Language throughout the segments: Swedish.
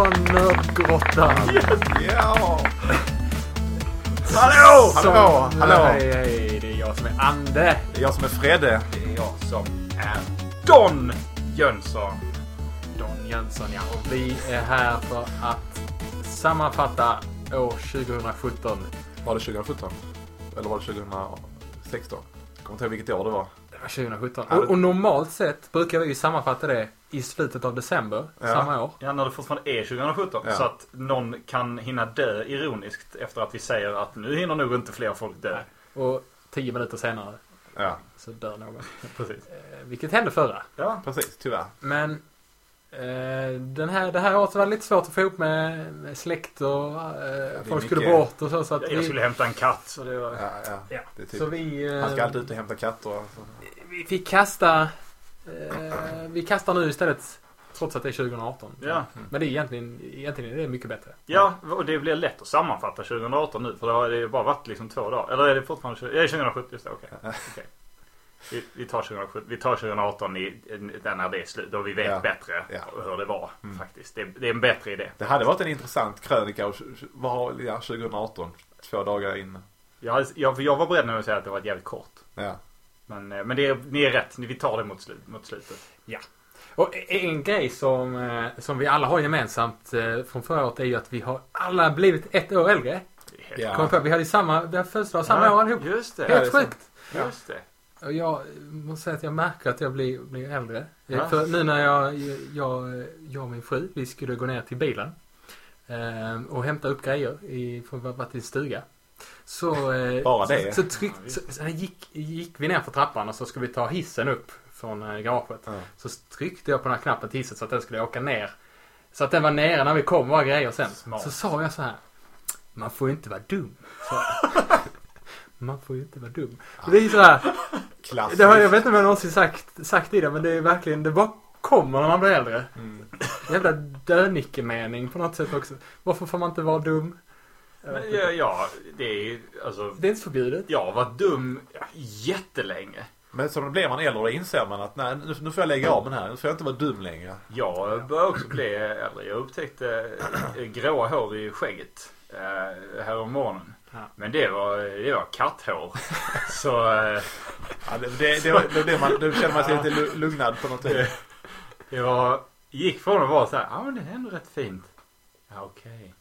Hallå från Nördgrottan. Ja! Hallå! Som- Hallå! Hallå! Hej, hej. Det är jag som är Ande. Det är jag som är Fredde. Det är jag som är Don Jönsson. Don Jönsson, ja. Och vi är här för att sammanfatta år 2017. Var det 2017? Eller var det 2016? Jag kommer inte ihåg vilket år det var. Det var 2017. Ja, det- Och, och normalt sett brukar vi ju sammanfatta det i slutet av december Ja. samma år. Ja, när det fortfarande är 2017. Ja. Så att någon kan hinna dö ironiskt efter att vi säger att nu hinner nog inte fler folk dö. Och tio minuter senare Ja, så dör någon. Precis. Eh, vilket hände förra. Ja. precis. Tyvärr. Men eh, den här, det här året var det lite svårt att få ihop med, med släkt och eh, folk skulle mycket- bort och så. så att Jag vi, skulle hämta en katt. Så det var... Ja, ja. Ja. Det är typ. så vi, Han ska alltid ut och hämta katter. Alltså. Vi fick kasta... Eh, vi kastar nu istället trots att det är 2018. Ja. Men det är egentligen, egentligen är det mycket bättre. ja, och det blir lätt att sammanfatta 2018 nu. För det har det ju bara varit liksom två dagar. Eller är det fortfarande 20... Ja, 2017. Just det, okej. Okej. Vi, vi, tar 2017, vi tar 2018 i, när det är slut. Då vi vet Ja. bättre Ja. hur det var Mm. faktiskt. Det, det är en bättre idé. Det hade varit en intressant krönika vad har- ja, 2018. Två dagar in. Jag, jag, jag var beredd nu att säga att det var ett jävligt kort. Ja. Men, eh, men det är, ni är rätt. Vi tar det mot, slut, mot slutet. Och en grej som, eh, som vi alla har gemensamt eh, från förra året är ju att vi har alla blivit ett år äldre. Ja. Kom på, vi hade samma, vi hade födelsedag samma Ja, år allihop. Just det. Ja, Helt sant. sjukt. Ja. Just det. Och jag måste säga att jag märker att jag blir, blir äldre. Ja. För nu när jag, jag, jag och min fru, vi skulle gå ner till bilen. Och hämta upp grejer i, från Vattins stuga. Så, eh, Bara det? Så, så, tryck, så, så gick, gick vi ner för trappan och så skulle vi ta hissen upp från eh, garaget. Ja. Så tryckte jag på den här knappen till hissen så att den skulle åka ner. Så att den var nere när vi kom våra grejer sen. Smart. Så sa jag så här. Man får ju inte vara dum. Man får ju inte vara dum. Och det är ju så här. Klassiskt. Det har jag vet inte om jag någonsin sagt, sagt det men det är verkligen, det bara kommer när man blir äldre. Mm. Jävla dönicke-mening på något sätt också. Varför får man inte vara dum? Jag Men, ja, ja, det är ju alltså. Det är inte förbjudet. Jag har varit dum jättelänge. Men så blir man äldre och inser man att nej, nu, nu får jag lägga av med den här. Nu får jag inte vara dum längre. Jag börjar också bli äldre. Jag upptäckte eh, gråa hår i skägget eh, här om morgonen. Ja. Men det var, det var katthår. Så eh, Ja, det, det, det, det, det man, då känner man sig lite lu- lugnad på något sätt. det var, gick från att vara så här, ja men det är ändå rätt fint. Ja okej. Katthår.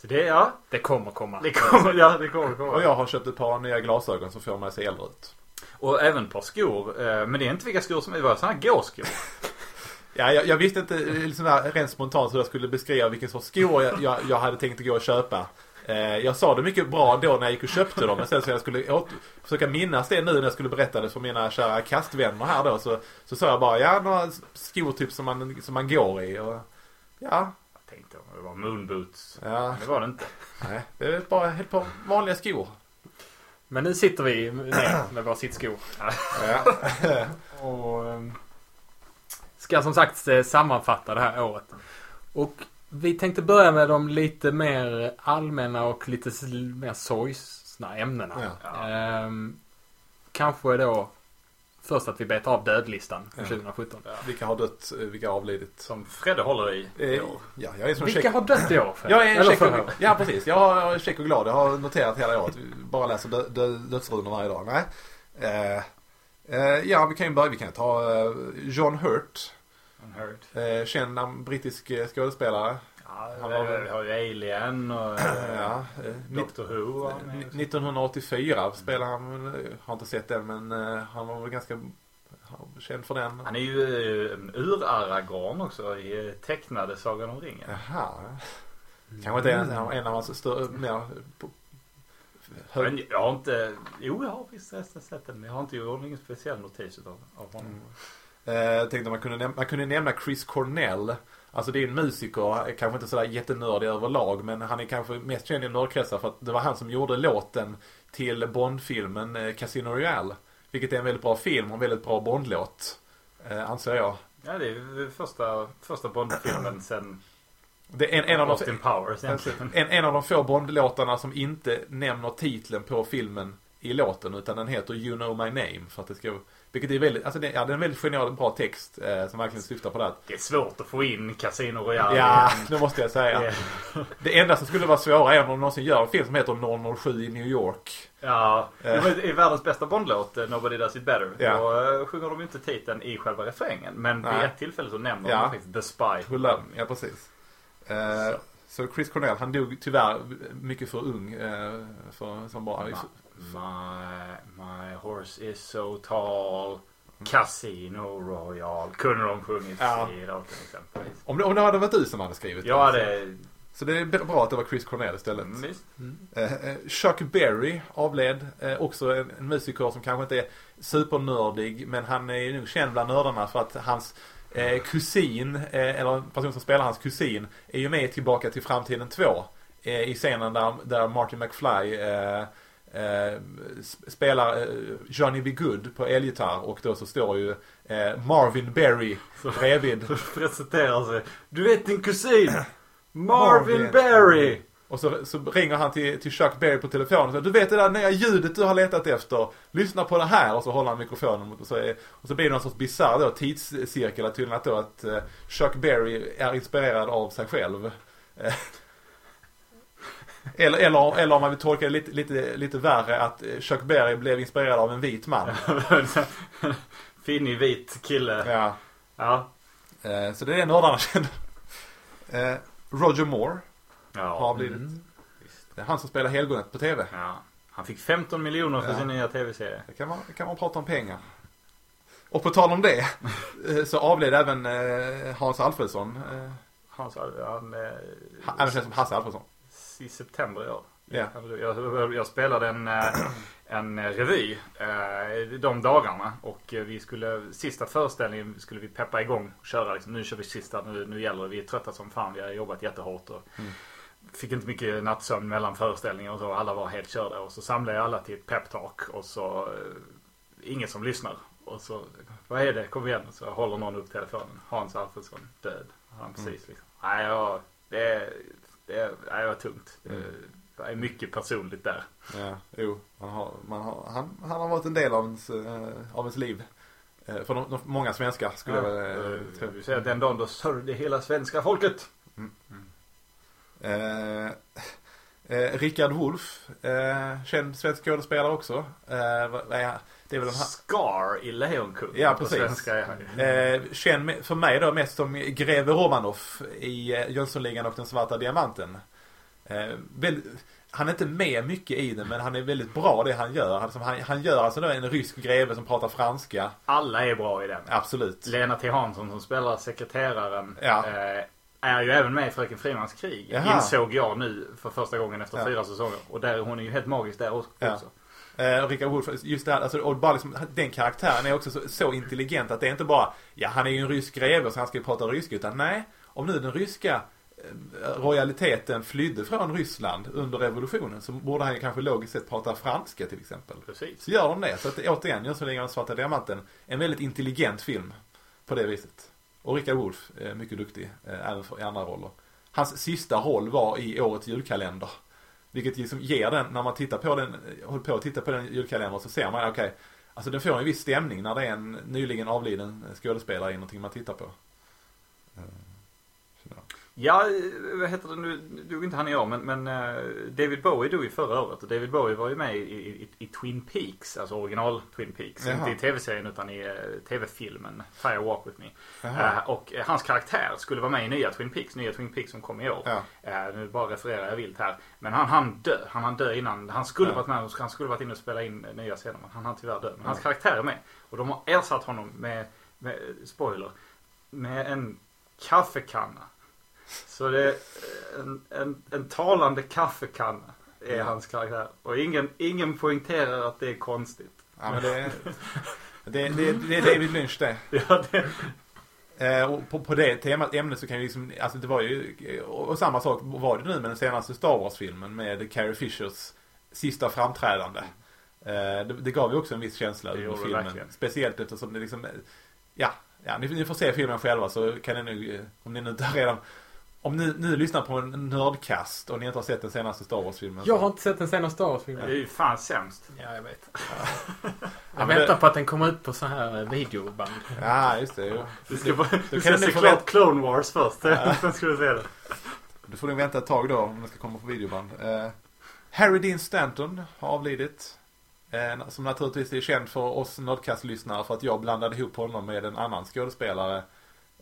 Så det, ja. Det kommer komma. Det kommer, ja det kommer komma. Och jag har köpt ett par nya glasögon som får mig att se äldre ut. Och även ett par skor. eh, Men det är inte vilka skor som är. Det var sådana här gåskor. Ja, jag, jag visste inte eh, liksom där, rent spontant hur jag skulle beskriva vilken sorts skor jag, jag, jag hade tänkt att gå och köpa. Eh, jag sa det mycket bra då när jag gick och köpte dem. Men sen så jag skulle åt, försöka minnas det nu när jag skulle berätta det för mina kära kastvänner här då. Så, så sa jag bara, ja några skor typ som man, som man går i. Och, ja, tänkte om det var moonboots. ja, Men det var det inte. nej. Det är bara helt par vanliga skor. Men nu sitter vi ner med våra sittskor. Ja. Och ehm, ska som sagt eh, sammanfatta det här året. Och vi tänkte börja med de lite mer allmänna och lite mer sorgsna ämnena. Ja. Ehm, kanske då först att vi betar av dödlistan för Ja. 2017. Vilka har dött, eh, vilka har avlidit. Som Fredde håller i. Eh, Ja. ja, jag är som Vilka check. har dött i år? Fred? Jag är check och? Ja, precis. Jag är check och glad. Jag har noterat hela året. Bara läser dö, dö, dödsrunor varje dag. Nej. Eh, eh, ja, vi kan ju börja. Vi kan ta John Hurt. Unheard. Eh, känd brittisk skådespelare. Ja, Han var- vi har ju Alien och Ja, eh, nitt- Doctor Who. var med. 1984 spelar han. eh, Har inte sett den men eh, han var väl ganska känd för den. Han är ju ur-Aragorn också i eh, tecknade Sagan om ringen. Jaha. Kanske inte en, en av hans större, mer eh, Men jag har inte, jo jag har visst resten sett den. Men jag har inte gjort någon speciell notis av, av honom. Mm. Eh, Jag tänkte man kunde, näm- man kunde nämna Chris Cornell. Alltså det är en musiker, kanske inte sådär jättenördig överlag men han är kanske mest känd i nördkretsar för att det var han som gjorde låten till Bond-filmen eh, Casino Royale. Vilket är en väldigt bra film och en väldigt bra Bond-låt. Eh, anser jag. Ja, det är första, första Bond-filmen sen Det är en, en, av de, Powers egentligen. en, en av de få Bond-låtarna som inte nämner titeln på filmen i låten utan den heter You know my name för att det ska vilket är väldigt, alltså det, ja, det är en väldigt genial bra text eh, som verkligen syftar på det. Det är svårt att få in Casino Royale. Ja, det måste jag säga. Yeah. Det enda som skulle vara svårare är om de någonsin gör en film som heter 007 i New York. Ja, Eh. i världens bästa Bondlåt, eh, Nobody Does It Better, Ja. då eh, sjunger de ju inte titeln i själva refrängen. Men vid Nej. ett tillfälle så nämner Ja. de faktiskt The Spy. Hulla, ja precis. Eh, så Chris Cornell, han dog tyvärr mycket för ung eh, för, som bara... My, my horse is so tall. Casino Royale. Kunde de sjungit Ja. i låten exempelvis. Om det, om det hade varit du som hade skrivit Ja, den, det... Så det är bra att det var Chris Cornell istället. Visst. Eh, eh, Chuck Berry avled. Eh, också en, en musiker som kanske inte är supernördig. Men han är ju nog känd bland nördarna för att hans eh, kusin, eh, eller en person som spelar hans kusin, är ju med i Tillbaka till framtiden 2. Eh, I scenen där, där Marty McFly eh, eh, sp- spelar eh, Johnny B. Good på elgitarr och då så står ju eh, Marvin Berry bredvid. Presenterar sig. Du vet din kusin? Marvin Marvin. Berry! Och så, så ringer han till, till Chuck Berry på telefonen och säger Du vet det där nya ljudet du har letat efter. Lyssna på det här. Och så håller han mikrofonen mot och så, är, och så blir det någon sorts bisarr då tidscirkel tydligen att då att eh, Chuck Berry är inspirerad av sig själv. Eller, eller, eller om man vill tolka det lite, lite, lite värre att eh, Chuck Berry blev inspirerad av en vit man. Finnig vit kille. Ja. Ja. Eh, så det är det nördarna känner. Eh, Roger Moore har Ja. avlidit. Mm. Det är han som spelar helgonet på TV. ja. Han fick 15 miljoner för Ja. sin nya tv-serie. Det kan man, kan man prata om pengar. Och på tal om det så avled även Hans Alfredsson. eh, Han sa han... ha- Även känd som Hasse Alfredsson. I september i år. Ja. Jag, jag spelade en, eh, en revy eh, de dagarna och eh, vi skulle, sista föreställningen skulle vi peppa igång och köra liksom, nu kör vi sista, nu, nu gäller det, vi är trötta som fan, vi har jobbat jättehårt och Mm. fick inte mycket nattsömn mellan föreställningar och så, alla var helt körda och så samlade jag alla till ett peptalk och så eh, ingen som lyssnar. Och så, vad är det, kom igen, och så håller någon upp telefonen, Hans Alfredsson, död. Han precis liksom, nej ja, det, är- det, är- nej, det var tungt. Det, Mm. det är mycket personligt där. Ja, jo. Man har, man har, han, han har varit en del av ens, eh, av ens liv. Eh, för de, de, många svenskar skulle jag väl eh, tro. Du säger den dagen då sörjde hela svenska folket. Eh, eh, Rickard Wolff, eh, känd svensk skådespelare också. Eh, vad- vad det är väl en, Scar i Lejonkungen. Ja, på precis. Svenska han ju. Eh, känd för mig då mest som greve Romanoff i eh, Jönssonligan och den svarta diamanten. Eh, väl, han är inte med mycket i den men han är väldigt bra det han gör. Han, han gör alltså då en rysk greve som pratar franska. Alla är bra i den. Absolut. Lena T Hansson som spelar sekreteraren. Ja. Eh, är ju även med i Fröken Frimans krig. Jaha. Insåg jag nu för första gången efter Ja. fyra säsonger. Och där, hon är ju helt magisk där också. Ja. Eh, Rickard Wolff, just det här, alltså, och bara liksom, den karaktären är också så, så intelligent att det är inte bara, ja han är ju en rysk greve så han ska ju prata ryska. Utan nej, om nu den ryska eh, royaliteten flydde från Ryssland under revolutionen så borde han ju kanske logiskt sett prata franska till exempel. Precis. Så gör de det. Så att återigen, Jönssonligan och Svarta Diamanten. En väldigt intelligent film. På det viset. Och Rickard Wolff, mycket duktig. eh, Även för, i andra roller. Hans sista roll var i årets julkalender. Vilket liksom ger den, när man tittar på den, håller på att titta på den julkalendern så ser man, okej. alltså den får en viss stämning när det är en nyligen avliden skådespelare i någonting man tittar på. Eh. Ja. Vad heter det nu? Dog inte han i år men, men eh, David Bowie dog ju förra året. Och David Bowie var ju med i, i, i Twin Peaks. Alltså original Twin Peaks. Jaha. Inte i tv-serien utan i eh, tv-filmen Fire Walk With Me. Eh, och hans karaktär skulle vara med i nya Twin Peaks. Nya Twin Peaks som kom i år. Ja. Eh, nu bara refererar jag vilt här. Men han han dö. Han han dö innan. Han skulle Ja. varit med. Han skulle varit inne och spela in nya scener. Men han han tyvärr dö. Men hans Ja. karaktär är med. Och de har ersatt honom med, med spoiler, med en kaffekanna. Så det är en, en, en talande kaffekanna är Ja. hans karaktär. Och ingen, ingen poängterar att det är konstigt. ja men det, det, det, det är David Lynch det. Ja, det, Eh, och på, på det temat, ämnet så kan vi liksom, alltså det var ju, och, samma sak var det nu med den senaste Star Wars-filmen med Carrie Fishers sista framträdande. Eh, det, det gav ju också en viss känsla under filmen. verkligen. Speciellt eftersom det liksom, ja, ja ni, ni får se filmen själva så kan ni nu, om ni inte redan om ni nu lyssnar på en nördcast och ni inte har sett den senaste Star Wars-filmen. Jag har inte sett den senaste Star Det är Wars-filmen. ju fan sämst. Ja, jag vet. Ja, Jag väntar det- på att den kommer ut på så här videoband. Ja, just det. Jo. Du ska, bara, du kan ska ni se klart Clone Wars först. Sen ska du se det. Du får nog vänta ett tag då om den ska komma på videoband. Eh, Harry Dean Stanton har avlidit. Eh, som naturligtvis är känd för oss Nordcast-lyssnare för att jag blandade ihop honom med en annan skådespelare.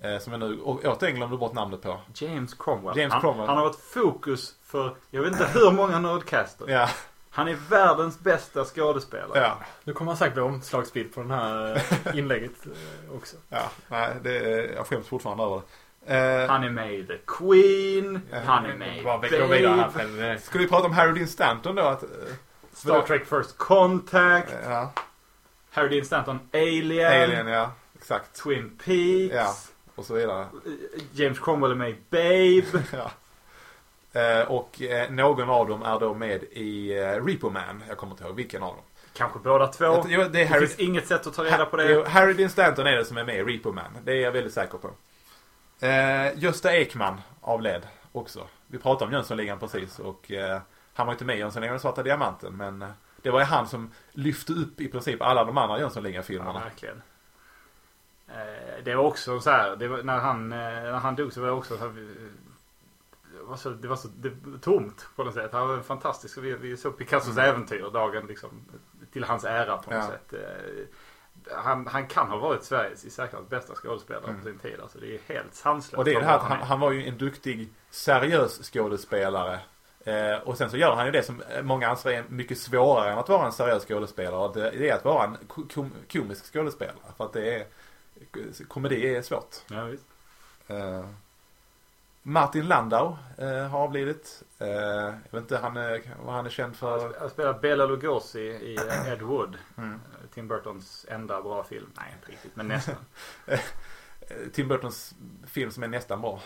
Eh, som jag nu återigen glömde bort namnet på. James Cromwell. James han, Cromwell. han har varit fokus för, jag vet inte hur många nördcaster. Ja, Han är världens bästa skådespelare. ja, Nu kommer han säkert bli omslagsbild på det här eh, inlägget eh, också. ja. Nej, det, är- jag skäms fortfarande över det. Eh, Han är med i The Queen. Ja. Han är med i. Babe. ska vi prata om Harry Dean Stanton då? Att, eh, Star Trek First Contact. ja, Harry Dean Stanton Alien. Alien, ja. Exakt. Twin Peaks. Ja. Och så vidare. James Cromwell är med i Babe. Ja. Eh, och eh, någon av dem är då med i eh, Repo Man. Jag kommer inte ihåg vilken av dem. Kanske båda två. Jag- Jo, det är Det Harry, finns inget sätt att ta reda på Jo, det. Harry Dean Stanton är det som är med i Repo Man. Det är jag väldigt säker på. Eh, Gösta Ekman avled också. Vi pratade om Jönssonligan precis och han var inte med i Jönssonligan och Svarta Diamanten men det var ju han som lyfte upp i princip alla de andra Ja, Jönssonligan-filmerna. verkligen. Eh, Det var också så här, var, när, han, eh, när han dog så var det också så här, det var så, det var så det, var tomt på något sätt. Han var fantastisk. Vi, vi såg Picassos Mm. äventyr dagen liksom, till hans ära på något Ja. sätt. Eh, Han, han kan ha varit Sveriges i särklass bästa skådespelare Mm. på sin tid. Alltså, det är helt sanslöst. Och det är det här att han, han var ju en duktig, seriös skådespelare. Eh, och sen så gör han ju det som många anser är mycket svårare än att vara en seriös skådespelare. Det, det är att vara en ko- kom, komisk skådespelare. För att det är, komedi är svårt. Ja, visst. Eh, Martin Landau eh, har avlidit. Eh, jag vet inte han, är- vad han är känd för. Han spelar Bela Lugosi i eh, Ed Wood. Mm. Tim Burtons enda bra film. Nej, inte riktigt, men nästan. Tim Burtons film som är nästan bra.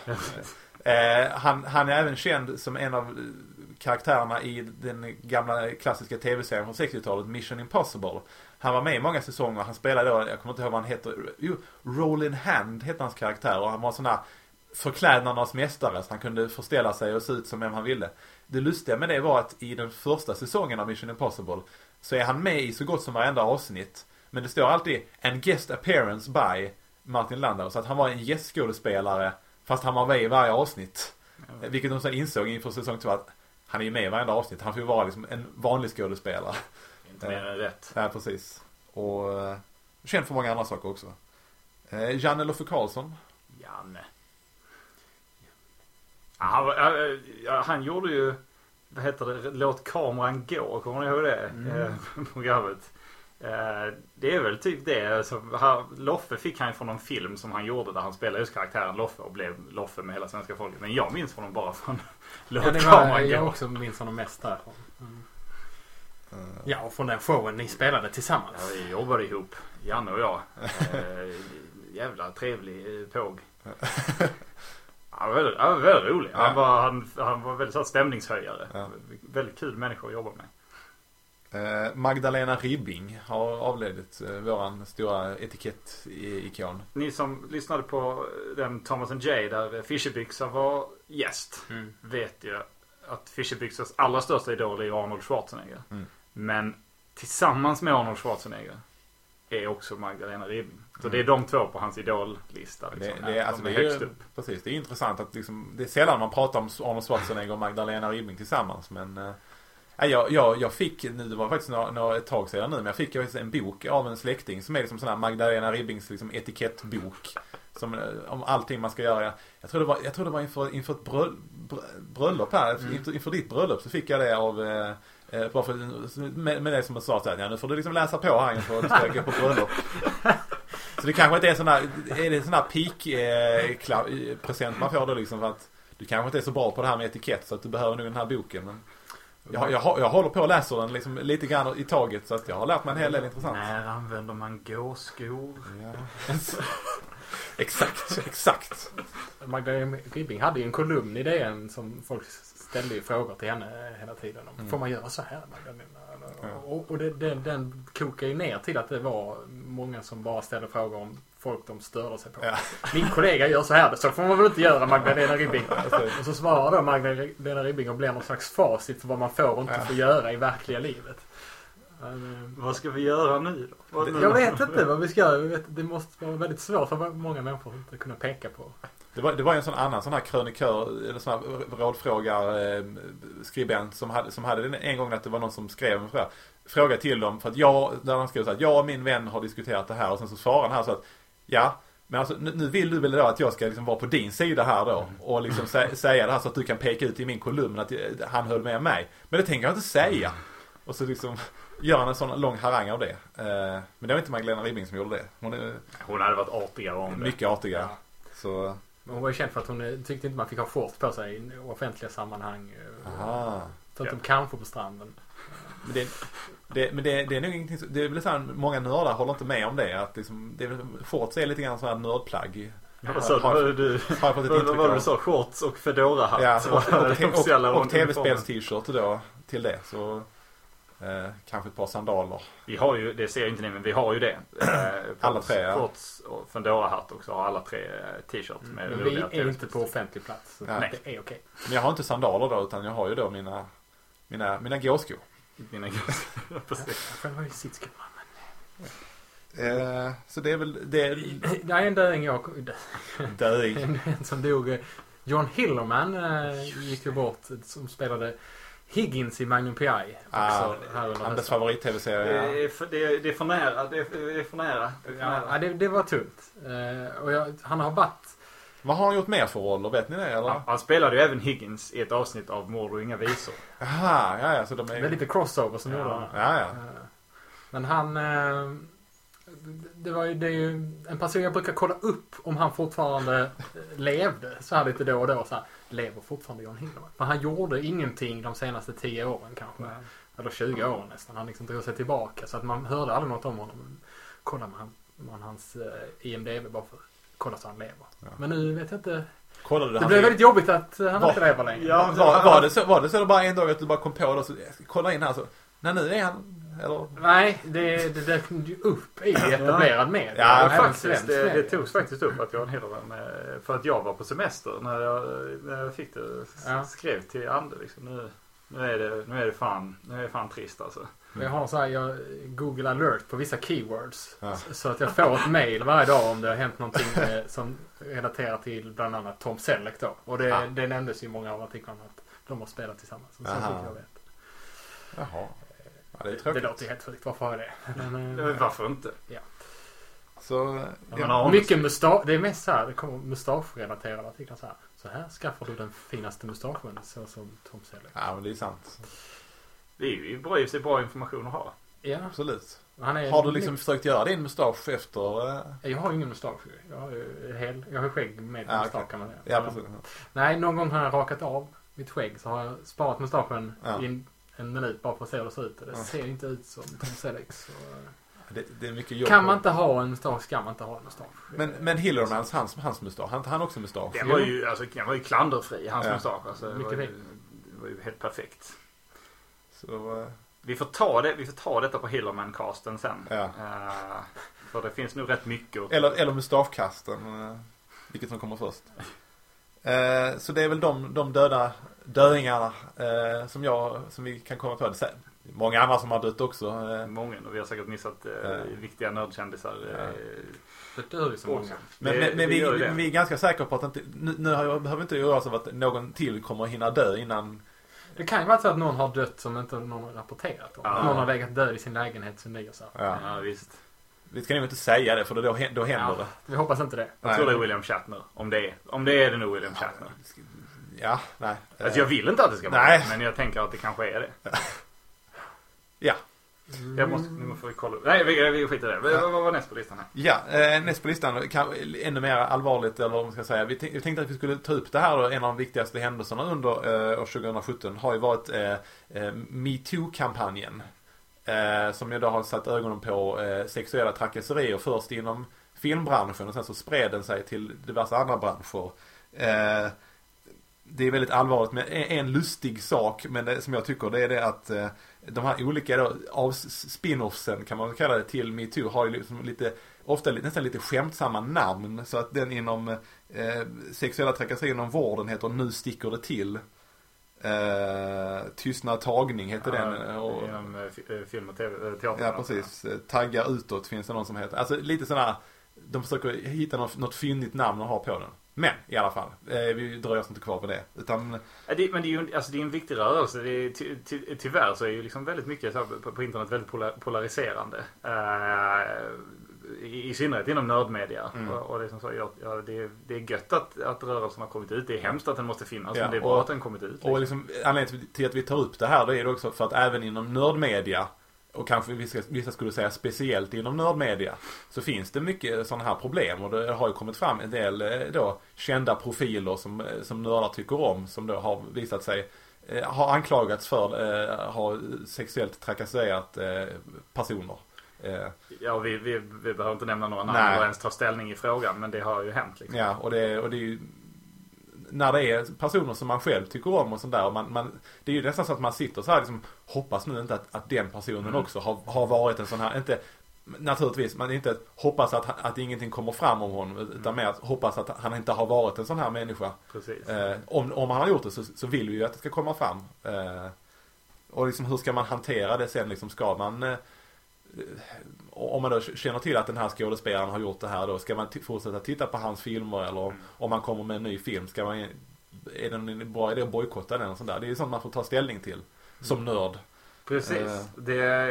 Han, han är även känd som en av karaktärerna i den gamla klassiska tv-serien från 60-talet, Mission Impossible. Han var med i många säsonger. Han spelade då, jag kommer inte ihåg vad han heter. Jo, Rollin Hand hette hans karaktär och han var sån här förklädnadernas mästare så han kunde förställa sig och se ut som vem han ville. Det lustiga med det var att i den första säsongen av Mission Impossible så är han med i så gott som varenda avsnitt. Men det står alltid en guest appearance by Martin Landau. Så att han var en gästskådespelare fast han var med i varje avsnitt. Ja. Vilket de sen insåg inför säsong två att han är ju med i varenda avsnitt. Han får ju vara liksom en vanlig skådespelare. Inte mer än rätt. Ja, precis. Och eh, känd för många andra saker också. Eh, Janne Loffe Karlsson. Janne. Ja, han, ja, han gjorde ju, vad heter det, Låt kameran gå. Kommer ni ihåg det? Mm. Eh, Programmet. Eh, Det är väl typ det. Alltså, Loffe fick han från någon film som han gjorde där han spelade just karaktären Loffe och blev Loffe med hela svenska folket. Men jag minns honom bara från Låt Ja, kameran jag gå. också minns honom mest därifrån. Mm. Eh, Ja, och från den showen ni spelade tillsammans. Ja, vi jobbade ihop, Janne och jag. Eh, jävla trevlig eh, påg. Han var väldigt, han var väldigt rolig. Han var, han, han var väldigt så stämningshöjare. Ja. Väldigt kul människa att jobba med. Eh, Magdalena Ribbing har avlidit. Eh, våran stora etikett-ikon. Ni som lyssnade på den Thomas and Jay där Fischerbyxor var gäst. Mm. Vet ju att Fischerbyxors allra största idol är Arnold Schwarzenegger. Mm. Men tillsammans med Arnold Schwarzenegger är också Magdalena Ribbing. Så Mm. det är de två på hans idollista. Det, Liksom. det, är, alltså, de det är är högst upp. precis, det är intressant att liksom, det är sällan man pratar om Arnold Schwarzenegger och Magdalena Ribbing tillsammans. Men ja, jag, jag, jag fick, nu det var faktiskt några, några, ett tag sedan nu, men jag fick faktiskt en bok av en släkting som är liksom sån här Magdalena Ribbings liksom, etikettbok. Som, eh, om allting man ska göra. Jag tror det var, jag tror det var inför, inför ett bröll, brö- bröllop här, Mm. inför, inför ditt bröllop så fick jag det av eh, eh, bara för, med, med det som jag sa så här, ja, nu får du liksom läsa på här inför att du ska gå på bröllop. Så det kanske inte är sån där, är det en sån där peak eh, man får då liksom för att du kanske inte är så bra på det här med etikett så att du behöver nog den här boken. Men jag, jag, jag håller på att läsa den liksom lite grann i taget så att jag har lärt mig en hel del intressant. När använder man gåskor? Ja. Exakt, exakt. Magdalena Ribbing hade ju en kolumn i DN som folk ställde ju frågor till henne hela tiden. Om, Mm. Får man göra så här Magdalena? Ja. Och, och det, den, den kokar ju ner till att det var många som bara ställde frågor om folk de störde sig på. Ja. Min kollega gör så här, så får man väl inte göra Magdalena Ribbing. Och så svarar då Magdalena Ribbing och blir någon slags facit för vad man får och inte Ja. får göra i verkliga livet. Men, eh, Vad ska vi göra nu då? Jag vet inte vad vi ska göra. Vet, Det måste vara väldigt svårt för många människor att kunna peka på. Det var, det var ju en sån annan sån här krönikör, eller sån här rådfrågar eh, skribent som hade, som hade den en gång att det var någon som skrev en fråga, fråga till dem för att jag, där han skrev så att jag och min vän har diskuterat det här och sen så svarade han här så att ja, men alltså nu, nu vill du väl då att jag ska liksom vara på din sida här då och liksom sä, säga det här så att du kan peka ut i min kolumn att eh, han höll med mig. Men det tänker jag inte säga. Och så liksom gör han en sån lång harang av det. Eh, men det var inte Magdalena Ribbing som gjorde det. Hon är Hon hade varit artigare om det. mycket artigare. Ja. Så, Men hon var ju känd för att hon eh, tyckte inte man fick ha shorts på sig i offentliga sammanhang. eh, aha. Förutom kanske på stranden. Men det, det, men det, det är nog ingenting, så- det är väl så här, många nördar håller inte med om det. Att liksom, det är, väl- shorts är lite grann sån här nördplagg. Vad sa du? du vad var det du sa? Shorts och fedorahatt? Ja, och, och, och, och tv-spels-t-shirt då till det. Så eh, kanske ett par sandaler. Vi har ju, det ser inte ni men vi har ju det. Eh, Alla tre, ja. Shorts och fedorahatt också har alla tre eh, t-shirts med Men vi är inte på offentlig plats. Så Nej. det är okej. Men jag har inte sandaler då utan jag har ju då mina, mina, mina gåskor. Mina Ja, precis. Själv har ju sittskor. Eh, så det är väl, det är Det är en döing jag... döig. En, en som dog. John Hillerman eh, gick ju bort. Som spelade Higgins i Magnum P.I. Också Ah, Anders favorit-tv-serie. Det är, för, det, är, det är för nära. Det är, det är för nära. Det är för Ja, nära. ja, det, det var tungt. Eh, och jag, han har varit... Vad har han gjort mer för roller? Vet ni det eller? Han, han spelade ju även Higgins i ett avsnitt av Mord och inga visor. Jaha, ja ja så de Det är... är lite crossover som Ja. gjorde det. Ja ja. Eh, Men han... eh, Det, var ju, det är ju en person jag brukar kolla upp om han fortfarande levde. Så här lite då och då. Så här, lever fortfarande John Hillerman? För han gjorde ingenting de senaste 10 åren kanske. Eller 20 åren nästan. Han liksom drog sig tillbaka. Så att man hörde aldrig något om honom. Kollar man, man hans eh, IMDB bara för att kolla så han lever. Ja. Men nu vet jag inte. Kollade Det han blev väldigt jobbigt att eh, han Var- inte lever längre. Ja, Var, var, det så, var det så bara en dag att du bara kom på det och så kolla in här så. Nej nu är han, eller? Nej, det, det dök ju upp i etablerad media. Ja, även faktiskt. Det, det togs faktiskt upp att Johan Hillerman, för att jag var på semester när jag, när jag fick det, Ja. skrev till Ande liksom. Nu, nu, är det, nu är det fan, nu är det fan trist alltså. Jag har så här, jag Google alert på vissa keywords. Ja. Så att jag får ett mail varje dag om det har hänt någonting eh, som relaterar till bland annat Tom Selleck då. Och det, Ja. det nämndes i många av artiklarna att de har spelat tillsammans. Aha. fick jag veta. Jaha. Ja, det är Det låter ju helt sjukt. Varför har jag det? Men, eh, Varför inte? Så, Ja, ja. men har- mycket mustasch. Det är mest så här, det kommer mustaschrelaterade artiklar så här. Så här skaffar du den finaste mustaschen så som Tom Selleck. ja men det är sant. Det är ju bra, i och för sig bra information att ha. Ja, Absolut. han är Har du liksom försökt göra din mustasch efter? eh, Jag har ju ingen mustasch. ju. Jag har ju hel, jag har skägg med Ja, mustasch okej. kan man säga. Ja precis. Nej, någon gång har jag rakat av mitt skägg så har jag sparat mustaschen Ja. i en, en minut bara för att se hur det ser ut. Det Ja. ser inte ut som Tom Selleck. Så, eh, Det, det är mycket jobb. kan man inte ha en mustasch ska man inte ha en mustasch. Men, men Hillermans, hans, hans mustasch, han han också mustasch? Den var ju, alltså, den var ju klanderfri, hans Ja. mustasch. Alltså, det, var ju, det var ju helt perfekt. Så, eh, Vi får ta, det, vi får ta detta på Hillerman-casten sen. Ja. Eh, för det finns nog rätt mycket att eller, eller mustaschkasten. Vilket som kommer först. Eh, så det är väl de, de döda döingarna eh, som jag, som vi kan komma på. Sen, många andra som har dött också. Eh, Många och vi har säkert missat eh, Ja. viktiga nördkändisar. Eh, Det dör ju så många. Men, Det- men, det men vi, det. men vi är ganska säkra på att inte, nu, nu behöver vi inte oroa oss över att någon till kommer att hinna dö innan. Det kan ju vara så att någon har dött som inte någon har rapporterat om. Ja. Någon har legat död i sin lägenhet sen nyårsafton. Ja. Ja, visst. Vi ska nog inte säga det för då, då händer Ja. det. Vi hoppas inte det. Jag tror det är William Shatner. Om det är, om det är det nog William Shatner. Ja, nej. Alltså jag vill inte att det ska vara Nej. det, men jag tänker att det kanske är det. Ja. Jag måste, nu får vi kolla. Nej, vi, vi skiter i det. Ja. vad var näst på listan här? Ja, eh, näst på listan, kan, ännu mer allvarligt eller vad man ska säga. Vi, tänk, vi tänkte att vi skulle ta upp det här då, en av de viktigaste händelserna under eh, år 2017 har ju varit eh, eh, MeToo-kampanjen. Eh, som ju då har satt ögonen på eh, sexuella trakasserier först inom filmbranschen och sen så spred den sig till diverse andra branscher. Eh, det är väldigt allvarligt med en, lustig sak men det, som jag tycker det är det att eh, de här olika då, av spin-offsen kan man väl kalla det till metoo har ju liksom lite ofta nästan lite skämtsamma namn. Så att den inom eh, sexuella trakasserier inom vården heter Nu sticker det till. Eh, Tystnad tagning heter Ja, den. Och, Inom eh, eh, film och tv, eh, teater. ja precis. Eh, Taggar utåt finns det någon som heter. Alltså lite sådana, de försöker hitta något, något fyndigt namn att ha på den. Men i alla fall, eh, vi dröjer oss inte kvar på det. Utan, Ja, det, men det är ju en- alltså, det är en viktig rörelse. Det är, ty, ty, tyvärr så är ju liksom väldigt mycket här, på, på internet väldigt pola, polariserande. Eh, i, I synnerhet inom nördmedia. Mm. Och, och det, är som så, ja, det, är, det är gött att, att rörelsen har kommit ut. Det är hemskt att den måste finnas. Ja, men det är bra och- att den kommit ut. och Liksom. liksom, anledningen till att vi tar upp det här det är det också för att även inom nördmedia och kanske vissa, vissa skulle säga speciellt inom nördmedia så finns det mycket sådana här problem och det har ju kommit fram en del eh, då kända profiler som, eh, som nördar tycker om som då har visat sig eh, har anklagats för eh, ha sexuellt trakasserat eh, personer. Eh, Ja, vi, vi, vi behöver inte nämna några namn Nej. eller ens ta ställning i frågan. Men det har ju hänt liksom. Ja, och det, och det är ju när det är personer som man själv tycker om och sådär. och Man, man, det är ju nästan så att man sitter så här liksom, hoppas nu inte att, att den personen Mm. också har, har varit en sån här, inte Naturligtvis, man inte hoppas att, att ingenting kommer fram om honom utan Mm. mer hoppas att han inte har varit en sån här människa. Eh, om, om han har gjort det så, så vill vi ju att det ska komma fram. Eh, och liksom hur ska man hantera det sen liksom? Ska man eh, om man då känner till att den här skådespelaren har gjort det här då, ska man fortsätta titta på hans filmer eller om, om han kommer med en ny film, ska man, är det en bra idé att bojkotta den och sånt där? Det är ju sånt man får ta ställning till som nörd. Precis. Eh. Det, är,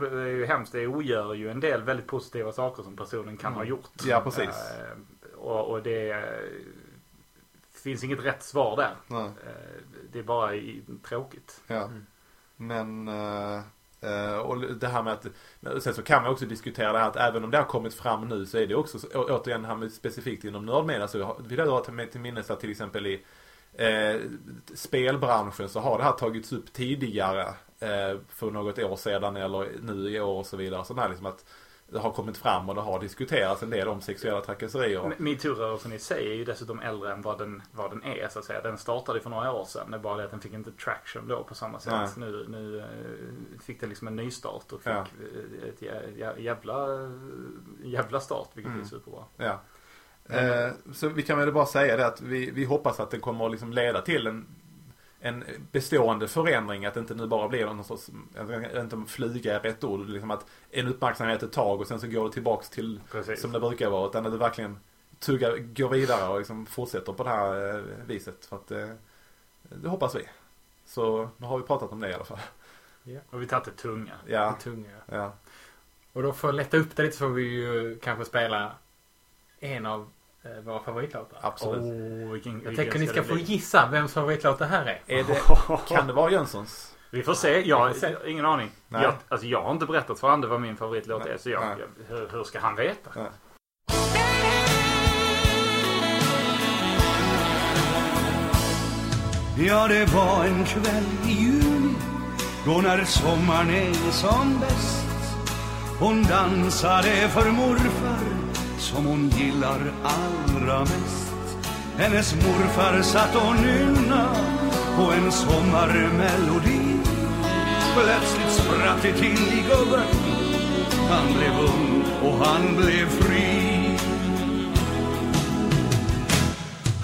det är ju hemskt. Det ogör ju en del väldigt positiva saker som personen kan Mm. ha gjort. Ja, precis. Eh, och, och det finns inget rätt svar där. Nej. Eh, det är bara tråkigt. Ja. Mm. Men, Eh, och det här med att, sen så kan man också diskutera det här att även om det har kommit fram nu så är det också, å- återigen det här med specifikt inom nördmedia så vill jag dra till, minnes att till exempel i eh, spelbranschen så har det här tagits upp tidigare eh, för något år sedan eller nu i år och så vidare. Så här liksom att det har kommit fram och det har diskuterats en del om sexuella trakasserier. Metoo-rörelsen i sig är ju dessutom äldre än vad den, vad den är så att säga. Den startade för några år sedan. Det är bara det att den fick inte traction då på samma sätt. Nej. Nu, nu eh, fick den liksom en ny start och fick Ja. eh, ett jä- jä- jävla, jävla start vilket Mm. är superbra. Ja. Eh, så vi kan väl bara säga det att vi, vi hoppas att det kommer att liksom leda till en, en bestående förändring. Att det inte nu bara blir någon sorts, jag vet inte om flyga är rätt ord, liksom att en uppmärksamhet ett tag och sen så går det tillbaks till Precis. som det brukar vara. Utan att det verkligen tuggar, går vidare och liksom fortsätter på det här eh, viset. För att eh, det hoppas vi. Så nu har vi pratat om det i alla fall. Och vi tagit det tunga. Ja, Det tunga. ja. Och då för att lätta upp det lite så får vi ju kanske spela en av våra favoritlåtar. absolut. Åh, vilken, Jag tänker ni ska få gissa vems favoritlåt det här är. Är det, kan det vara Jönssons? Vi får se. Jag se. ingen aning. Nej. Jag, alltså jag har inte berättat för Ande vad min favoritlåt Nej. är. Så jag, Nej. jag, hur, hur ska han veta? Ja. Ja, det var en kväll i juni då när sommaren är som bäst. Hon dansade för morfar som hon gillar allra mest. Hennes morfar satt och nynna på en sommarmelodi. Plötsligt spratt det till i gubben. Han blev ung och han blev fri.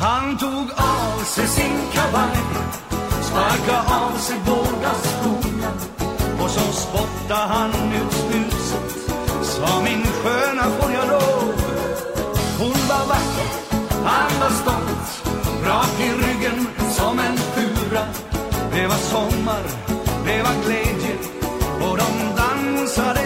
Han tog av sig sin kavaj Sparka av sig båda skorna Och så spottade han ut snuset Sa min sköna får jag lov han var stolt Rak i ryggen som en fura. Det var sommar, det var glädje Och de dansade.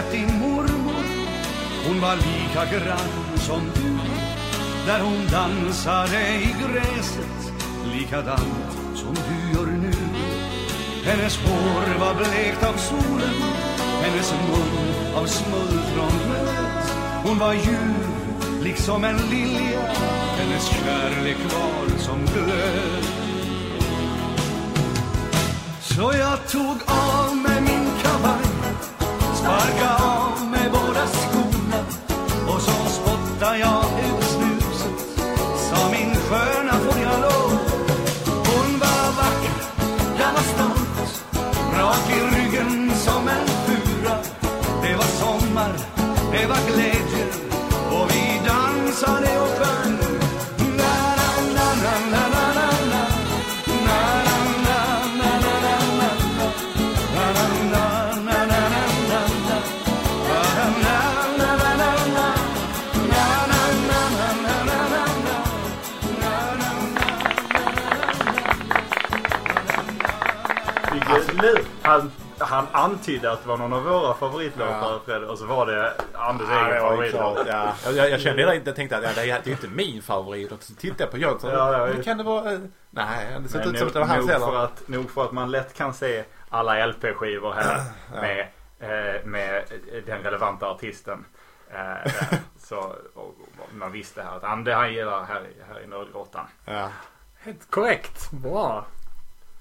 Sett din mormor Hon var lika grann som du. När hon dansade i gräset Likadant som du gör nu. Hennes hår var blekt av solen Hennes mun av smultronröd Hon var ljuv liksom en lilja Hennes kärlek var som glöd. Så jag tog av mig min Sparka Han, antydde att det var någon av våra favoritlåtar Fred, och så var det Anders Ja, egen det favoritlåt. ja. jag, jag, jag kände det, jag tänkte att ja, det är ju inte min favorit. Och så tittade jag på Jönsson. Ja, ja, just. kan det vara... eh, Nej, det ser inte ut som att det var hans heller. att, nog för att man lätt kan se alla LP-skivor här med, eh, med den relevanta artisten. Eh, så och, och man visste här att det han gillar här, i- här i Nördgrottan. Ja. Helt korrekt. Bra.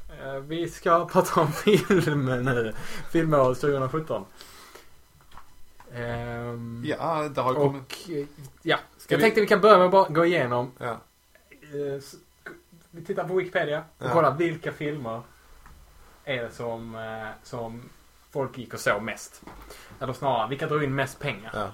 Eh, Vi ska prata om film nu. Filmåret 2017. Ehm, ja, det har kommit... och eh, ja, Ska jag vi- tänkte vi kan börja med att bara gå igenom. Ja. eh, Vi tittar på Wikipedia och Ja. kollar vilka filmer är det som, som folk gick och såg mest. Eller snarare, vilka drog in mest pengar? Ja.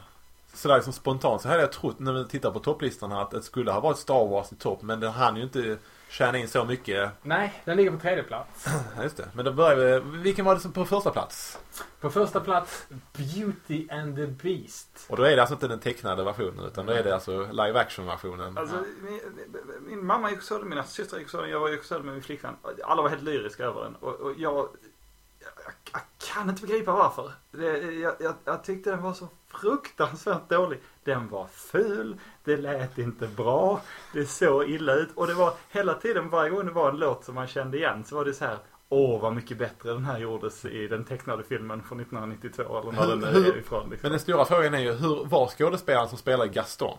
Sådär som spontant så hade jag trott när vi tittar på topplistan här att det skulle ha varit Star Wars i topp. Men den hann ju inte tjäna in så mycket. Nej, den ligger på tredje plats. Just det. Men då börjar vi. Vilken var det som på första plats? På första plats, Beauty and the Beast. Och då är det alltså inte den tecknade versionen utan då är det alltså live action versionen. Alltså, min, min mamma gick och såg den, mina systrar gick och såg den, jag var gick och såg den med min flickvän. Alla var helt lyriska över den. Och, och jag, jag, jag kan inte begripa varför. Det, jag, jag, jag tyckte den var så fruktansvärt dålig. Den var ful, det lät inte bra, det såg illa ut. Och det var hela tiden, varje gång det var en låt som man kände igen så var det så här. Åh, vad mycket bättre den här gjordes i den tecknade filmen från 1992 eller när den Hur- är ifrån. Liksom. Men den stora frågan är ju hur var skådespelaren som spelar Gaston?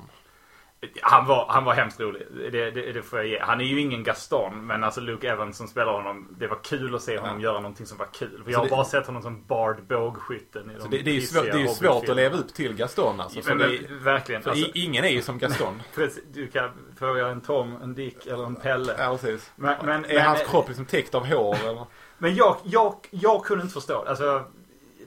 Han var, han var hemskt rolig. Det, det, det får jag ge. Han är ju ingen Gaston. Men alltså Luke Evans som spelar honom. Det var kul att se honom Ja. göra någonting som var kul. För jag har bara sett honom som Bard bågskytten i de det, det är ju svårt, det är svårt att leva upp till Gaston alltså. Men, det, verkligen. Alltså, i, ingen är ju som Gaston. precis, du kan jag en Tom, en Dick eller en Pelle. Ja, precis. Men, men, är hans kropp liksom täckt av hår eller? men jag, jag, jag kunde inte förstå. Alltså,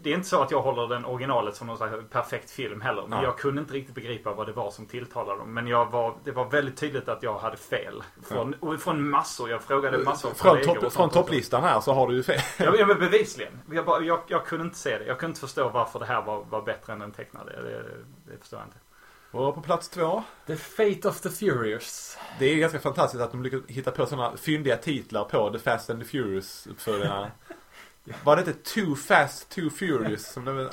det är inte så att jag håller den originalet som någon slags perfekt film heller. Men Nej. jag kunde inte riktigt begripa vad det var som tilltalade dem. Men jag var, det var väldigt tydligt att jag hade fel. Från, och från massor. Jag frågade massor av Från, topp, från topplistan här så har du ju fel. Ja, ja men bevisligen. Jag, bara, jag, jag kunde inte se det. Jag kunde inte förstå varför det här var, var bättre än den tecknade. Det, det, förstår jag inte. Och på plats två. The Fate of the Furious. Det är ganska fantastiskt att de lyckas hitta på sådana fyndiga titlar på The Fast and the Furious uppföljarna. Var det inte Too Fast, Too Furious som den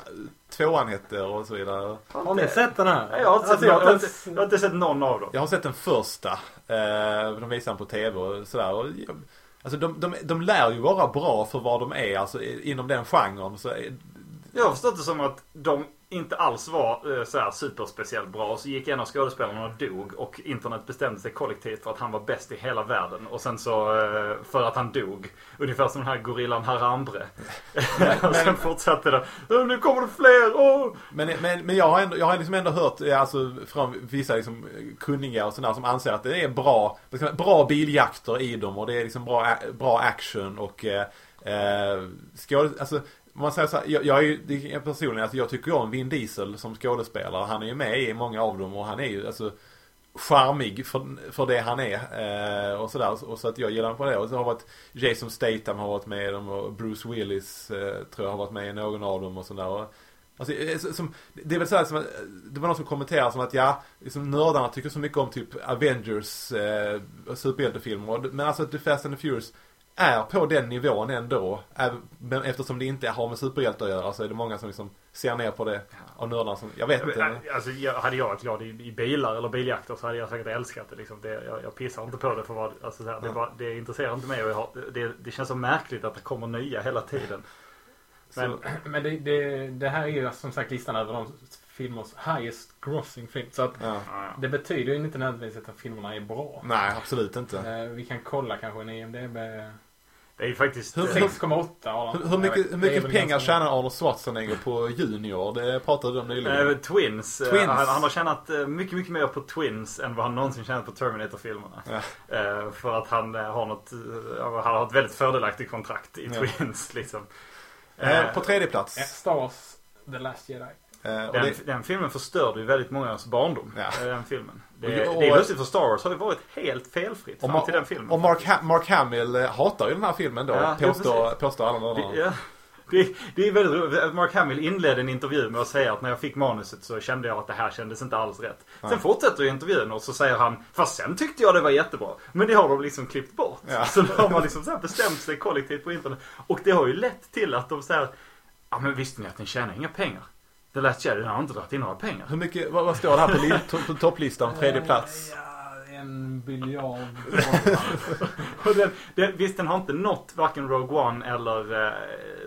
tvåan hette och så vidare? Har ni sett den här? Nej, jag har inte, Alltså, sett, jag, har inte, jag har inte sett någon av dem. Jag har sett den första. Eh, de visar den på tv och sådär. Och, alltså de, de, de lär ju vara bra för vad de är. Alltså inom den genren. Så Jag har förstått det som att de inte alls var eh, så här superspeciellt bra. Och så gick en av skådespelarna och dog. Och internet bestämde sig kollektivt för att han var bäst i hela världen. Och sen så, eh, för att han dog. Ungefär som den här gorillan Harambre. och sen fortsatte det. "Eh, Nu kommer det fler! Åh! men, men, men jag har ändå, jag har liksom ändå hört alltså, från vissa liksom, kunniga och sådär som anser att det är bra, bra biljakter i dem och det är liksom bra, bra action och eh, skåd, alltså, man säger så här, jag, jag är ju personligen, alltså jag tycker ju om Vin Diesel som skådespelare. Han är ju med i många av dem och han är ju alltså charmig för, för det han är. Eh, och sådär. Och så att jag gillar honom på det. Och så har varit Jason Statham har varit med i dem och Bruce Willis eh, tror jag har varit med i någon av dem och sådär. Och, Alltså, eh, som, det är väl så här som att, eh, det var någon som kommenterade som att ja, liksom nördarna tycker så mycket om typ Avengers eh, superhjältefilmer. Och- Men alltså The Fast and the Furious är på den nivån ändå. Men eftersom det inte har med superhjältar att göra så är det många som liksom ser ner på det. Av nördarna som, jag vet inte. men- Alltså, jag, hade jag varit glad i, i bilar eller biljakter så hade jag säkert älskat det. Liksom. det jag, jag pissar inte på det för vad, alltså, så här, det, bara, det intresserar inte mig. Och har, det, det känns så märkligt att det kommer nya hela tiden. Men, Så- Men det, det, det här är ju som sagt listan över de filmers highest grossing film. Så att ja. det betyder ju inte nödvändigtvis att filmerna är bra. Nej, absolut inte. Eh, Vi kan kolla kanske en IMDB. Det är ju faktiskt... Hur- eh, 6,8 har de. Hur, hur mycket, hur mycket pengar tjänar Arnold Schwarzenegger på Junior? Det pratade du om nyligen. Eh, Twins. Eh, Twins. Han, han har tjänat eh, mycket, mycket mer på Twins än vad han någonsin tjänat på Terminator-filmerna. Ja. Eh, för att han eh, har något, eh, han har ett väldigt fördelaktigt kontrakt i Ja. Twins liksom. Eh, på tredje plats. Eh, Star Wars The Last Jedi. Eh, och Den, det, den filmen förstörde ju väldigt mångas barndom. Ja. eh, Den filmen. Det, Och- det är lustigt för Star Wars har ju varit helt felfritt fram till den filmen. och Mark, ha- Mark Hamill eh, hatar ju den här filmen då. Ja, ja, påstår, påstår alla nördarna. Det, ja, det, det är väldigt roligt. Mark Hamill inledde en intervju med att säga att när jag fick manuset så kände jag att det här kändes inte alls rätt. Sen fortsätter ju intervjun och så säger han Fast sen tyckte jag det var jättebra. Men det har de liksom klippt bort. Ja. Så då har man liksom så bestämt sig kollektivt på internet. Och det har ju lett till att de säger Ja men visste ni att ni tjänar inga pengar? The Last Jedi har inte dragit in några pengar. Hur mycket, vad, vad står det här på, li, to, på topplistan? Tredje plats. Eh, Ja, en biljard. Den, den, visst, den har inte nått varken Rogue One eller eh,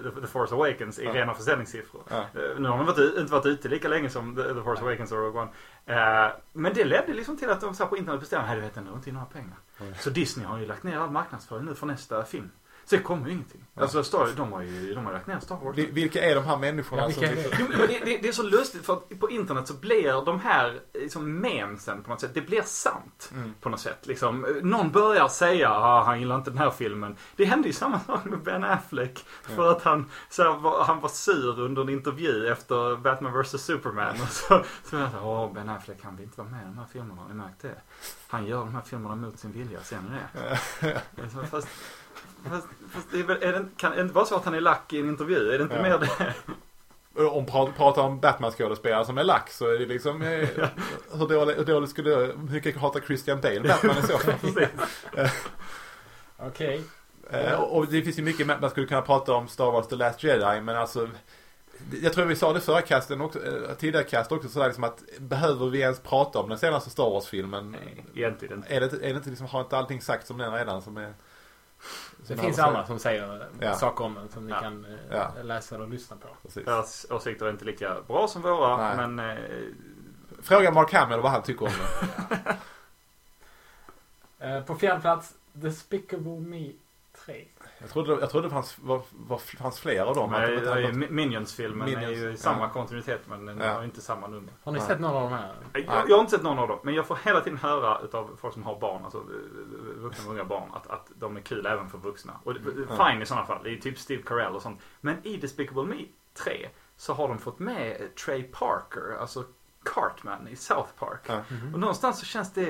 The, The Force Awakens i Ja. rena försäljningssiffror. Ja. Eh, nu har den varit, ut- inte varit ute lika länge som The, The Force Awakens och Rogue One. Eh, men det ledde liksom till att de så på internet bestämde att vet ändå inte in några pengar. Mm. Så Disney har ju lagt ner all marknadsföring nu för nästa film. Så det kommer ju ingenting. Ja. Alltså Star, de har ju de har lagt ner Star Wars. Vi- Vilka är de här människorna Ja, som... är liksom- Jo, men det, det, det är så lustigt för att på internet så blir de här liksom memesen på något sätt, det blir sant. Mm. På något sätt. Liksom, någon börjar säga att han gillar inte den här filmen. Det hände ju samma sak med Ben Affleck. För att han, så här, var, han var sur under en intervju efter Batman vs Superman. Och så, så jag här, åh Ben Affleck han vill inte vara med i de här filmerna, har ni märkt det? Han gör de här filmerna mot sin vilja, ser ni det? Det Fast, fast, fast det är, väl, är, det, kan är det inte bara så att han är lack i en intervju? Är det inte Ja. mer det? Om pra- pratar om Batman-skådespelare som är lack så är det liksom... Eh, hur, dåligt, hur dåligt skulle... Hur mycket hatar Christian Bale Batman i så fall? Precis. Okej. Eh, och det finns ju mycket man skulle kunna prata om Star Wars The Last Jedi men alltså jag tror vi sa det förra casten också, eh, tidigare cast också sådär liksom att behöver vi ens prata om den senaste Star Wars-filmen? Nej, egentligen inte. Är det, är det inte liksom, har inte allting sagt som den redan som är... Det finns andra som säger Ja. saker om den som ni Ja. kan eh, Ja. läsa och lyssna på. Precis. Deras åsikter är inte lika bra som våra, Nej. men... Eh, Fråga Mark Hamill vad han tycker om den. Eh, På fjärde plats, Despicable Me 3. Jag trodde, jag trodde det fanns, var, var, fanns fler av dem. Minions-filmen är ju i Minions, samma ja. kontinuitet, men den Ja. har inte samma nummer. Har ni Nej. sett någon av de här? Jag, jag har inte sett någon av dem, men jag får hela tiden höra utav folk som har barn, alltså vuxna och unga barn, att, att de är kul även för vuxna. Och Ja. fine i sådana fall, det är typ Steve Carell och sånt. Men i Despicable Me 3 så har de fått med Trey Parker, alltså Cartman i South Park. Ja. Mhm. Och någonstans så känns det.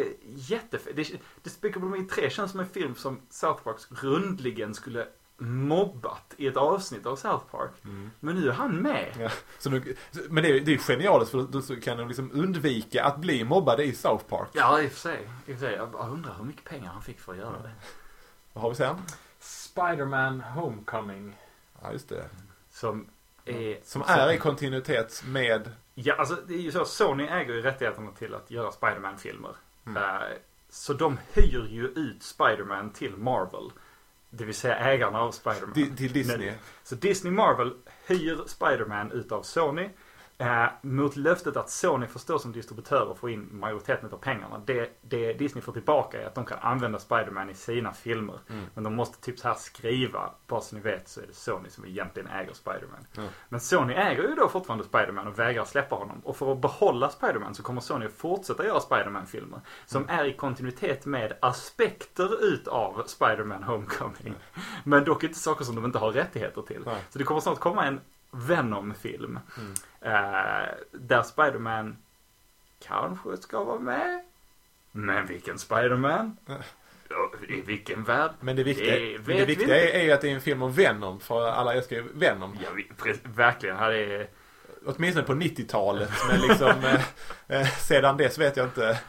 Det- Despicable Me 3 känns som en film som South Park grundligen skulle mobbat i ett avsnitt av South Park. Mm. Men nu är han med. Ja. Så nu, men det är, det är genialiskt för då kan de liksom undvika att bli mobbade i South Park. Ja, i och för sig. I och för sig. Jag undrar hur mycket pengar han fick för att göra det. Vad har vi sen? Spider-Man Homecoming. Ja, just det. Som är... Som är i kontinuitet med... Ja, alltså det är ju så. Sony äger ju rättigheterna till att göra Spider-Man-filmer. Mm. Eh, Så de hyr ju ut Spider-Man till Marvel. Det vill säga ägarna av Spider-Man. Di- till Disney. Men- Så Disney Marvel hyr Spider-Man utav Sony. Eh, mot löftet att Sony får stå som distributör och få in majoriteten av pengarna. Det, det Disney får tillbaka är att de kan använda Spider-Man i sina filmer. Mm. Men de måste typ så här skriva, bara så ni vet så är det Sony som egentligen äger Spider-Man. Ja. Men Sony äger ju då fortfarande Spider-Man och vägrar släppa honom. Och för att behålla Spider-Man så kommer Sony att fortsätta göra Spider-Man-filmer. Som är i kontinuitet med aspekter utav Spider-Man Homecoming. Men dock inte saker som de inte har rättigheter till. Så det kommer snart komma en Venom-film. Mm. Eh, där Spider-Man kanske ska vara med. Men vilken Spider-Man? Ja, I vilken värld? Men det viktiga, Det men det vi viktiga är, ju att det är en film om Venom. För alla älskar ju Venom. Ja, vi, pre- verkligen. Här är... Åtminstone på 90-talet. Men liksom eh, eh, sedan dess vet jag inte.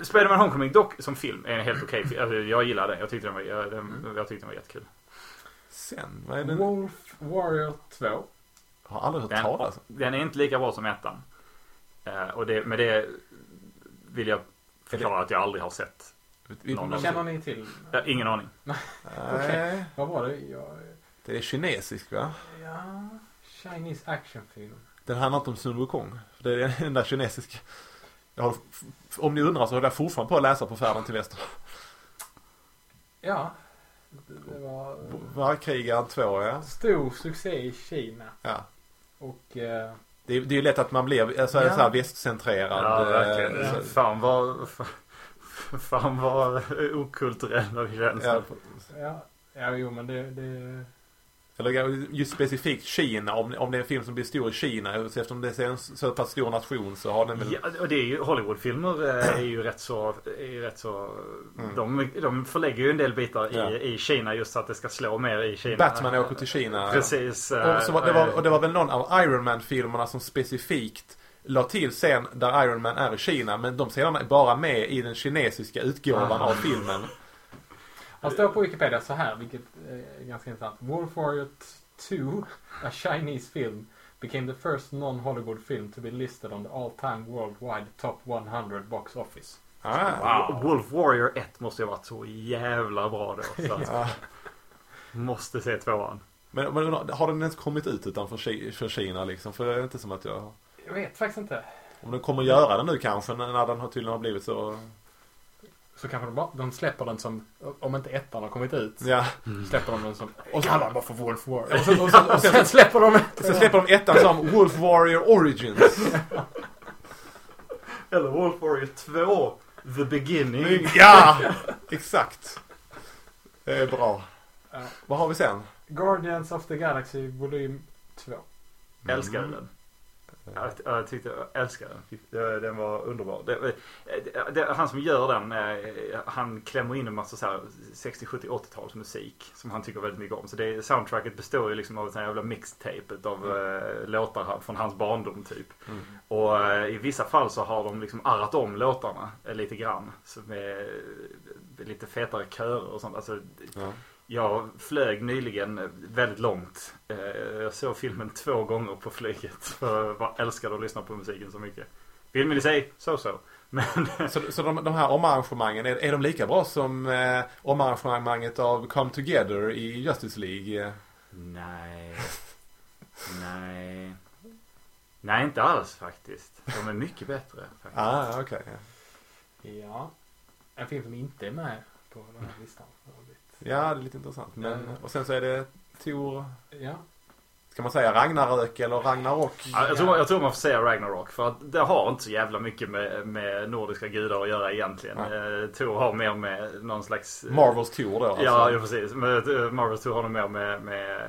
Spider-Man Homecoming dock som film är en helt okej film. Alltså, jag gillar den. Jag tyckte den var, jag, den, jag tyckte den var jättekul. sen? Vad är den? Wolf Warrior 2. Har aldrig hört Den, talas den är inte lika bra som ettan. Eh, och det, med det vill jag förklara att jag aldrig har sett. Någon Känner ni till? Har ingen aning. Nej, Vad var det? Jag, det är kinesisk va? ja, Chinese actionfilm. Den handlar inte om Sun Wukong. Det är den enda kinesiska. Jag har, om ni undrar så håller jag fortfarande på att läsa på färden till väster. Ja. Det, det var Vargkrigaren 2 ja. stor succé i Kina. ja. Och eh, Det är, det är ju lätt att man blir alltså, Ja. så här västcentrerad. Ja, eh, verkligen. så- Fan vad... Fan vad okulturella vi känns. Ja, ja, ja jo men det, det eller just specifikt Kina. Om, om det är en film som blir stor i Kina. Eftersom det är en så pass stor nation så har den väl... Ja, och det är ju, Hollywoodfilmer eh, är ju rätt så, är ju rätt så Mm. de, de förlägger ju en del bitar Ja. i, i Kina just så att det ska slå mer i Kina. Batman åker till Kina. Precis. Och, så var, det var, och det var väl någon av Iron Man-filmerna som specifikt la till scen där Iron Man är i Kina. Men de scenerna är bara med i den kinesiska utgåvan av filmen. Han står på Wikipedia så här, vilket är ganska intressant. Wolf Warrior 2, a Chinese film, became the first non-Hollywood film to be listed on the all-time worldwide top 100 box office. Ah. Wow. Wolf Warrior 1 måste ju ha varit så jävla bra då. Så att, Ja. måste se tvåan. Men, men har den ens kommit ut utanför Ki- för Kina liksom? För det är inte som att jag... Jag vet faktiskt inte. Om den kommer göra det nu kanske när den har tydligen har blivit så... Så kanske de, bara, de släpper den som, om inte ettan har kommit ut, Ja. släpper de den som, Och så- kallar den bara för Wolf Warrior. Och sen, och sen, och Och sen, släpper de sen släpper de ettan som Wolf Warrior Origins. Eller Wolf Warrior 2, The Beginning. Ja! Exakt. Det är bra. Ja. Vad har vi sen? Guardians of the Galaxy volym 2. Älskade den. Jag, jag tyckte jag älskade den. Den var underbar. Det, det, han som gör den, eh, han klämmer in en massa så här 60, 70, 80-tals musik som han tycker väldigt mycket om. Så det, soundtracket består ju liksom av här jävla mixtape av eh, låtar från hans barndom typ. Mm. Och eh, i vissa fall så har de liksom arrat om låtarna lite grann. Så med lite fetare körer och sånt. Alltså, Ja. Jag flög nyligen väldigt långt. Eh, Jag såg filmen två gånger på flyget. För jag älskade att lyssna på musiken så mycket. Filmen i sig, så så. Men Så, så de, de här omarrangemangen, är, är de lika bra som eh, omarrangemanget av Come Together i Justice League? nej. Nej. Nej, inte alls faktiskt. De är mycket bättre. Faktiskt. Ah, okej. Ja. En film som inte är med på den här listan. Ja, det är lite intressant. Men, Ja. och sen så är det Tor, Ja. ska man säga Ragnarök eller Ragnarok? Ja, jag, tror, jag tror man får säga Ragnarok för att det har inte så jävla mycket med, med nordiska gudar att göra egentligen. Nej. Eh, Tor har mer med någon slags... Marvels Tor då alltså. Ja, ja precis. Eh, Marvel Tor har nog mer med, med...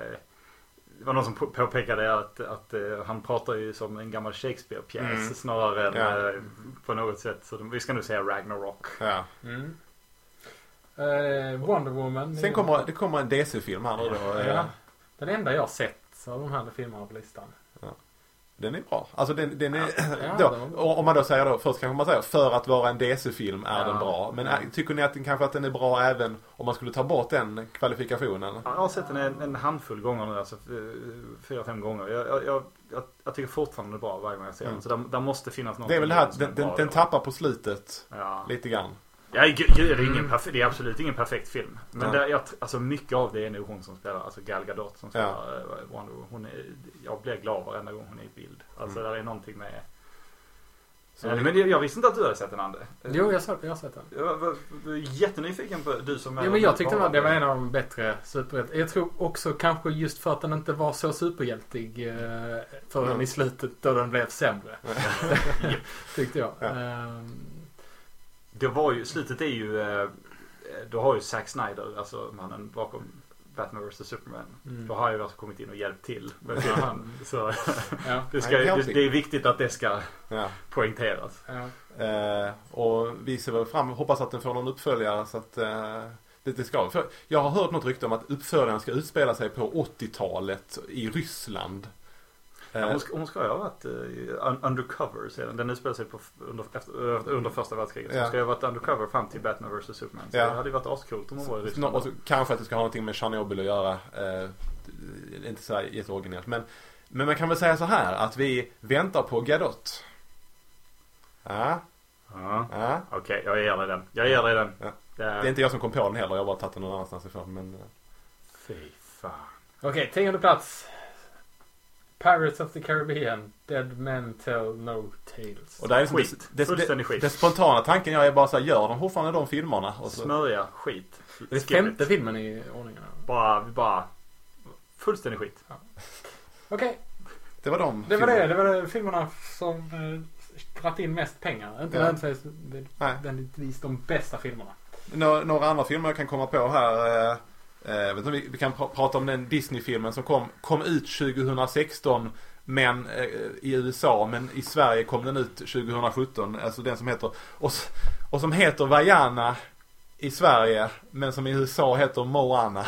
Det var någon som på- påpekade att, att eh, han pratar ju som en gammal Shakespeare-pjäs Mm. snarare än Ja. eh, på något sätt. Så de, vi ska nu säga Ragnarok. Ja. Mm. Eh, Wonder Woman. Sen kommer, det kommer en DC-film här nu då. eh, Ja. Den enda jag har sett av de här filmerna på listan. Den är bra. Alltså den, den är, Ja, då, den om man då säger då, först kanske man säger för att vara en DC-film är Ja. den bra. Men Ja. är, tycker ni att den kanske att den är bra även om man skulle ta bort den kvalifikationen? Jag har sett den en, en handfull gånger nu, alltså fyra, fem gånger. Jag, jag, jag, jag, tycker fortfarande det är bra varje gång jag ser den. Mm. Så där, där måste finnas något. Det är väl det här den, den, den tappar på slutet Ja. lite grann. Ja, gud, gud, det, är ingen Mm. perfe- det är absolut ingen perfekt film. Men Ja. det, jag, alltså mycket av det är nog hon som spelar, alltså Gal Gadot som spelar Ja. eh, Wonder Woman. Hon är, jag blir glad varenda gång hon är i bild. Alltså Mm. där är någonting med... Så Ja, det- men jag, jag visste inte att du hade sett den Ande. Jo, jag, sa, jag har sett den. Jag var, var, var jättenyfiken på du som är... Ja, men jag tyckte det var, det var en av de bättre superhjältar. Jag tror också kanske just för att den inte var så superhjältig eh, förrän Mm. i slutet då den blev sämre. tyckte jag. Ja. Ehm, Det var ju, slutet är ju... eh, Då har ju Zack Snyder, alltså mannen bakom Batman vs Superman. Mm. Då har ju alltså kommit in och hjälpt till med filmen. Så ja, det, ska, det är det, är viktigt att det ska Ja. poängteras. ja. Eh, och vi ser väl fram hoppas att den får någon uppföljare så att eh, det, det ska. För jag har hört något rykte om att uppföljaren ska utspela sig på 80-talet i Ryssland. Ja, Eh, hon, ska, hon ska ha varit uh, un undercover sedan. Den utspelar sig på, under, efter, eh, under första världskriget. Så hon ska ju ha varit undercover fram till Batman vs Superman. Så det hade ju varit ascoolt om hon var i Nå- Ryssland. så, kanske att det ska ha någonting med Tjernobyl att göra. Eh, inte så jätteoriginellt. Men, men man kan väl säga så här att vi väntar på Gadot. Ja, Ja. ja. Okej, jag ger dig den. Jag ger dig den. Ja. Det är inte jag som kom på den heller. Jag har bara tagit den någon annanstans ifrån. Men, Fy fan. Okej, tionde plats. Pirates of the Caribbean. Dead Men Tell No Tales. och där är liksom Skit. det, det, Fullständig det, skit. det spontana tanken jag är bara så här, gör de fortfarande de filmerna? Och så, Smörja, skit. det är femte filmen i ordningen. Bara, vi bara. Fullständig skit. Okej, det var de det var det. filmerna. Det var de filmerna som eh, dragit in mest pengar. Inte Ja. nödvändigtvis de bästa filmerna. Nå- några andra filmer jag kan komma på här. Eh, eh, vet inte, om vi, vi kan pr- prata om den Disney-filmen som kom, kom ut 2016. Men eh, i USA, men i Sverige kom den ut 2017. Alltså den som heter, och, och som heter Vaiana i Sverige. Men som i USA heter Moana.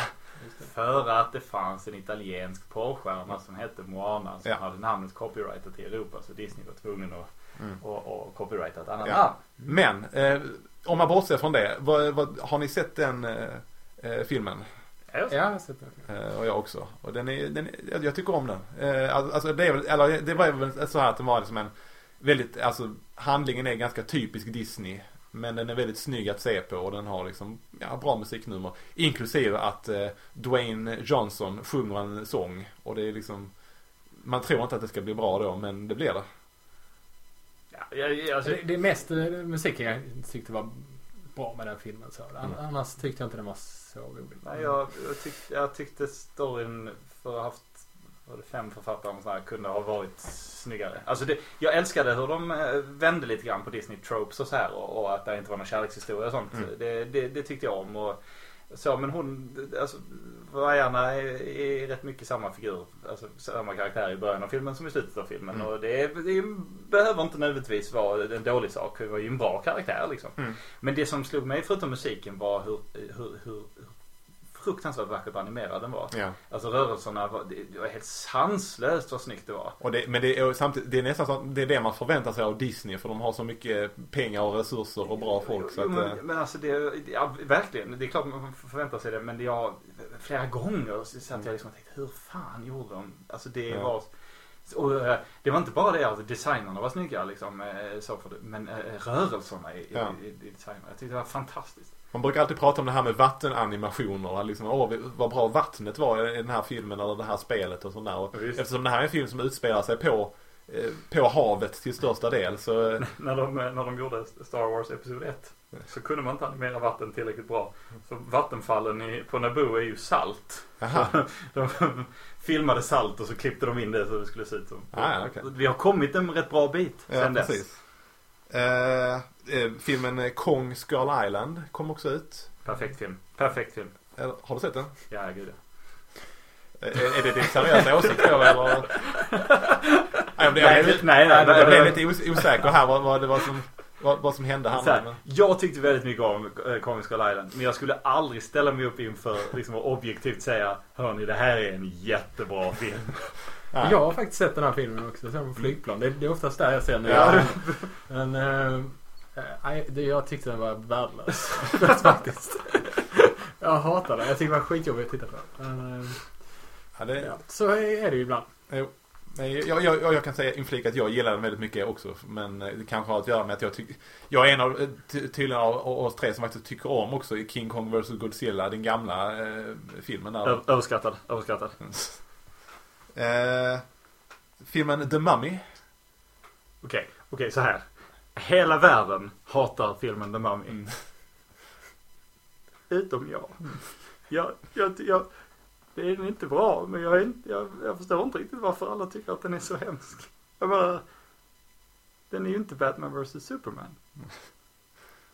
För att det fanns en italiensk porrstjärna som hette Moana som Ja. hade namnet copyrightat i Europa så Disney var tvungen att Mm. och, och copyrighta ett annat Ja. namn. Men, eh, om man bortser från det. Vad, vad, har ni sett den eh, eh, filmen? Ja, jag har sett den. Eh, och jag också. Och den är, den är, jag- tycker om den. Eh, al- alltså det är väl, eller det var väl så här att den var liksom en väldigt, alltså handlingen är ganska typisk Disney. Men den är väldigt snygg att se på och den har liksom, ja, bra musiknummer. Inklusive att eh, Dwayne Johnson sjunger en sång. Och det är liksom, man tror inte att det ska bli bra då, men det blir det. Ja, jag, alltså, Det, det är mest eh, musiken jag tyckte var bra med den filmen. Så. An- Mm. Annars tyckte jag inte den var så rolig. nej, jag, jag, tyckte, jag tyckte storyn för att ha haft var det fem författare och sådär, kunde ha varit snyggare. Alltså det, jag älskade hur de eh, vände lite grann på Disney tropes och så här och, och att det inte var någon kärlekshistoria och sånt. Mm. Det, det, det tyckte jag om. Och, så, men hon, alltså Vaiana är, är rätt mycket samma figur, alltså samma karaktär i början av filmen som i slutet av filmen. Mm. Och det, det behöver inte nödvändigtvis vara en dålig sak, det var ju en bra karaktär liksom. Mm. Men det som slog mig förutom musiken var hur, hur, hur, hur fruktansvärt vackert animerad den var. Ja. Alltså rörelserna var, det, var helt sanslöst vad snyggt det var. Och det, men det är samtidigt, det är nästan så att det är det man förväntar sig av Disney. För de har så mycket pengar och resurser och bra folk. Så Jo, att, men, eh, men alltså det, ja, verkligen. Det är klart man förväntar sig det. Men jag, flera gånger så satt jag liksom och tänkte, hur fan gjorde de? Alltså det Ja. var, och eh, det var inte bara det att designerna var snygga liksom, eh, så för det, men rörelserna i, Ja. i, i designen. Jag tyckte det var fantastiskt. Man brukar alltid prata om det här med vattenanimationer. Liksom, åh, vad bra vattnet var i den här filmen eller det här spelet och sånt där. Och Ja, visst. eftersom det här är en film som utspelar sig på, eh, på havet till största del så... eh, När de, när de gjorde Star Wars Episod 1 så kunde man inte animera vatten tillräckligt bra. Så vattenfallen i, på Naboo är ju salt. De filmade salt och så klippte de in det så det skulle se ut som. Ah, ja, okej. Vi har kommit en rätt bra bit Ja, sen dess. precis. Eh, eh, filmen eh, Kong Skull Island kom också ut. Perfekt film. Perfekt film. Eller, har du sett den? Ja, gud ja. Eh, är det din seriösa åsikt då eller? Nej, jag blev, Nej, jag blev, nej, nej, jag blev nej, lite os- osäker här vad, vad det var som, vad, vad som hände här. Här, jag tyckte väldigt mycket om äh, Kong Skull Island. Men jag skulle aldrig ställa mig upp inför liksom, att objektivt säga Hörni, det här är en jättebra film. Nej. Jag har faktiskt sett den här filmen också. Sen på flygplan. Det, det är oftast där jag ser den. Ja. Men eh, nej, det, jag tyckte den var värdelös. faktiskt. Jag hatar den. Jag tyckte det var skitjobbigt att titta på. Men, eh, Ja, det, ja, så är det ju ibland. Men jag, jag, jag, kan säga inflika att jag gillar den väldigt mycket också. Men det kanske har att göra med att jag tycker... Jag är en av, eh, ty- tydligen av oss tre som faktiskt tycker om också King Kong vs Godzilla, den gamla eh, filmen där. Ö- Överskattad. Överskattad. Eh, filmen The Mummy. Okej, okej så här. Hela världen hatar filmen The Mummy. Mm. Utom jag. Jag, jag, jag. Det är inte bra, men jag, inte, jag, jag förstår inte riktigt varför alla tycker att den är så hemsk. Jag menar, den är ju inte Batman vs Superman.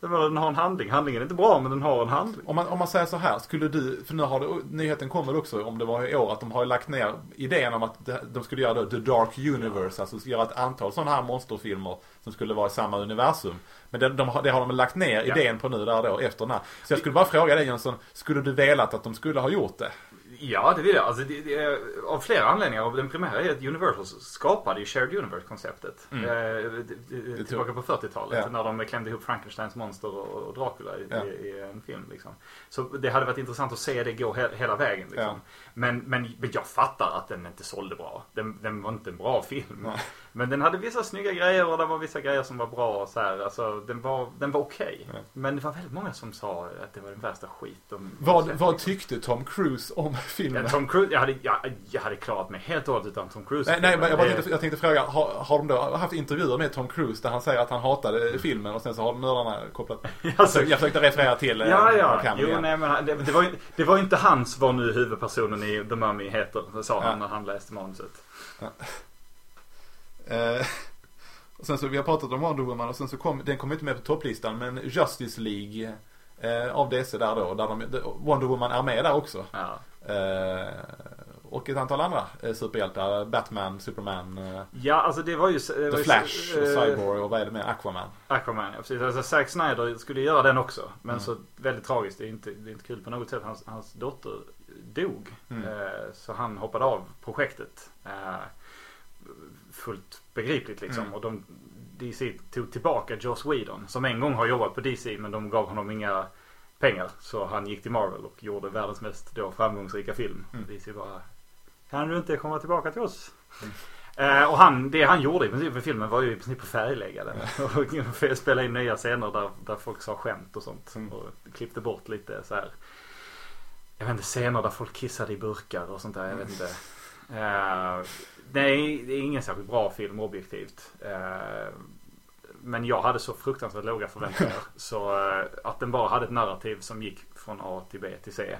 Jag menar, den har en handling. Handlingen är inte bra, men den har en handling. Om man, om man säger så här, skulle du, för nu har det, nyheten kommer också om det var i år att de har lagt ner idén om att de skulle göra då The Dark Universe, alltså göra ett antal sådana här monsterfilmer som skulle vara i samma universum. Men det, de, har- det har de lagt ner Ja. idén på nu där då, efter den här. Så jag skulle bara fråga dig Jönsson, skulle du velat att de skulle ha gjort det? Ja, det vill jag. Alltså, det, det, av flera anledningar. Den primära är att Universal skapade ju Shared Universe-konceptet. Mm. Eh, tillbaka på 40-talet. Ja. När de klämde ihop Frankensteins monster och, Dracula i, Ja. i en film. Liksom. Så det hade varit intressant att se det gå he, hela vägen. Liksom. Ja. Men, men, jag fattar att den inte sålde bra. Den, den var inte en bra film. Nej. Men den hade vissa snygga grejer och det var vissa grejer som var bra. Så här. Alltså, den var, den var okej. Ja. Men det var väldigt många som sa att det var den värsta skit de Vad, vad tyckte Tom Cruise om filmen? Ja, Tom Cruise, jag hade, jag, jag hade klarat mig helt och hållet utan Tom Cruise. Nej, nej men jag, bara Det- tänkte, jag tänkte fråga, har, har de då haft intervjuer med Tom Cruise där han säger att han hatade filmen och sen så har mördarna kopplat... Alltså, Jag försökte referera till eh, ja, ja. Jo, igen. nej, men det, det, var det var inte hans vad nu huvudpersonen i The Mummy heter. Det sa Ja. han när han läste manuset. Eh, och sen så, vi har pratat om Wonder Woman och sen så kom, den kom inte med på topplistan men Justice League eh, av DC där då, där de, Wonder Woman är med där också. Ja. Eh, och ett antal andra eh, superhjältar, Batman, Superman, eh, ja, alltså det var ju... Det var The ju, Flash, och eh, Cyborg och vad är det med? Aquaman. Aquaman, ja precis. Alltså Zack Snyder skulle göra den också. Men Mm. så väldigt tragiskt. Det är inte, det är inte kul på något sätt. Hans, hans dotter dog. Mm. Eh, så han hoppade av projektet. Eh, fullt begripligt liksom. Mm. Och de, DC tog tillbaka Joss Whedon. Som en gång har jobbat på DC men de gav honom inga pengar. Så han gick till Marvel och gjorde världens mest då framgångsrika film. Mm. DC bara Kan du inte komma tillbaka till oss? Mm. Eh, och han, det han gjorde i princip med filmen var ju i princip att färglägga den. Och spela in nya scener där, där folk sa skämt och sånt. Mm. Och klippte bort lite så här. Jag vet inte, scener där folk kissade i burkar och sånt där. Jag vet inte. Eh, nej, det är ingen särskilt bra film objektivt. Eh, men jag hade så fruktansvärt låga förväntningar. så eh, att den bara hade ett narrativ som gick från A till B till C.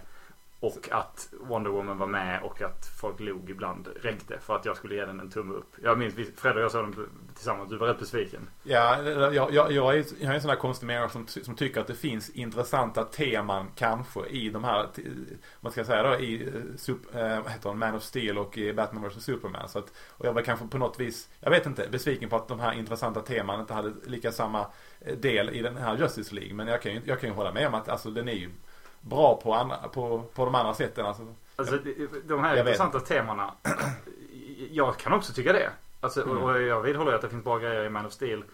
Och att Wonder Woman var med och att folk log ibland räckte för att jag skulle ge den en tumme upp. Jag minns, Fred och jag såg den tillsammans. Du var rätt besviken. Ja, jag, jag, jag, är, jag är en sån där konstig människa som, som tycker att det finns intressanta teman kanske i de här, vad ska jag säga då, i eh, super, eh, vad heter Man of Steel och i Batman vs Superman. Så att, och jag var kanske på något vis, jag vet inte, besviken på att de här intressanta teman inte hade lika samma eh, del i den här Justice League. Men jag kan ju, jag kan ju hålla med om att alltså, den är ju bra på, andra, på, på de andra sätten. Alltså. Alltså de- här Jag vet. intressanta temana. Jag kan också tycka det. Alltså, Mm. och jag vidhåller att det finns bra grejer i Man of Steel.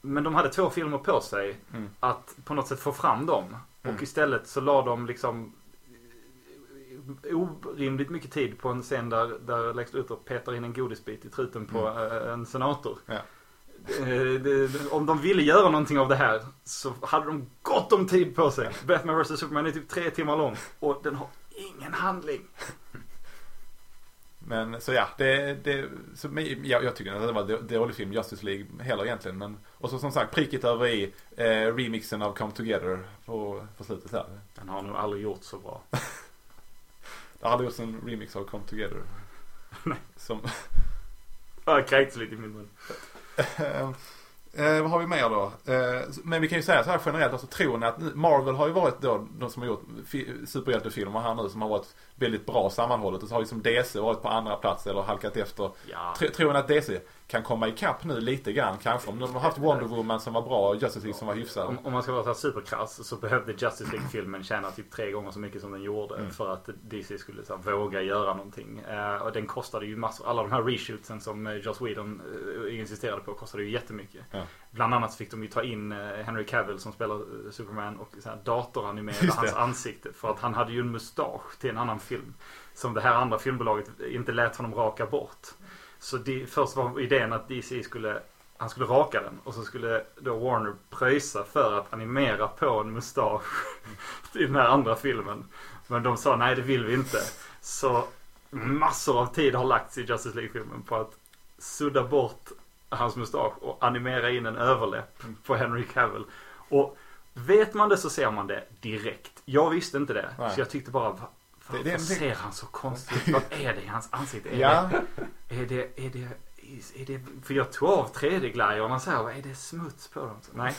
Men de hade två filmer på sig Mm. att på något sätt få fram dem. Mm. Och istället så la de liksom orimligt mycket tid på en scen där, där Lex Luthor petar in en godisbit i truten på eh, en senator. Ja. Eh, Om de ville göra någonting av det här så hade de gott om tid på sig. Batman vs Superman är typ tre timmar lång och den har ingen handling. Men så ja, det, det så, men, jag, jag tycker att det var en dålig film, Justice League heller egentligen. Men, och så som sagt pricket över i eh, remixen av Come Together på, på slutet här. Den har nog aldrig gjort så bra. Det hade gjorts en remix av Come Together. som, Jag kräktes lite i min mun. Eh, eh, vad har vi mer då? Eh, men vi kan ju säga så här generellt, alltså tror ni att Marvel har ju varit då de som har gjort superhjältefilmer här nu som har varit väldigt bra sammanhållet. Och så har ju som DC varit på andra plats eller halkat efter. Ja. Tr- Tror ni att DC kan komma ikapp nu lite grann kanske? Om de har haft Wonder Woman som var bra och Justice League som var hyfsad. Om, om man ska vara så superkrass så behövde Justice League-filmen tjäna typ tre gånger så mycket som den gjorde. Mm. För att DC skulle så här, våga göra någonting. Eh, och den kostade ju massor. Alla de här reshootsen som eh, Joss Whedon eh, insisterade på kostade ju jättemycket. Ja. Bland annat fick de ju ta in eh, Henry Cavill som spelar eh, Superman och så här, datoranimera det. hans ansikte. För att han hade ju en mustasch till en annan film. Som det här andra filmbolaget inte lät honom raka bort. Så de, först var idén att DC skulle han skulle raka den och så skulle då Warner pröjsa för att animera på en mustasch i den här andra filmen. Men de sa nej det vill vi inte. Så massor av tid har lagts i Justice League-filmen på att sudda bort hans mustasch och animera in en överläpp på Henry Cavill. Och vet man det så ser man det direkt. Jag visste inte det. Nej. Så jag tyckte bara, va- Det- varför det en- ser han så konstigt? Vad är det i hans ansikte? Är Ja, det, är det, är det, är det, för jag tog av 3D-glajjorna så här, vad är det smuts på dem? Nej.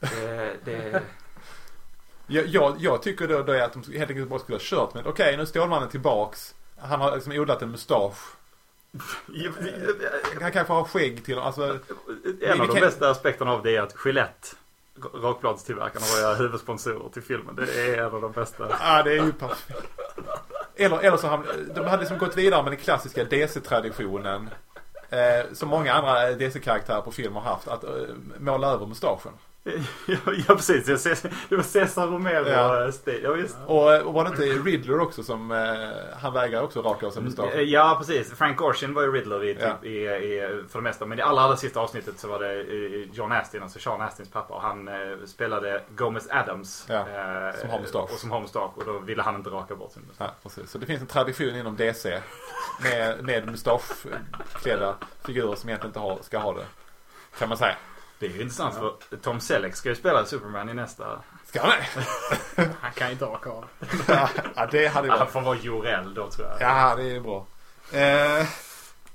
Det, det, jag, jag, jag tycker då, då att de helt enkelt bara skulle ha kört med okej nu är Stålmannen tillbaks. Han har liksom odlat en mustasch. Han kanske har skägg till alltså, En av de kan- bästa aspekterna av det är att Gillette, rakbladstillverkarna, var jag huvudsponsorer till filmen. Det är en av de bästa. Ja, det är ju perfekt. Eller, eller så har de hade liksom gått vidare med den klassiska DC-traditionen. Eh, som många andra DC-karaktärer på film har haft. Att eh, måla över mustaschen. ja, precis. Jag ser, det var Cesar Romero Ja. stil. Ja, visst. Och, eh, och var det inte Riddler också som, eh, han vägrar också raka av sig mustaschen? Ja, precis. Frank Gorshin var ju Riddler i, Ja. i, i, för det mesta. Men i allra, allra sista avsnittet så var det eh, John Astin, alltså Sean Astins pappa. Och han eh, spelade Gomez Adams. Ja, eh, som har mustasch. Och som har mustasch. Och då ville han inte raka bort sin mustasch. Ja, precis. Så det finns en tradition inom DC med, med mustaschklädda figurer som egentligen inte har, ska ha det. Kan man säga. Det är ju intressant för Tom Selleck ska ju spela Superman i nästa. Ska han det? Han kan inte raka av. Ja, det hade ju Han varit... får vara Jorell då tror jag. Ja, det är bra. Eh,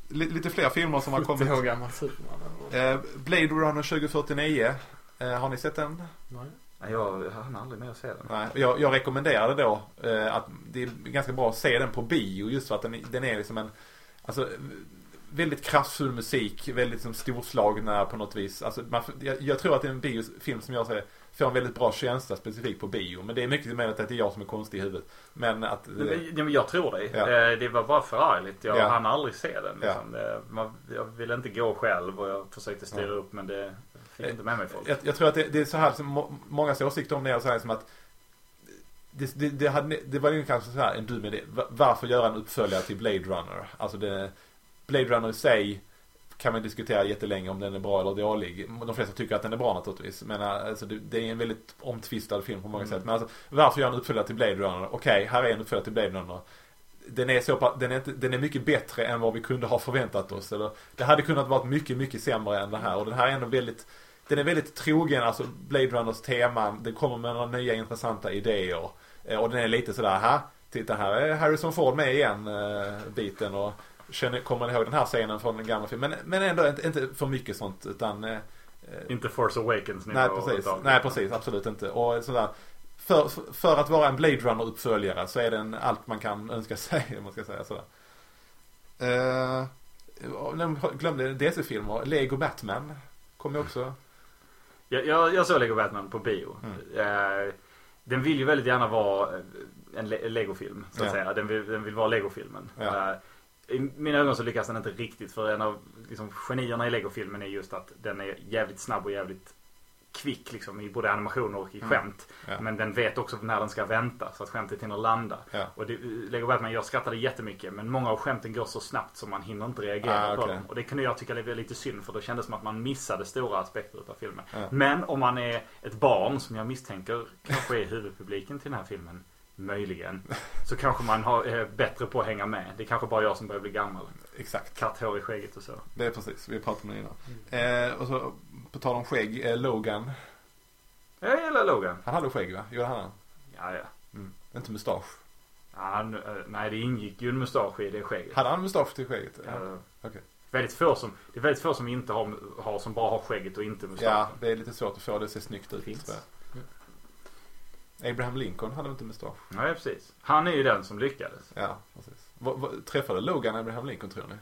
li- lite fler filmer som har kommit. hur gammal Superman. Eh, Blade Runner 2049. Eh, har ni sett den? Nej. Jag hann aldrig med att se den. Nej. Jag, jag rekommenderade då eh, att det är ganska bra att se den på bio just för att den, den är liksom en Alltså väldigt kraftfull musik, väldigt liksom, storslagna på något vis. Alltså, man, jag, jag tror att det är en biofilm som jag säger får en väldigt bra känsla specifikt på bio. Men det är mycket möjligt att det är jag som är konstig i huvudet. Men att... Men, men jag tror dig. Ja. Eh, Det var bara förargligt. Jag Ja. hann aldrig se den. Liksom. Det- man- Jag ville inte gå själv och jag försökte styra Ja. upp men det fick inte med mig folk. Jag, jag tror att det, det är så här som må, mångas åsikter om det är så här som att det, det, det, hade, det var ju kanske så här en dum idé. Va- Varför göra en uppföljare till Blade Runner? Alltså det, Blade Runner i sig kan man diskutera jättelänge om den är bra eller dålig. De flesta tycker att den är bra naturligtvis. Men alltså, det, är en väldigt omtvistad film på många Mm. sätt. Men alltså, varför göra en uppföljare till Blade Runner? Okej, här är en uppföljare till Blade Runner. Den är, så, den, är inte, den är mycket bättre än vad vi kunde ha förväntat oss. Eller, det hade kunnat vara mycket, mycket sämre än det här. Och den här är ändå väldigt den är väldigt trogen, alltså Blade Runners teman. Den kommer med några nya intressanta idéer. Eh, Och den är lite sådär, ha titta här är Harrison Ford med igen eh, biten. Och känner, kommer ihåg den här scenen från den gamla filmen? Men, men ändå inte, inte för mycket sånt utan eh, Inte Force Awakens nivå. Nej precis, nej precis, absolut inte. Och sådär, för, för att vara en Blade Runner uppföljare så är den allt man kan önska sig, om man ska säga sådär. Uh, glömde DC-filmer, Lego Batman kom ju också. Jag, jag, jag såg Lego Batman på bio. Mm. Eh, den vill ju väldigt gärna vara en Le- Lego-film. Så att Ja. säga. Den vill, den vill vara Lego-filmen. Ja. Eh, I mina ögon så lyckas den inte riktigt. För en av liksom, genierna i Lego-filmen är just att den är jävligt snabb och jävligt kvick liksom, i både animationer och i Mm. skämt. Ja. Men den vet också när den ska vänta så att skämtet hinner landa. Ja. Och det, Lego Batman, jag skrattade jättemycket men många av skämten går så snabbt så man hinner inte reagera Ah, på dem. Och det kunde jag tycka var lite synd för då kändes det som att man missade stora aspekter av filmen. Ja. Men om man är ett barn som jag misstänker kanske är huvudpubliken till den här filmen. Möjligen. Så kanske man har, är bättre på att hänga med. Det är kanske bara jag som börjar bli gammal. Exakt, Katthår i skägget och så. det är precis, vi pratade om det innan. Eh, och så på tal om skägg, eh, Logan, Jag gillar Logan. han hade skägg va? Gjorde han det? Ja, ja. Mm. Inte mustasch. Ja, han, eh, nej, det ingick ju en mustasch i det skägget. Hade han mustasch till skägget? Ja. Ja. okej. Väldigt få som, det är väldigt få som inte har, har som bara har skägget och inte mustaschen. ja, det är lite svårt att få det att se snyggt ut. Finns. Jag. Abraham Lincoln hade inte mustasch. Nej, precis. Han är ju den som lyckades. Ja, precis. Vad, vad, träffade Logan Abraham Lincoln tror ni?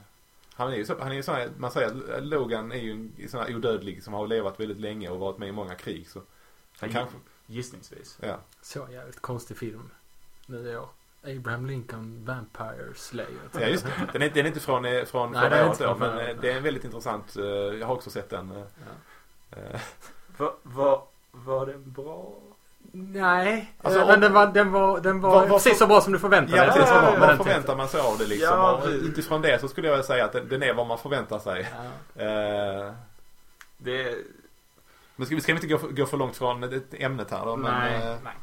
Han är ju så, han är ju sån här, man säger att Logan är ju en sån här odödlig som har levat väldigt länge och varit med i många krig så. Han kanske, Gissningsvis. ja. Så jävligt konstig film. Nu i år. Abraham Lincoln Vampire Slayer. Ja just det. Den är, den är inte från, eh, från Nej, förra den är året inte då, från men eh, det är en väldigt intressant, eh, jag har också sett den. Ja. Var, var, var det bra? Nej, Alltså, eh, om- men den var, den var, den var Vad- vad precis så bra som du förväntade Ja, dig. precis. ja, ja, vad förväntar man sig av det liksom? Ja, och utifrån det så skulle jag säga att den, den är vad man förväntar sig. Ja. Eh, Det, men ska, vi ska vi inte gå för, gå för långt från det- ämnet här då? Men, Nej, eh, nej.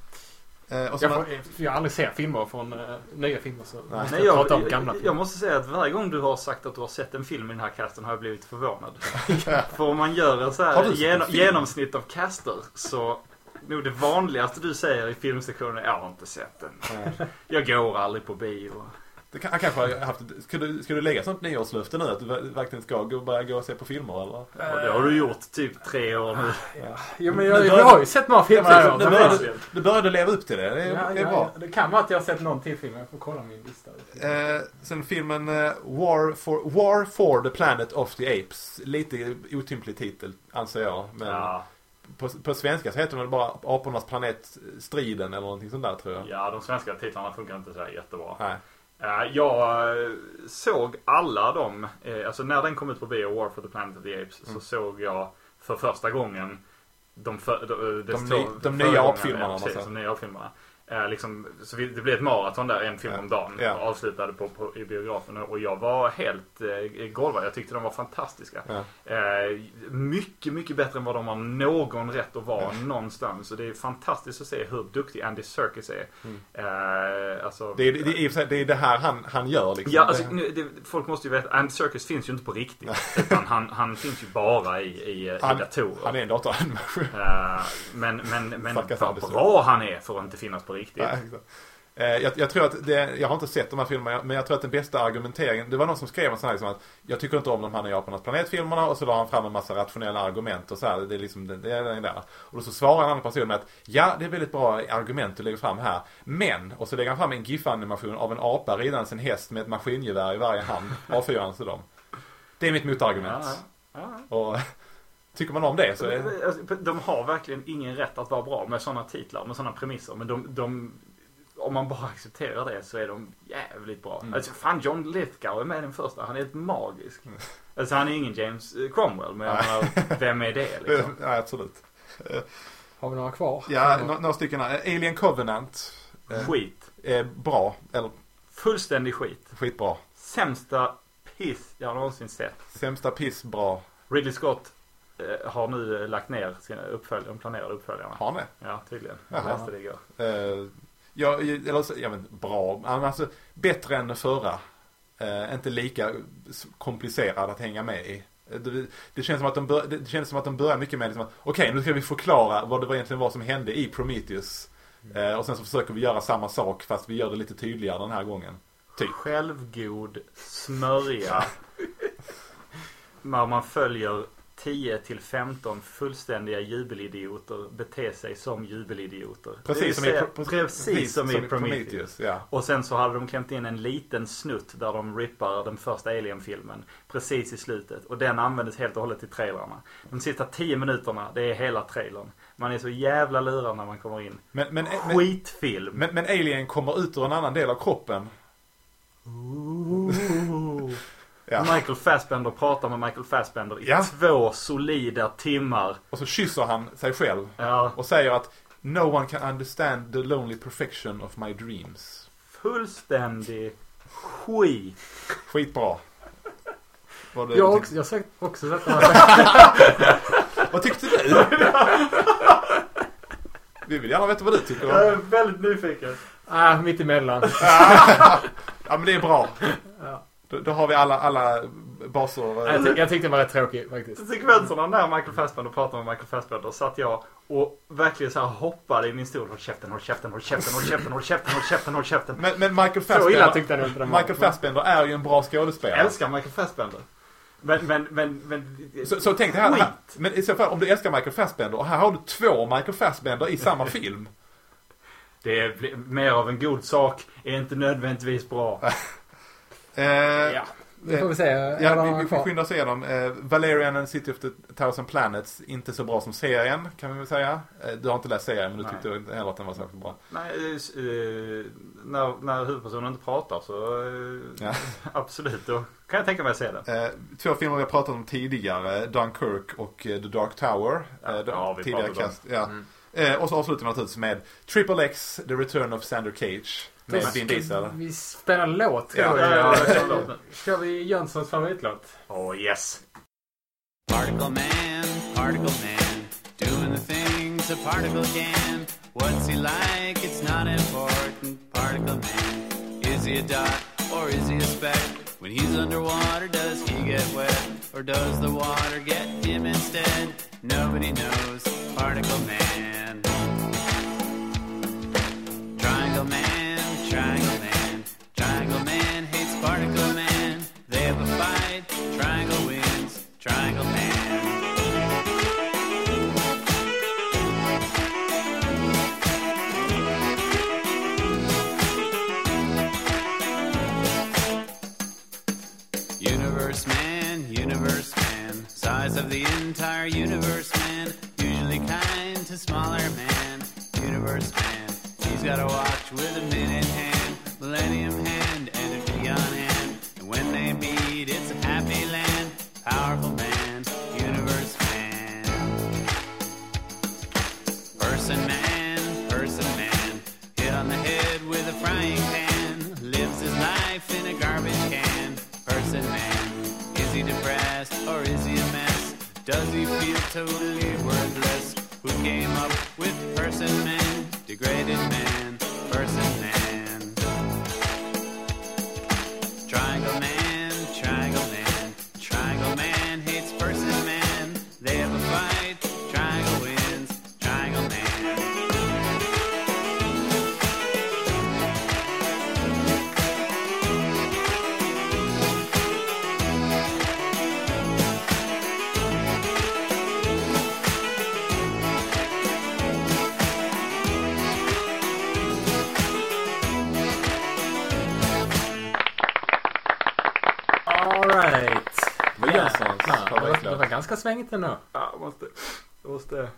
Jag, får, jag har aldrig sett filmer från uh, nya filmer så Nej. jag jag, prata om jag, gamla jag, filmer. måste säga att varje gång du har sagt att du har sett en film i den här casten har jag blivit förvånad. För om man gör en så här genom, genomsnitt av caster så nog det vanligaste du säger i filmsektionen är jag har inte sett den. Jag går aldrig på bio. det kan, han kanske har haft, ska, du, ska du lägga sånt nyårslöfte nu att du ver- verkligen ska gå, börja gå och se på filmer eller? Och det har du gjort typ tre år nu. Jo men jag, jag har ju sett några filmer Ja, här. Nu börjar du, började leva upp till det, det är, Ja, det är ja, bra. ja. Det kan vara att jag har sett någon till film. Jag får kolla min lista. Eh, sen filmen eh, War, for, War for the Planet of the Apes. Lite otymplig titel anser jag. Men Ja. På, på svenska så heter den bara Apornas planet Striden eller någonting sånt där tror jag. Ja, de svenska titlarna funkar inte så här jättebra. Nej. Eh, Jag eh, såg alla de, eh, alltså när den kom ut på bio, War for the Planet of the Apes, Mm. så såg jag för första gången de, för, de, De dess ny- de nya apfilmerna, ja, precis, säger. de nya apfilmerna. Eh, liksom, så vi, det blev ett maraton där, en film Ja. om dagen. Ja. Och avslutade på, på, i biografen. Och jag var helt eh, golvad. Jag tyckte de var fantastiska. Ja. Eh, mycket, mycket bättre än vad de har någon rätt att vara någonstans. Och det är fantastiskt att se hur duktig Andy Serkis är. Eh, alltså, Mm. Det är, det, är, i det är det här han, han gör liksom. Ja, alltså, Det- nu, det, folk måste ju veta, Andy Serkis finns ju inte på riktigt. utan han, han finns ju bara i, i, i han, datorer. han är en datoranimation. Eh, men men, men vad bra han är för att inte finnas på riktigt. Ja, exakt. Eh, Jag, jag tror att det, jag har inte sett de här filmerna, men jag tror att den bästa argumenteringen, det var någon som skrev en sån här liksom att jag tycker inte om de här nya Apornas planetfilmerna och så la han fram en massa rationella argument och så här, det är liksom, det, är den där. Och då så svarar en annan person med att ja, det är väldigt bra argument du lägger fram här, men, och så lägger han fram en GIF-animation av en apa ridandes en häst med ett maskingevär i varje hand, avfyrar han till dem. Det är mitt motargument. Ja, ja. Och tycker man om det så är Alltså, De har verkligen ingen rätt att vara bra med sådana titlar, med sådana premisser. Men de, de, om man bara accepterar det så är de jävligt bra. Mm. Alltså, fan, John Lithgow är med i den första. Han är helt magisk. Alltså han är ingen James eh, Cromwell, men jag Nej. menar, vem är det liksom? Ja, absolut. Har vi några kvar? Ja, nå- några stycken här. Alien Covenant. eh, Skit. är bra, eller Fullständig skit. skitbra. Sämsta piss jag någonsin sett. Sämsta piss, bra. Ridley Scott eh, har nu eh, lagt ner sina uppföljare, de planerade uppföljarna. Har ni? Ja, tydligen. Jaha. Jag läste det igår. Eh, ja, eller så, vet inte, bra. Men Alltså, bättre än förra. Eh, inte lika komplicerad att hänga med i. Eh, Det, det, känns som att de bör, det känns som att de börjar mycket med liksom att okej, nu ska vi förklara vad det var egentligen var som hände i Prometheus. Eh, och sen så försöker vi göra samma sak fast vi gör det lite tydligare den här gången. Typ. Självgod smörja. när man följer 10 till 15 fullständiga jubelidioter bete sig som jubelidioter. Precis som i, precis, som, i Prometheus. Ja. Och sen så hade de klämt in en liten snutt där de rippar den första Alien-filmen. Precis i slutet. Och den användes helt och hållet i trailrarna. De sista 10 minuterna, det är hela trailern. Man är så jävla lurad när man kommer in. Men, men, Skitfilm. men, men Alien kommer ut ur en annan del av kroppen. Ja. Michael Fassbender pratar med Michael Fassbender i Ja. två solida timmar. Och så kysser han sig själv. Ja, Och säger att No one can understand the lonely perfection of my dreams. fullständig skit. Skitbra. Var det, Jag har också, jag har sagt- också sett den här. Vad tyckte du? Vi vill gärna veta vad du tycker Jag är väldigt nyfiken. Ah, mitt emellan. Ja men det är bra. Ja. Då, då har vi alla, alla baser. Jag, tyck, jag tyckte den var rätt tråkig faktiskt. Sekvenserna när Michael Fassbender pratar med Michael Fassbender satt jag och verkligen så här hoppade i min stol. Håll käften, håll käften, håll käften, håll käften, håll käften, håll käften, håll käften. Men, men Michael Så illa Fassbender, tyckte jag inte den. Michael Fassbender är ju en bra Jag skådespelare. älskar Michael Fassbender. Men, men, men, men... Så, så tänk dig här, här, men i så fall om du älskar Michael Fassbender och här har du två Michael Fassbender i samma film. Det är mer av en god sak, är inte nödvändigtvis bra. Eh, Ja, vi får vi se. Ja, det vi, vi får kvar? skynda oss igenom. Eh, Valerian and City of the Thousand Planets, inte så bra som serien kan vi väl säga. Eh, du har inte läst serien men du Nej. tyckte inte heller att den var särskilt bra. Nej, eh, när, när huvudpersonen inte pratar så eh, Ja. absolut, då kan jag tänka mig att se den. Eh, två filmer vi har pratat om tidigare, Dunkirk och eh, The Dark Tower. Ja, Eh, de- ja, vi tidigare om. kast. Ja. Mm. Eh, och så avslutar vi naturligtvis med Triple X, The Return of Sander Cage. Med Då Vin ska Diesel. Vi spelar en låt. Ja. Ska vi, Ja, ja, jag kör låt nu. Kör vi Jönssons favoritlåt? Oh yes. Particle man, particle man, doing the things a particle can. What's he like? It's not important. Particle man, is he a dot or is he a speck? When he's underwater, does he get wet or does the water get him instead? Nobody knows. Particle man. Triangle man, triangle man. Universe man, universe man, size of the entire universe man, usually kind to smaller man, universe man. He's got a watch with a minute hand, millennium hand, he svängigt ändå. Ja, jag måste, jag måste,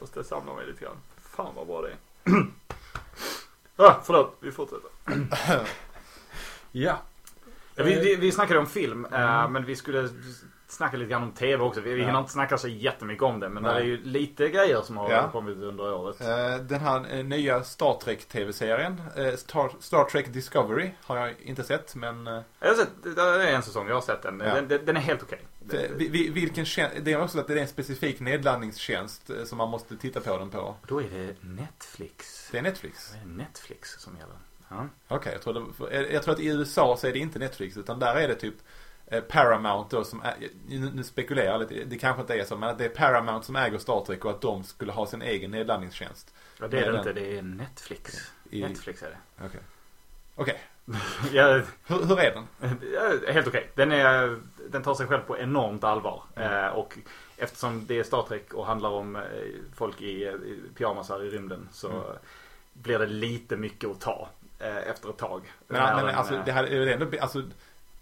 måste samla mig lite grann. Fan vad bra det är. ah, förlåt, vi fortsätter. Ja. Vi, vi, vi snackade om film, eh, men vi skulle snacka lite grann om TV också. Vi, vi Ja. hinner inte snacka så jättemycket om det, men Nej. det är ju lite grejer som har Ja. kommit under året. Eh, Den här eh, nya Star Trek tv-serien, eh, Star, Star Trek Discovery, har jag inte sett men Jag har sett, det är en säsong, jag har sett den. Ja. Den, den, den är helt okej. Vilken tjänst, det är också att det är en specifik nedladdningstjänst eh, som man måste titta på den på. Då är det Netflix. Det är Netflix. Det är Netflix som gäller. Ja. Okej, jag, tror det- för- eh, jag tror att i USA så är det inte Netflix utan där är det typ eh, Paramount då som, nu, spekulerar jag lite, det kanske inte är så men att det är Paramount som äger Star Trek och att de skulle ha sin egen nedladdningstjänst. Ja, det är det inte, det är Netflix. I- Netflix är det. Okej. Okej, Ja, hur, hur är den? Helt okej. Den, är, den tar sig själv på enormt allvar. Mm. Eh, och eftersom det är Star Trek och handlar om eh, folk i, i pyjamasar i rymden så Mm. blir det lite mycket att ta eh, efter ett tag. Men, men den, alltså, eh, det, här, är ändå, alltså,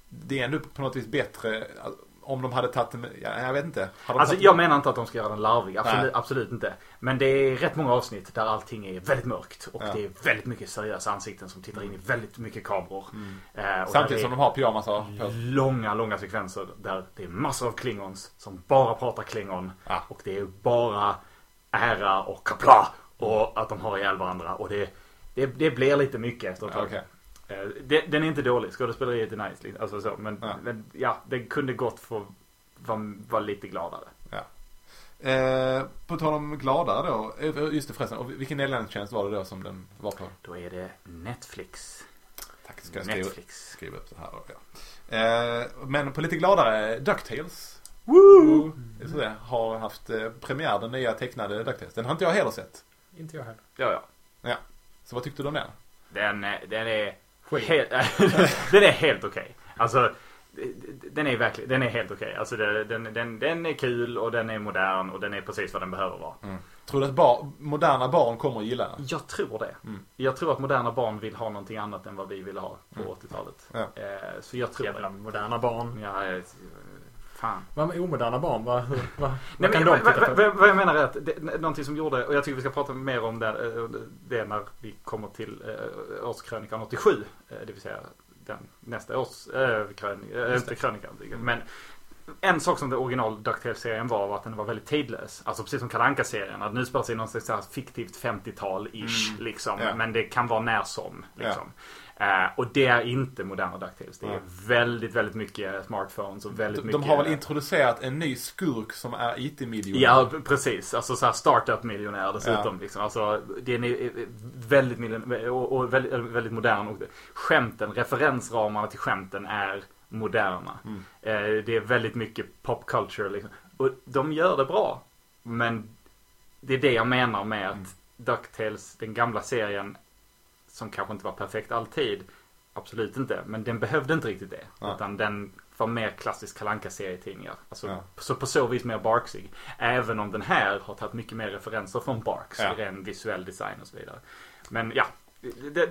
det är ändå på något vis bättre alltså, om de hade tagit ja, jag vet inte. Alltså jag menar inte att de ska göra den larvig. Absolut, absolut inte. Men det är rätt många avsnitt där allting är väldigt mörkt. Och Ja. det är väldigt mycket seriösa ansikten som tittar in i väldigt mycket kameror. Eh, och där Samtidigt som de har pyjamasar långa, långa sekvenser där det är massor av klingons som bara pratar klingon. Ja. Och det är bara ära och kapla och att de har ihjäl varandra. Och det, det, det blir lite mycket efter ett tag. Okej. Eh, det, den är inte dålig, skådespeleriet är nice. liksom. Alltså så, men, Ja. men ja, den kunde gott få vara, vara lite gladare. Eh, på tal om gladare då. eh, Just det förresten. Och vilken nedladdningstjänst var det då som den var på? Då är det Netflix. Tack, ska jag skriva, Netflix. skriva upp det här då. Ja. Eh, men på lite gladare, DuckTales. Woo! Är så det, har haft eh, premiär, den nya tecknade DuckTales. Den har inte jag heller sett. Inte jag heller. Ja, ja. Så vad tyckte du om den? Den, är- den är. Helt, den är helt okej. Alltså, den är verkligen, den är helt okej. Alltså det- den, den, den är kul och den är modern och den är precis vad den behöver vara. Tror du att bar, moderna barn kommer att gilla den? Jag tror det. Mm. Jag tror att moderna barn vill ha någonting annat än vad vi ville ha på Mm. 80-talet. Ja. Eh, så jag tror Jävla det. moderna barn. Ja, eh, fan. Vad med omoderna barn? Vad, vad, Nej, vad kan men, de titta på? vad, jag menar är att det, någonting som gjorde, och jag tycker vi ska prata mer om det, eh, det när vi kommer till eh, årskrönikan 87. eh, Det vill säga den nästa års äh, krönika, äh, inte krönikan. Men en sak som det original DuckTales-serien var var att den var väldigt tidlös. Alltså precis som Kalle Anka-serien. Att nu spelar sig någon slags fiktivt 50-tal-ish. Mm. Liksom. Ja. Men det kan vara när som. Liksom. Eh, och det är inte moderna DuckTales. Det är Ja. väldigt, väldigt mycket smartphones och väldigt De, mycket... de har väl introducerat en ny skurk som är IT-miljonär? Ja, precis. Alltså så här startup-miljonär dessutom. Liksom. Alltså, den är väldigt, miljon- och, och väldigt, väldigt modern. Och skämten, referensramarna till skämten är moderna. Mm. Eh, det är väldigt mycket pop culture. Liksom. Och de gör det bra. Men det är det jag menar med att Mm. DuckTales, den gamla serien, som kanske inte var perfekt alltid. Absolut inte. Men den behövde inte riktigt det. Ja. Utan den var mer klassisk Kalle serietidningar Alltså, Ja. Så på så vis mer Barksig. Även om den här har tagit mycket mer referenser från Barks. Ja. Ren visuell design och så vidare. Men ja,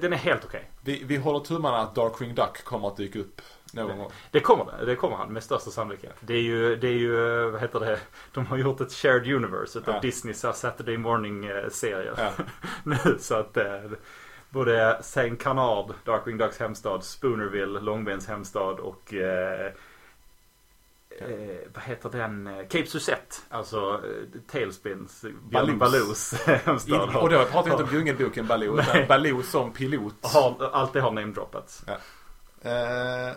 Den är helt okej. Vi, vi håller tummarna att Darkwing Duck kommer att dyka upp någon gång. Det kommer det. Det kommer han med största sannolikhet. Det är ju, det är ju, eh, vad heter det? De har gjort ett shared universe utav Ja. Disneys Saturday morning-serier Ja. nu. Så att eh, både Saint Canard, Darkwing Ducks hemstad, Spoonerville, Långbens hemstad och eh, eh, vad heter den? Cape Suzette. Alltså eh, Tailspins, Baloos. Hemstad. Och då pratar vi inte om Djungelboken Baloo, utan. Baloo som pilot. har, alltid har namedroppats. Eh,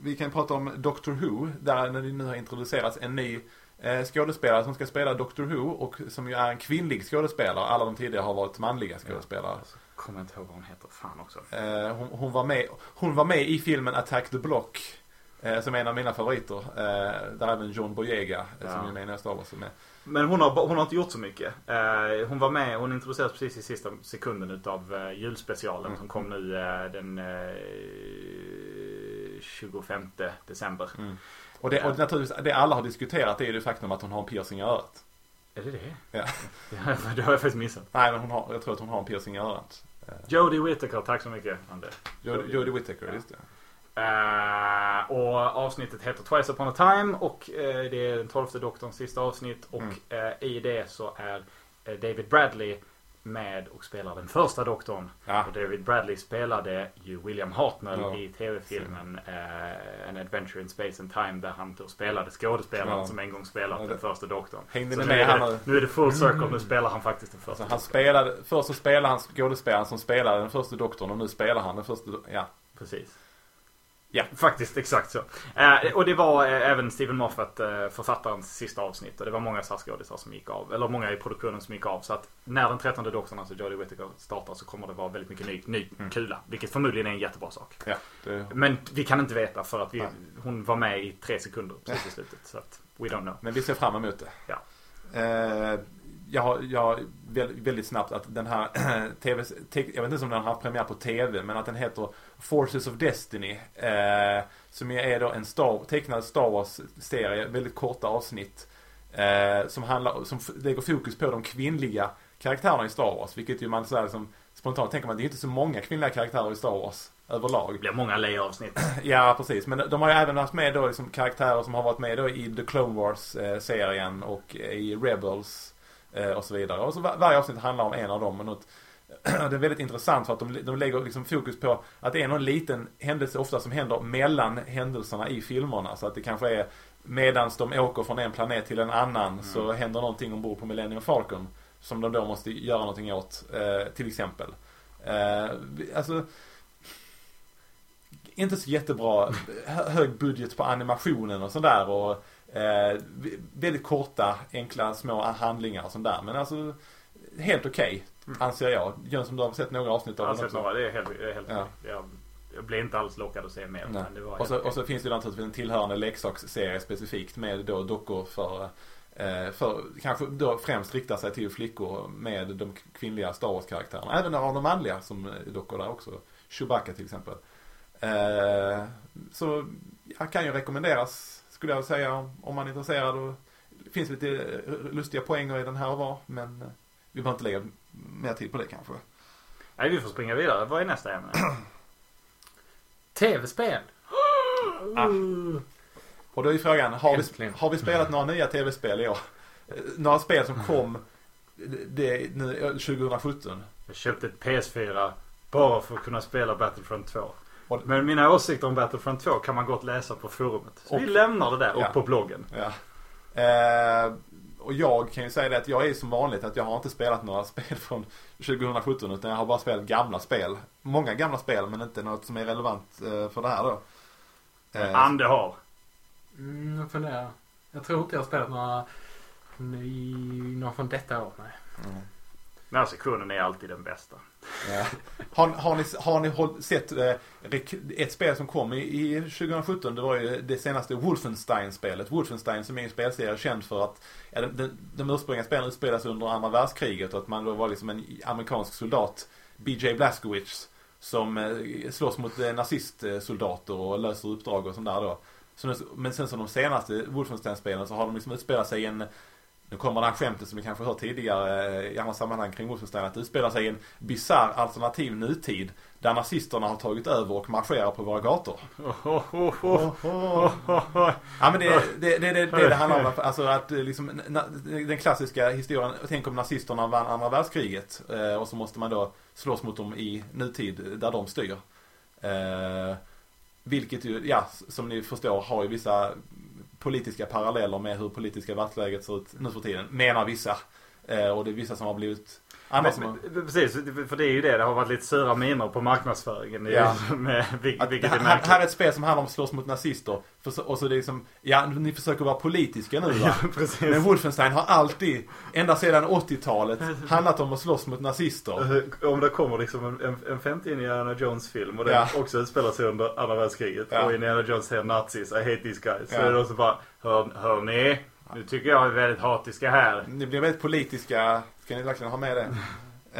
vi kan prata om Doctor Who, där när det nu har introducerats en ny eh, skådespelare som ska spela Doctor Who och som ju är en kvinnlig skådespelare. Alla de tidigare har varit manliga skådespelare. Kommer inte ihåg vad hon heter. Fan också. Eh, hon, hon, var med, hon var med i filmen Attack the Block. Eh, som är en av mina favoriter. Eh, där även John Boyega, eh, som Ja. är med i nästa av oss, är med. Men hon har, hon har inte gjort så mycket. Eh, hon var med, hon introducerades precis i sista sekunden utav eh, julspecialen Mm. som kom nu eh, den eh, 25 december. Och det, och naturligtvis, det alla har diskuterat är ju det faktum att hon har en piercing i örat. Är det det? Ja. det har jag faktiskt missat. Nej, men hon har, jag tror att hon har en piercing i örat. Eh, Jodie Whittaker, tack så mycket Ander. Jodie Jodie Whittaker, just det. Eh, och avsnittet heter Twice upon a time och eh, det är den tolfte doktorns sista avsnitt och Mm. eh, i det så är David Bradley med och spelar den första doktorn. Ja. Och David Bradley spelade ju William Hartnell Ja. i tv-filmen eh, An Adventure in Space and Time där han då spelade skådespelaren Ja. som en gång spelat den första doktorn. Hängde Så ni nu, med är det, nu? nu är det full circle, nu spelar han faktiskt den första Alltså han spelade, först så spelade han skådespelaren som spelade den första doktorn och nu spelar han den första, ja. Precis. Ja. Faktiskt exakt så. Eh, och det var eh, även Steven Moffat, eh, författarens sista avsnitt. Och det var många SAS-skådisar som gick av. Eller många i produktionen som gick av. Så att när den trettonde doktorn, alltså Jodie Whittaker, startar så kommer det vara väldigt mycket ny, ny Mm. kula. Vilket förmodligen är en jättebra sak. ja det, Men vi kan inte veta för att vi, hon var med i tre sekunder precis i slutet. Så att we don't know. men vi ser fram emot det. Ja. Eh, jag har, jag väldigt, snabbt att den här TV, jag vet inte om den har haft premiär på TV, men att den heter Forces of Destiny. Eh, som är då en Star, tecknad Star Wars-serie, väldigt korta avsnitt. Eh, som handlar, som lägger fokus på de kvinnliga karaktärerna i Star Wars. Vilket ju man så här, som spontant tänker man, det är inte så många kvinnliga karaktärer i Star Wars överlag. Det blir många Leia-avsnitt. Ja, precis. Men de har ju även haft med då liksom karaktärer som har varit med då i The Clone Wars-serien och i Rebels eh, och så vidare. Och så var, varje avsnitt handlar om en av dem. Och något, det är väldigt intressant för att de, de lägger liksom fokus på att det är någon liten händelse ofta som händer mellan händelserna i filmerna. Så att det kanske är medans de åker från en planet till en annan så händer någonting ombord på Millennium Falcon. Som de då måste göra någonting åt, eh, till exempel. Eh, alltså inte så jättebra hö- hög budget på animationen och sådär och eh, väldigt korta, enkla, små handlingar och sånt där. Men alltså helt okej, anser jag. Jönsson, du har sett några avsnitt av Mm. Den också? några, det är helt, det är helt Ja. jag, jag blev inte alls lockad att se mer. Men det var Och så, och så finns det ju naturligtvis en tillhörande leksaksserie specifikt med då dockor för, eh, för kanske då främst riktar sig till flickor med de kvinnliga Star Wars-karaktärerna. Även av de manliga som är dockor där också. Chewbacca till exempel. Eh, så jag kan ju rekommenderas skulle jag säga om man är intresserad. Och det finns lite eh, lustiga poänger i den här och var. Men eh, vi behöver inte lägga mer tid på det kanske. Nej, vi får springa vidare. Vad är nästa ämne? Tv-spel. Och då är frågan, har vi, har vi spelat några nya tv-spel i år? Eh, Några spel som kom det, nu, eh, 2017? Jag köpte ett PS4 bara för att kunna spela Battlefront 2. Men mina åsikter om Battlefront 2 kan man gott läsa på forumet. Så vi Och- lämnar det där och Ja. på bloggen. Ja. Eh, och jag kan ju säga det att jag är som vanligt att jag har inte spelat några spel från 2017 utan jag har bara spelat gamla spel. Många gamla spel men inte något som är relevant eh, för det här då. Eh, Ande har. Mm, jag funderar. Jag tror inte jag har spelat några, några från detta år. Nej. mm. Den här sektionen är alltid den bästa. Ja. Har, har ni, har ni håll, sett eh, ett spel som kom i, i 2017? Det var ju det senaste Wolfenstein-spelet. Wolfenstein som är en spelserie känd för att ja, den, den, de ursprungliga spelen utspelas under andra världskriget och att man då var liksom en amerikansk soldat, BJ Blazkowicz, som eh, slåss mot eh, nazistsoldater och löser uppdrag och sånt där då. Så, men sen som de senaste Wolfenstein-spelen så har de liksom utspelat sig i en nu kommer det här skämtet som vi kanske hört tidigare eh, i andra sammanhang kring Wolfenstein. Att det utspelar sig i en bisarr alternativ nutid. Där nazisterna har tagit över och marscherar på våra gator. Ja men det det, det, det, det, det handlar om. Alltså att eh, liksom, na, den klassiska historien. Tänk om nazisterna vann andra världskriget. Eh, och så måste man då slåss mot dem i nutid där de styr. Eh, vilket ju, ja som ni förstår har ju vissa politiska paralleller med hur politiska världsläget ser ut nu för tiden. Menar vissa. Eh, och det är vissa som har blivit har, Men, precis, för det är ju det. Det har varit lite sura miner på marknadsföringen. Ja. Med, vilket här, är märkligt. här är ett spel som handlar om att slåss mot nazister. För, så- och så det är liksom, ja ni försöker vara politiska nu va? precis. Men Wolfenstein har alltid, ända sedan 80-talet, handlat om att slåss mot nazister. Eh, Om det kommer liksom en, en, en 50 Indiana Jones film och den Ja. också utspelar sig under andra världskriget. Ja. Och Indiana Jones säger nazis, I hate these guys. Så Ja. är det också bara, hör, hör ni? Nu tycker jag är väldigt hatiska här. Ni blir väldigt politiska, ska ni verkligen ha med det?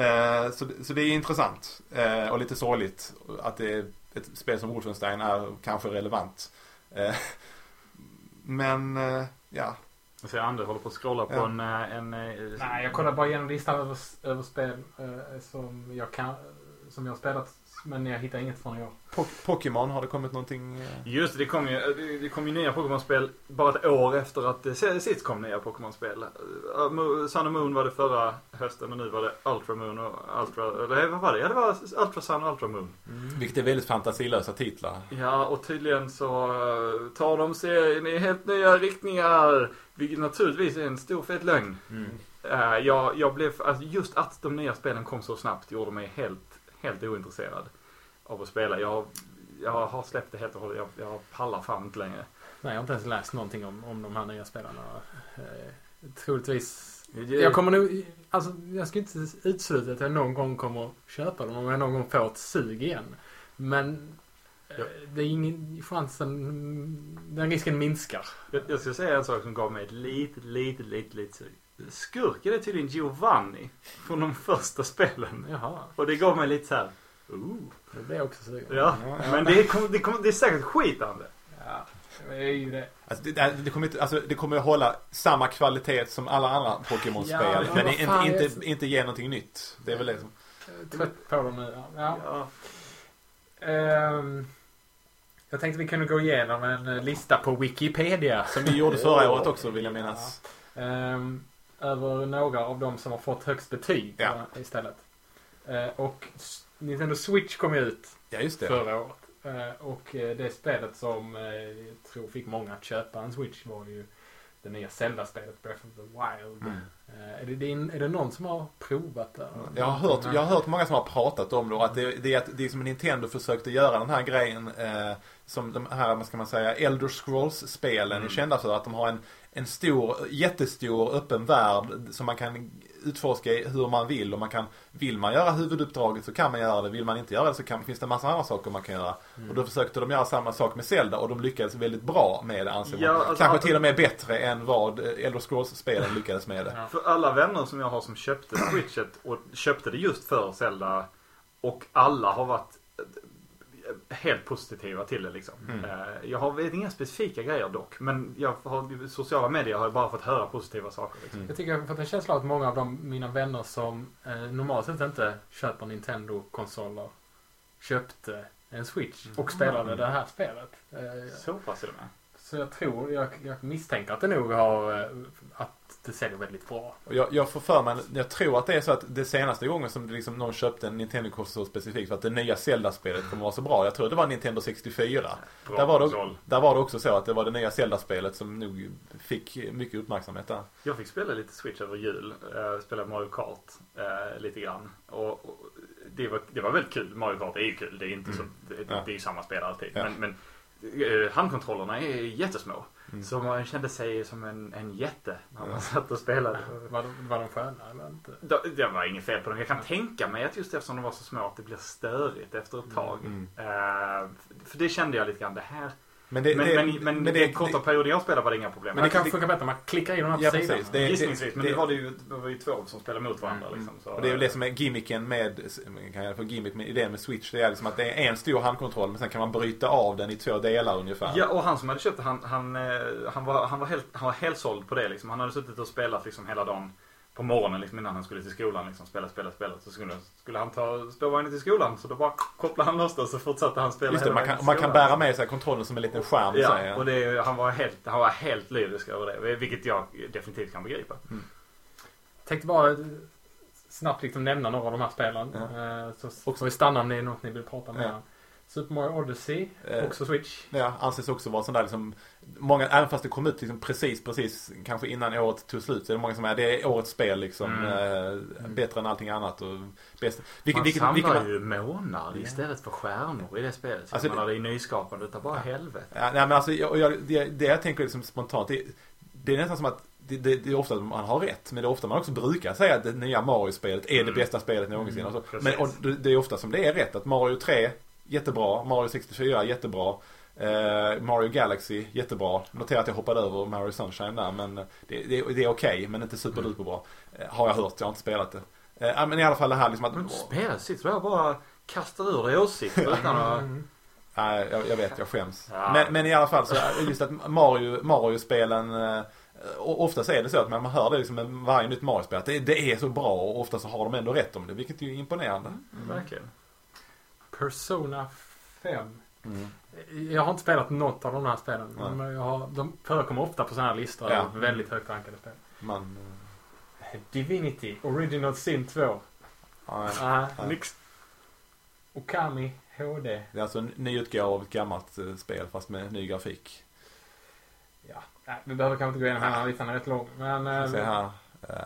Eh, så, så det är intressant. Eh, och lite sorgligt att det är ett spel som Wolfenstein är kanske relevant. Eh, men, ja. Jag ser Anders håller på att scrolla på Ja. en... en, Nej, jag kollar bara igenom listan över, över spel som jag kan som jag har spelat. Men jag hittar inget från i år. Po- Pokémon, har det kommit någonting? eh? Just det, det kom ju, det- det kom ju nya Pokémon-spel bara ett år efter att det sist kom nya Pokémon-spel. Eh, Mo- Sun och Moon var det förra hösten och nu var det Ultra Moon och Ultra... Eller vad var det? Ja, det var Ultra Sun och Ultra Moon. Vilket är väldigt fantasilösa titlar. Ja, och tydligen så eh, tar de serien i helt nya riktningar. Vilket naturligtvis är en stor fet lögn. Eh, jag, jag blev, alltså just att de nya spelen kom så snabbt gjorde mig helt, helt ointresserad av att spela. Jag, jag har släppt det helt och hållet. Jag, jag pallar fan inte längre. Nej, jag har inte ens läst någonting om, om de här nya spelarna. Eh, troligtvis. Jag, kommer nog, alltså jag ska inte utesluta att jag någon gång kommer köpa dem om jag någon gång får ett sug igen. Men eh, Ja. det är ingen chansen, den risken minskar. jag, jag ska säga en sak som gav mig ett litet, litet, litet, litet sug. Skurken är tydligen Giovanni från de första spelen. Jaha, Och det gav mig lite så här. Ooh. det blir jag också sugen. Ja, men det, kom, det, kom, det är säkert skitande. Ja, det är ju det. Alltså, det, det, kommer inte, alltså, det kommer att hålla samma kvalitet som alla andra Pokémon-spel. Ja, men men inte, fan, inte, jag- inte ge någonting nytt. Det är väl det som... Jag är trött på dem nu. Ja. Ja. Ehm, jag tänkte vi kunde gå igenom en lista på Wikipedia. Som vi gjorde förra året också vill jag minnas. Ehm, över några av dem som har fått högst betyg Ja. eh, istället. Eh, och Nintendo Switch kom ju ut Ja, förra året. Eh, och det spelet som jag tror fick många att köpa en Switch var ju det nya Zelda-spelet Breath of the Wild. Mm. Är, det, din- är det någon som har provat det? Jag har, hört, jag har hört många som har pratat om det och att det, det är att det är som Nintendo försökte göra den här grejen eh, som de här, vad ska man säga, Elder Scrolls-spelen är kända för. Att de har en, en stor, jättestor öppen värld som man kan utforska hur man vill och man kan, vill man göra huvuduppdraget så kan man göra det, vill man inte göra det så kan, finns det en massa andra saker man kan göra. Och då försökte de göra samma sak med Zelda och de lyckades väldigt bra med det anser man. Ja, alltså- Kanske till och med bättre än vad Elder Scrolls-spelen lyckades med det. Ja. För alla vänner som jag har som köpte Switchet och köpte det just för Zelda och alla har varit helt positiva till det liksom. Mm. Eh, Jag har vet inga specifika grejer dock. Men jag har, sociala medier har jag bara fått höra positiva saker. Liksom. Mm. Jag tycker jag har fått en känsla av att många av de, mina vänner som eh, normalt sett inte köper Nintendo-konsoler köpte en Switch och spelade det här spelet. Eh, Så pass är det med. Så jag tror, jag, jag misstänker att det nog har, eh, att det säljer väldigt bra. Jag, jag får för mig, jag tror att det är så att det senaste gången som liksom någon köpte en Nintendo-konsol specifikt för att det nya Zelda-spelet kommer vara så bra. Jag tror det var Nintendo 64. Bra Där var, det, konsol. där var det också så att det var det nya Zelda-spelet som nog fick mycket uppmärksamhet där. Jag fick spela lite Switch över jul. Uh, spela Mario Kart eh, lite grann. Och, och det, var, det var väldigt kul. Mario Kart är ju kul. Det är inte så, det, Mm. Ja. det är ju samma spel alltid. Ja. Men, men eh, handkontrollerna är jättesmå. Mm. Så man kände sig som en, en jätte när man satt och spelade. Var de, var de sköna eller inte? Det, det var inget fel på dem. Jag kan tänka mig att just eftersom de var så små att det blir störigt efter ett tag. Mm. Eh, för det kände jag lite grann. Det här, Men det, Men, det, men, men, men den korta perioden jag spelade var det inga problem. Men det- det kan det- funka bättre. Man klickar in den här Ja, sidan. precis. Det- Gissningsvis. Men det- det, var det, ju, det var ju två som spelade mot varandra. Mm. Liksom, så, Och det är väl det som är gimmicken med, kan jag få gimmick med idén med Switch. Det är liksom att det är en stor handkontroll men sen kan man bryta av den i två delar ungefär. Ja, och han som hade köpt det, han, han, eh, han, var, han, var helt, han var helt såld på det. Liksom. Han hade suttit och spelat liksom, hela dagen på morgonen liksom, innan han skulle till skolan. Liksom, spela, spela, spela. Så skulle, skulle han ta spårvagnen till skolan. Så då bara kopplade han loss det och så fortsatte han spela Just det, man kan, man kan bära med sig kontrollen som en liten skärm. så Ja, och det, han, var helt, han var helt lyrisk över det. Vilket jag definitivt kan begripa. Tänkte bara snabbt liksom nämna några av de här spelen. Ja. Eh, Så får vi stanna om det är något ni vill prata om. Ja. Ja. Super Mario Odyssey, Eh, också Switch. Ja, anses också vara sån där liksom, många, även fast det kom ut liksom precis, precis, kanske innan året tog slut, så är det många som är, det är årets spel liksom, Mm. eh, bättre än allting annat och bäst. Vilket, Man vilket, samlar vilket, ju månar istället för stjärnor i det spelet. Så Alltså, jag menar, det är nyskapande utav bara helvete. Ja, nej, men alltså, jag, jag, det, det jag tänker liksom spontant, det, det är nästan som att det, det, det är ofta att man har rätt, men det är ofta man också brukar säga att det nya Mario-spelet är det Mm. bästa spelet någonsin. Mm, alltså, precis. men, och det, det är ofta som det är rätt, att Mario 3, jättebra, Mario 64, jättebra. Eh, Mario Galaxy, jättebra. Notera att jag hoppade över Mario Sunshine där, men det, det, det är okej, men inte superduper bra. Eh, har jag hört, jag har inte spelat det. Eh, men i alla fall det här liksom att... Men spelet sitter där och bara kastar ur dig åsikter utan att... Mm. Nej, jag, jag vet, jag skäms. Ja. Men, men i alla fall så just att Mario, Mario-spelen eh, och ofta så är det så att man hör det liksom med varje nytt Mario-spel att det, det är så bra och ofta så har de ändå rätt om det, vilket är ju imponerande. Verkligen. Persona 5. Mm. Jag har inte spelat något av de här spelen. Nej. Men jag har, de förekommer ofta på sådana här listor. Ja. Väldigt högt rankade spel. Man... Divinity, Original Sin 2. eh, ja, Uh, Ja. nix. Okami HD. det är alltså en ny utgåva av ett gammalt eh, spel fast med ny grafik. Ja, nej, vi behöver kanske inte gå igenom här listan, är rätt lång. Men... Eh, se här. Eh,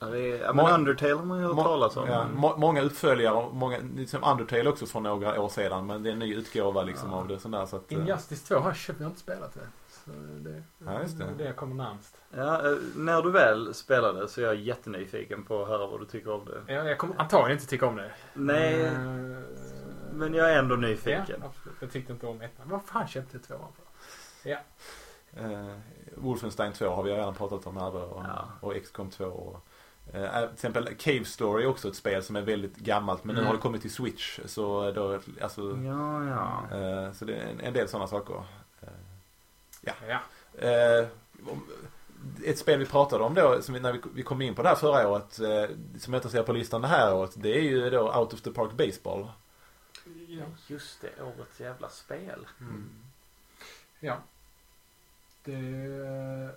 Ja, det är, ja, Må- men Undertale har man ju hört må- talas om. ja, må, många uppföljare, och många, liksom Undertale också från några år sedan men det är en ny utgåva liksom Ja. av det sådär så att... eh, Injustice 2 har jag köpt, jag har inte spelat det. Så det, Ja, just det. det kommer närmst. Ja, eh, när du väl spelade så är jag jättenyfiken på att höra vad du tycker om det. Jag, jag kommer antagligen inte tycka om det. Nej, Eh, men jag är ändå Ja, nyfiken. absolut. Jag tyckte inte om ettan. Vad fan köpte jag tvåan för? Eh, Wolfenstein 2 har vi redan pratat om här och, Ja. och XCOM 2. Och, eh, till exempel Cave Story är också ett spel som är väldigt gammalt men nu Mm. har det kommit till Switch. Så, då, alltså, Ja, ja. eh, så det är en, en del sådana saker. Eh, Ja. eh, om- ett spel vi pratade om då, som vi, när vi, vi kom in på det här förra året, eh, som jag inte ser på listan det här året, det är ju då Out of the Park Baseball. Ja. Just det, årets jävla spel. Mm. Ja. Det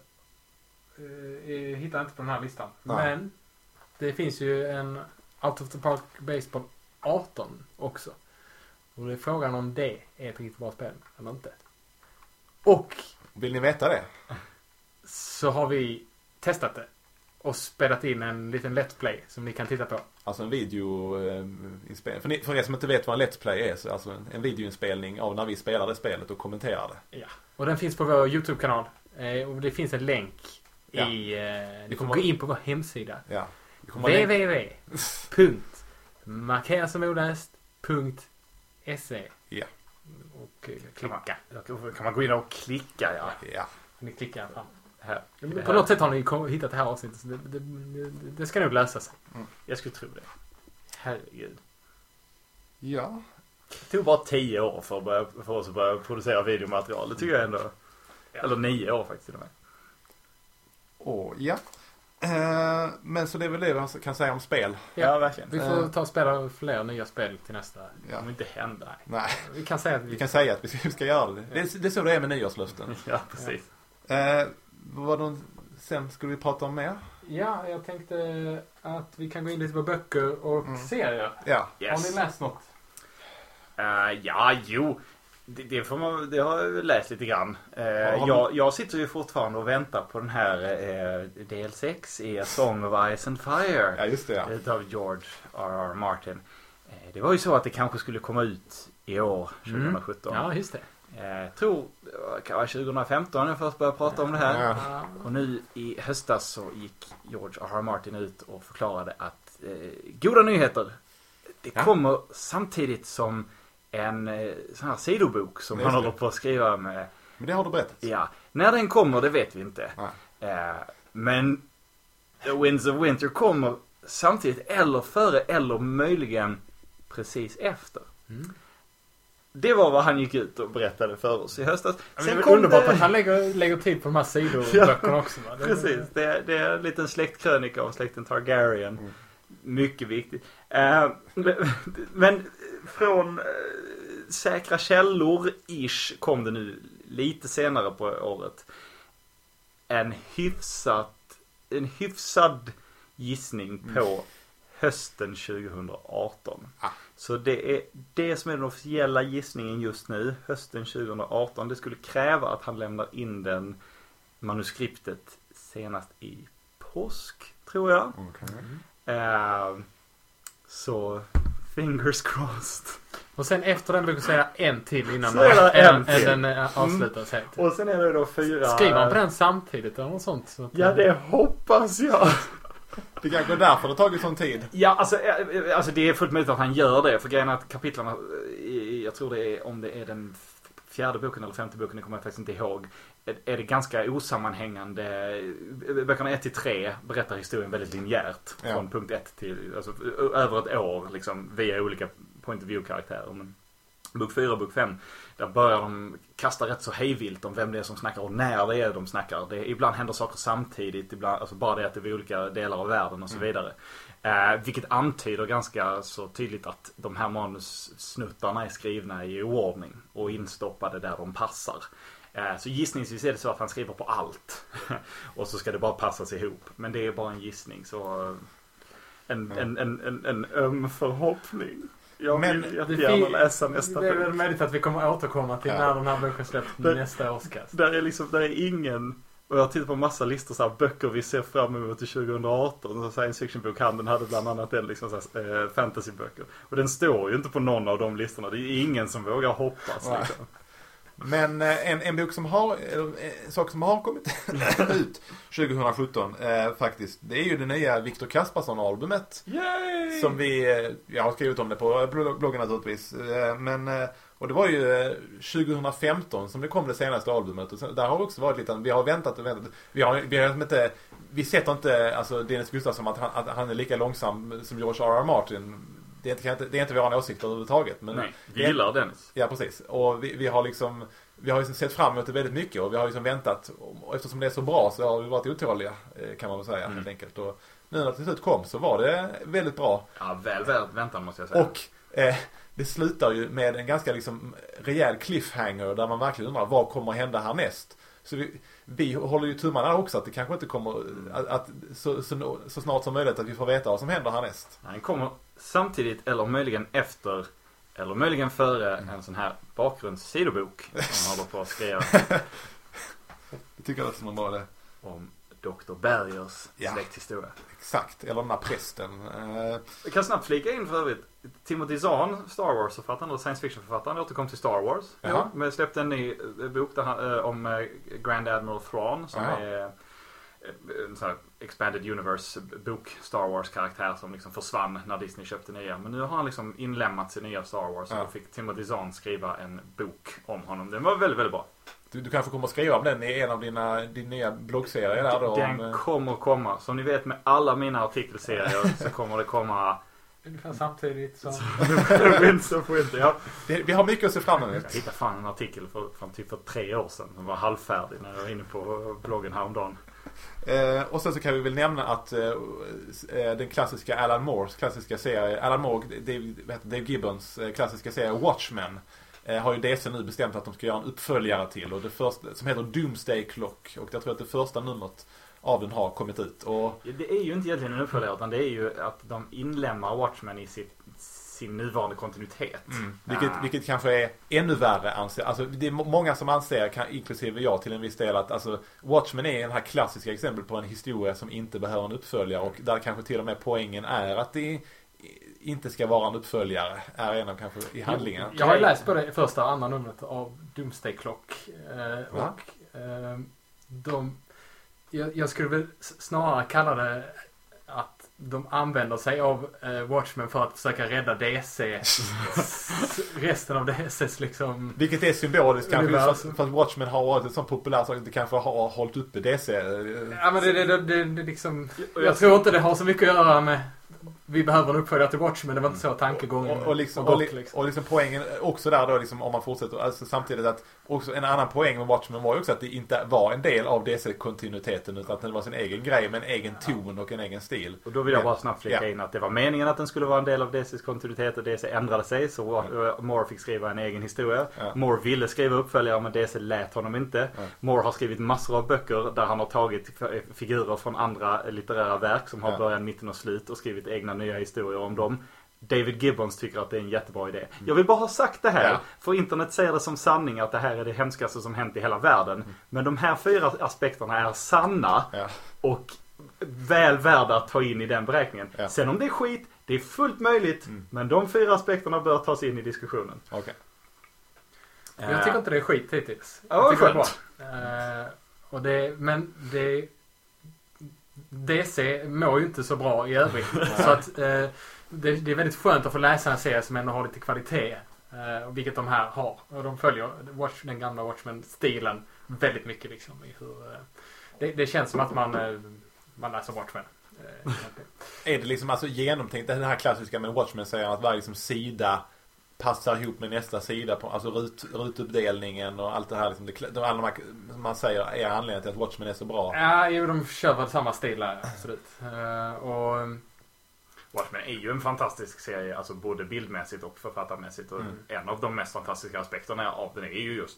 eh, eh, hittar jag inte på den här listan. Nej. Men det finns ju en Out of the Park Baseball 18 också. Och det är frågan om det är ett riktigt bra spel eller inte. Och Vill ni veta det? så har vi testat det. Och spelat in en liten Let's Play som ni kan titta på. Alltså en videoinspelning. För, ni, för er som inte vet vad en Let's Play är så alltså en, en videoinspelning av när vi spelar det spelet och kommenterar det. Och den finns på vår YouTube-kanal. Eh, och det finns en länk Ja. i... Eh, ni kommer- gå in på vår hemsida. Ja. Det kommer vara länk- www. Punkt. Markera som oläst. Punkt. Se. Ja. Och eh, Kan man, klicka. kan man gå in och klicka ja. Ja. Ni klickar fram. Här. Men På något sätt har ni kom- hittat det här avsnittet. Så det, det, det, det ska nog lösa sig. Jag skulle tro det. Herregud. Ja. Det tog bara tio år för, att börja, för oss att börja producera videomaterial. Det tycker jag ändå. Eller nio år faktiskt till och med. Och ja. Eh, men så det är väl det man kan säga om spel. Ja. verkligen. Vi får Eh. ta och spela fler nya spel till nästa. Det Ja. kommer inte hända. Nej, Vi kan säga att vi... vi kan säga att vi ska, vi ska göra det. Det är, det är så det är med nyårslöften. Ja, precis. Eh, vad de, sen skulle vi prata om mer? Ja, jag tänkte att vi kan gå in lite på böcker och Mm. serier. Ja. Yes. Har ni läst något? Eh, ja, jo. Det, det, får man, det har jag läst lite grann. Eh, jag, jag sitter ju fortfarande och väntar på den här eh, del 6 i A Song of Ice and Fire. Ja, just det ja. Utav George R.R. Martin. Eh, det var ju så att det kanske skulle komma ut i år, 2017. Ja, just det. Eh, tror det var kanske 2015 när jag först började prata om det här. Ja. Ja. Och nu i höstas så gick George R.R. Martin ut och förklarade att eh, goda nyheter. Det Ja. kommer samtidigt som en eh, sån här sidobok som han det. håller på att skriva med Men det har du berättat. Ja, när den kommer det vet vi inte. Eh, men The Winds of Winter kommer samtidigt eller före eller möjligen precis efter. Mm. Det var vad han gick ut och berättade för oss i höstas. Men det är underbart att han lägger, lägger tid på de här sidoböckerna också. Va? Det Precis, det är, det är en liten släktkrönika om släkten Targaryen. Mm. Mycket viktigt. Men- men från eh, säkra källor-ish kom det nu lite senare på året. En hyfsat, en hyfsad gissning på hösten 2018. Ah. Så det är det som är den officiella gissningen just nu, hösten 2018. Det skulle kräva att han lämnar in den manuskriptet senast i påsk, tror jag. Eh, så, fingers crossed. Och sen efter den brukar jag säga en till innan än- en till. den eh, avslutas helt. Och sen är det då fyra... Skriver han på den samtidigt eller något sånt? Så att, Ja, det hoppas jag. Det kanske är därför det har tagit sån tid. Ja, alltså, eh, alltså det är fullt möjligt att han gör det. För grejen är att kapitlarna, eh, jag tror det är om det är den fjärde boken eller femte boken, det kommer jag faktiskt inte ihåg. Är- det ganska osammanhängande. Böckerna 1 till 3 berättar historien väldigt linjärt. Ja. Från punkt 1 till, alltså över ett år liksom, via olika point of view-karaktärer. Men bok 4 och bok 5, där börjar de kasta rätt så hejvilt om vem det är som snackar och när det är de snackar. Det, ibland händer saker samtidigt, ibland, alltså bara det att det är olika delar av världen och så vidare. Eh, vilket antyder ganska så tydligt att de här manussnuttarna är skrivna i oordning och instoppade där de passar. Eh, så gissningsvis är det så att han skriver på allt. och så ska det bara passas ihop. Men det är bara en gissning så eh, en, en, en, en, en öm förhoppning. Jag Men vill jättegärna läsa nästa Det är väl bok. möjligt att vi kommer återkomma till Ja. när den här boken släpps nästa årskast. Där är liksom, där är ingen och jag har tittat på massa listor så här, böcker vi ser fram emot till 2018. Så science fiction-bokhandeln hade bland annat den liksom så här, eh, fantasyböcker. Och den står ju inte på någon av de listorna. Det är ingen som vågar hoppas liksom. Men eh, en, en bok som har, eller, eh, en sak som har kommit ut 2017 eh, faktiskt. Det är ju det nya Viktor Kaspersson-albumet. Yay! Som vi, eh, jag har skrivit om det på blog- bloggen naturligtvis. Eh, Men, och det var ju eh, 2015 som det kom det senaste albumet. Och sen, där har det också varit lite, vi har väntat och väntat. Vi har, vi har inte, vi sätter inte alltså Dennis Gustafsson att han, att han är lika långsam som George R. R. Martin. Det är inte, det är inte våra åsikter överhuvudtaget. Men Nej, vi gillar Dennis. Ja, precis. Och vi, vi har liksom vi har ju sett fram emot det väldigt mycket och vi har liksom väntat. Och eftersom det är så bra så har vi varit otåliga eh, kan man väl säga Mm. helt enkelt. Och nu när det till slut kom så var det väldigt bra. Ja, väl värt väntan måste jag säga. Och eh, det slutar ju med en ganska liksom rejäl cliffhanger där man verkligen undrar vad kommer att hända härnäst. Så vi, vi håller ju tummarna också att det kanske inte kommer att, att så, så, så snart som möjligt att vi får veta vad som händer härnäst. Han kommer samtidigt eller möjligen efter eller möjligen före en sån här bakgrundssidobok som han håller på att skriva Det tycker jag låter som en bra idé. om Dr. Bergers Ja. släkthistoria. Exakt, eller den här prästen. Eh, Jag kan snabbt flika in för övrigt. Timothy Zahn, Star Wars-författaren, eller science fiction-författaren, återkom till Star Wars. Jo, men släppte en ny eh, bok där eh, om eh, Grand Admiral Thrawn som Jaha. är eh, en sån här Expanded Universe bok Star Wars-karaktär som liksom försvann när Disney köpte nya. Men nu har han liksom inlämnat i nya Star Wars och Ja. då fick Timothy Zahn skriva en bok om honom. Den var väldigt, väldigt bra. Du, du kanske kommer skriva om den i en av dina, din nya bloggserier där då? Den om, eh, kommer komma. Som ni vet med alla mina artikelserier så kommer det komma Ungefär samtidigt som... Winds of Winter. Ja. det, vi har mycket att se fram Jag emot. hittade fan en artikel för, från typ för tre år sedan. Den var halvfärdig när jag var inne på bloggen häromdagen. Eh, och sen så kan vi väl nämna att eh, eh, den klassiska Alan Moores klassiska serie, Alan Moore, Dave, Dave Gibbons eh, klassiska serie Watchmen. Eh, har ju DC nu bestämt att de ska göra en uppföljare till. Och det första, som heter Doomsday Clock. Och jag tror att det första numret av den har kommit ut. Och Det är ju inte egentligen en uppföljare utan det är ju att de inlemmar Watchmen i sitt, sin nuvarande kontinuitet. Vilket, Ah. vilket kanske är ännu värre anser Alltså det är må- många som anser, inklusive jag till en viss del, att alltså, Watchmen är den här klassiska exemplet på en historia som inte behöver en uppföljare. Och där kanske till och med poängen är att det inte ska vara en uppföljare. Är en av kanske i handlingen. Jag har läst både första och andra numret av Doomsday Clock. Eh, och eh, de... Jag, jag skulle väl snarare kalla det att de använder sig av eh, Watchmen för att försöka rädda DC. Resten av DCs liksom... Vilket är symboliskt kanske Universum. för, för att Watchmen har varit en sån populär sak att det kanske har hållit uppe DC. Ja men det, det, det, det, liksom... Och Jag tror inte det har så mycket att göra med... Vi behöver en uppföljare till Watchmen. Det var inte så tankegången Och, och, liksom, har och, gått, li, liksom. och liksom poängen också där då liksom om man fortsätter, alltså samtidigt att också en annan poäng med Watchmen var ju också att det inte var en del av DC-kontinuiteten utan att det var sin egen grej med en egen ton och en egen stil. Och då vill jag bara snabbt flika Ja. in att det var meningen att den skulle vara en del av DCs kontinuitet och DC ändrade sig så Moore fick skriva en egen historia. Ja. Moore ville skriva uppföljare men DC lät honom inte. Ja. Moore har skrivit massor av böcker där han har tagit figurer från andra litterära verk som har Ja. början, mitten och slut och skrivit egna nya historier om dem. David Gibbons tycker att det är en jättebra idé. Jag vill bara ha sagt det här, Mm. Ja. för internet säger det som sanning att det här är det hemskaste som hänt i hela världen. Men de här fyra aspekterna är sanna Mm. Ja. och väl värda att ta in i den beräkningen. Ja. Sen om det är skit, det är fullt möjligt. Mm. Men de fyra aspekterna bör tas in i diskussionen. Okej. Jag tycker inte det är skit hittills. Ja, jag tycker det är skönt. bra. Eh, och det, men det... DC mår ju inte så bra i övrigt. så att eh, det, det är väldigt skönt att få läsa en serie som ändå har lite kvalitet. Eh, vilket de här har. Och de följer Watch, den gamla Watchmen-stilen väldigt mycket liksom. Hur, eh, det, det känns som att man, eh, man läser Watchmen. Eh, Är det liksom alltså genomtänkt, den här klassiska med Watchmen säger att varje liksom sida passar ihop med nästa sida, på, alltså rut, rutuppdelningen och allt det här. Liksom, det, de, alla som man säger är anledningen till att Watchmen är så bra. Ja, jo, de kör väl samma stil där, absolut. Eh, och... Watchmen är ju en fantastisk serie, alltså både bildmässigt och författarmässigt. Och Mm. en av de mest fantastiska aspekterna av den är ju just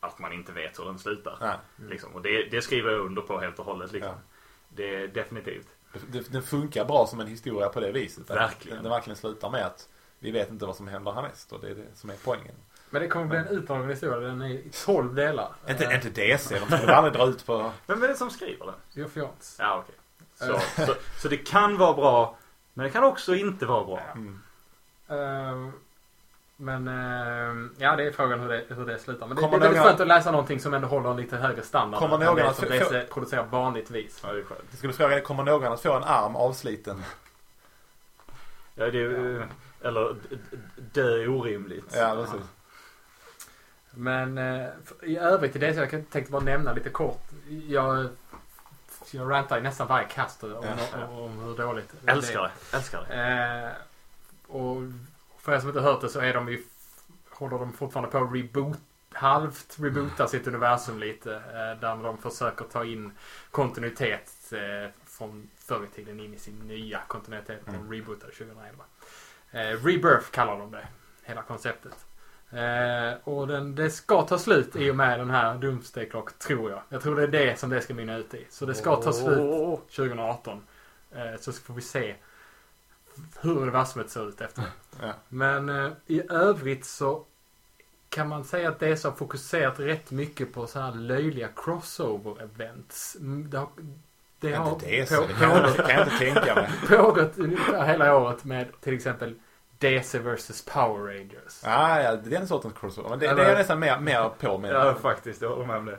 att man inte vet hur den slutar. Nej. Liksom. Och det, det skriver jag under på helt och hållet. Liksom. Ja. Det är definitivt. Det, den funkar bra som en historia på det viset. Verkligen. Den, den verkligen slutar med att vi vet inte vad som händer härnäst och det är det som är poängen. Men det kommer bli en utdragen historia. Den är i 12 delar. Inte, Eh, inte DC, de skulle aldrig dra ut på... Vem är det som skriver den? Geoff Johns. Ja, okej. Så, så, så det kan vara bra, men det kan också inte vara bra. Mm. Eh, men eh, ja, det är frågan hur det, hur det slutar. Men det, det Kommer är väldigt några- skönt att läsa någonting som ändå håller en lite högre standard. Kommer någon det att som DC producerar vanligtvis. Ja, det är skönt. Jag skulle fråga, kommer någon att få en arm avsliten? Ja, det är, ju- Eller dö orimligt. Ja, precis. Men eh, i övrigt i DC, jag kan- tänkte bara nämna lite kort. Jag, jag rantar ju nästan varje kast om, Ja. om, om hur dåligt det är. Älskar det. Älskar det. Eh, och för er som inte hört det så är de ju, håller de fortfarande på att reboot, halvt reboota sitt universum lite. Eh, där de försöker ta in kontinuitet eh, från förr i tiden in i sin nya kontinuitet. De Mm. rebootade 2011. Eh, Rebirth kallar de det, hela konceptet. Eh, och den, det ska ta slut i och med den här Doomsday Clock, tror jag. Jag tror det är det som det ska mynna ut i. Så det ska ta slut Åh. 2018. Eh, så får vi se hur universumet ser ut efter det. Ja. Men eh, i övrigt så kan man säga att det har fokuserat rätt mycket på så här löjliga crossover-events. Mm, Det har, det har DC, på- det kan jag, det kan jag inte tänka mig. pågått ungefär hela året med till exempel DC vs Power Rangers. Ah, ja, den sortens crossover. Men det, det Eller- är jag nästan mer, mer på med. Ja, faktiskt. Jag håller med om det.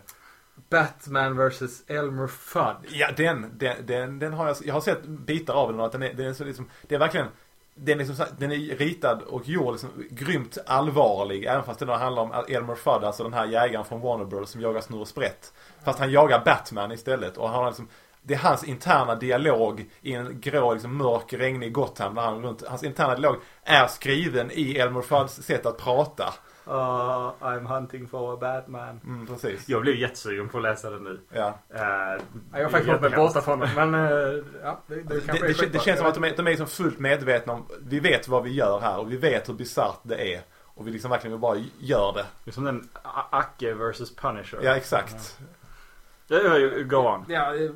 Batman vs Elmer Fudd. Ja, den, den, den, den har jag, jag har sett bitar av den och att den är, den är så liksom, det är verkligen, den är, liksom, den är ritad och gjord liksom, grymt allvarlig. Även fast det då handlar om Elmer Fudd, alltså den här jägaren från Warner Bros som jagar Snurre Sprätt. Fast han jagar Batman istället och han har liksom det är hans interna dialog i en grå, liksom, mörk, regnig Gotham. Där han runt, hans interna dialog är skriven i Elmer Fudds sätt att prata. Uh, I'm hunting for a Batman. Mm, precis. Jag blev jättesugen på att läsa den nu. Ja. Uh, Jag har faktiskt hållit mig borta från det. Men eh, ja, det, det, Det, kanske det, det, skitbra. känns som att de är, de är liksom fullt medvetna om, vi vet vad vi gör här och vi vet hur bisarrt det är. Och vi liksom verkligen bara gör det. det är som den Acke vs Punisher. Ja, exakt. Ja, ja, Go on. Ja, eh,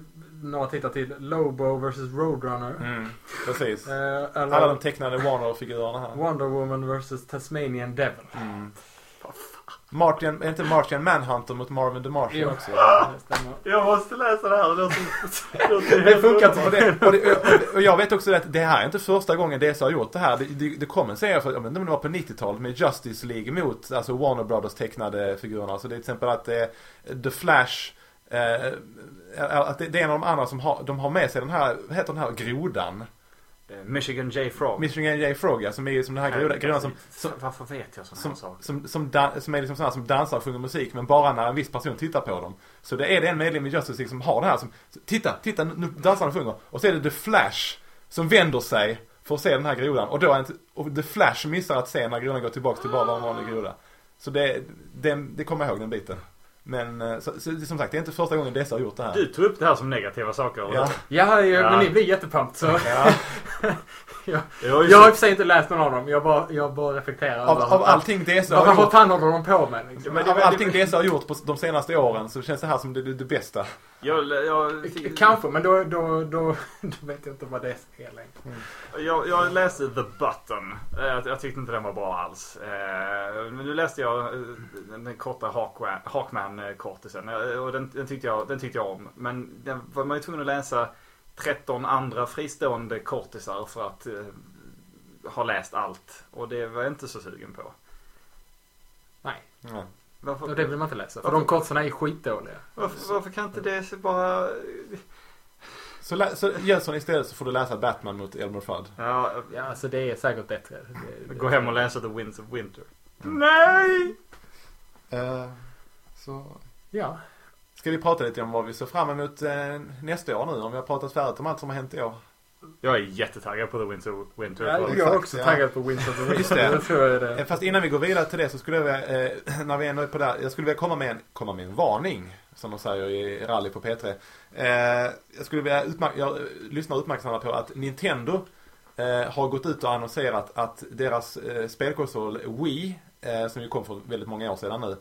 några tittar till Lobo vs Roadrunner. Mm, precis. Eh, eller Alla de tecknade Warner-figurerna här. Wonder Woman vs Tasmanian Devil. Mm. Martian, är inte Martian Manhunter mot Marvin the Martian Jo. också? Jag måste läsa det här. Det låter, det låter Det funkar Och, inte. det, och, det, och, och jag vet också att det här är inte första gången DC har gjort det här. Det, det, det kom en serie, för, jag vet inte om det var på 90-talet, med Justice League mot alltså Warner Brothers tecknade figurerna. Så det är till exempel att eh, The Flash Eh, att det, det är en av de andra som har, de har med sig den här, vad heter den här grodan? Eh, Michigan J. Frog. Michigan J. Frog, ja, som är ju som den här grodan, grodan som, som, Varför vet jag sådana som, här saker? som, som, dan, som är liksom sådana som dansar och sjunger musik men bara när en viss person tittar på dem. Så det är det en medlem i Justice League som har det här som, titta, titta nu dansar och sjunger. Och så är det The Flash som vänder sig för att se den här grodan. Och då är inte, och The Flash missar att se när grodan går tillbaka till bara en vanlig groda. Så det, det, det kommer jag ihåg den biten. Men eh, så, så, som sagt, det är inte första gången dessa har gjort det här. Du tog upp det här som negativa saker. eller? Ja. Ja, ja, Ja. men ni blir jättepumped så. Ja. Ja. Jag Jag har i och för sig inte läst någon av dem. Jag bara, jag bara reflekterar Av, över av allting dessa Vad har vad gjort, fan håller de på med liksom? Men av allting dessa har gjort på de senaste åren så känns det här som det, det, det bästa. Jag, jag, Kanske, men då, då, då, då vet jag inte vad det är längre. jag, jag läste The Button. Eh, Jag, jag tyckte inte den var bra alls. Eh, Men nu läste jag eh, den, korta Hawkman-kortisen. Och den, den, tyckte jag, den tyckte jag om. Men den var man ju tvungen att läsa 13 andra fristående kortisar för att ha läst allt. Och det var jag inte så sugen på. Nej, Ja. Varför, och det vill man inte läsa. För Varför? de kortsarna är skitdåliga. varför, varför kan inte det bara... Så, lä- så Jönsson istället så får du läsa Batman mot Elmer Fudd. Ja, Ja, alltså det är säkert bättre. Det, gå hem och läsa The Winds of Winter. Nej! Eh, så Ja. ska vi prata lite om vad vi ser fram emot eh, nästa år nu. Om vi har pratat färdigt om allt som har hänt i år. Jag är jättetaggad på The of Winter. ja jag är också ja. taggad på Winter of the Just Winter. det. Det tror jag är Eh, det. Fast innan vi går vidare till det så skulle jag vilja, eh, när vi ändå är på det här, jag skulle vilja komma med en, komma med en varning. Som de säger i rally på P3. Eh, jag skulle vilja utmärk- jag eh, lyssnar uppmärksamma på att Nintendo eh, har gått ut och annonserat att deras eh, spelkonsol Wii, eh, som ju kom för väldigt många år sedan nu.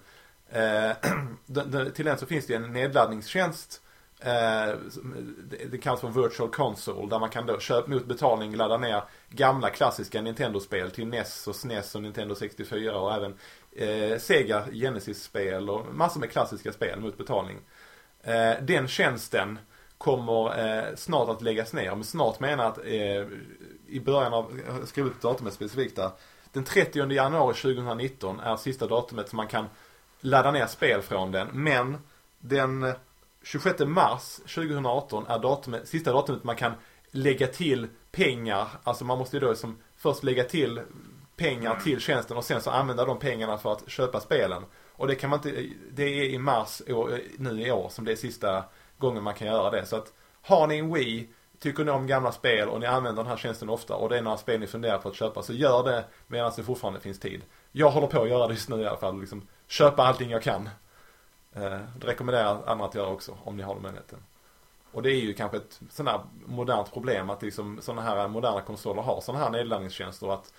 Eh, till den så finns det en nedladdningstjänst Eh, Eh, det- kallas för Virtual Console där man kan då köpa mot betalning ladda ner gamla klassiska Nintendo-spel till NES och SNES och Nintendo 64 och även eh, Sega Genesis-spel och massor med klassiska spel mot betalning. Eh, den tjänsten kommer eh, snart att läggas ner. Men snart menar att eh, i början av, jag har upp datumet specifikt där. Den 30 januari 2019 är sista datumet som man kan ladda ner spel från den. Men den 26 mars 2018 är datumet, sista datumet man kan lägga till pengar. Alltså man måste ju då som först lägga till pengar till tjänsten och sen så använda de pengarna för att köpa spelen. Och det kan man inte, det är i mars år, nu i år som det är sista gången man kan göra det. Så att har ni en Wii, tycker ni om gamla spel och ni använder den här tjänsten ofta och det är några spel ni funderar på att köpa så gör det medan det fortfarande finns tid. Jag håller på att göra det just nu i alla fall, liksom köpa allting jag kan. Eh, det rekommenderar andra att göra också om ni har den möjligheten. Och det är ju kanske ett sånt här modernt problem att liksom sådana här moderna konsoler har sådana här nedladdningstjänster och att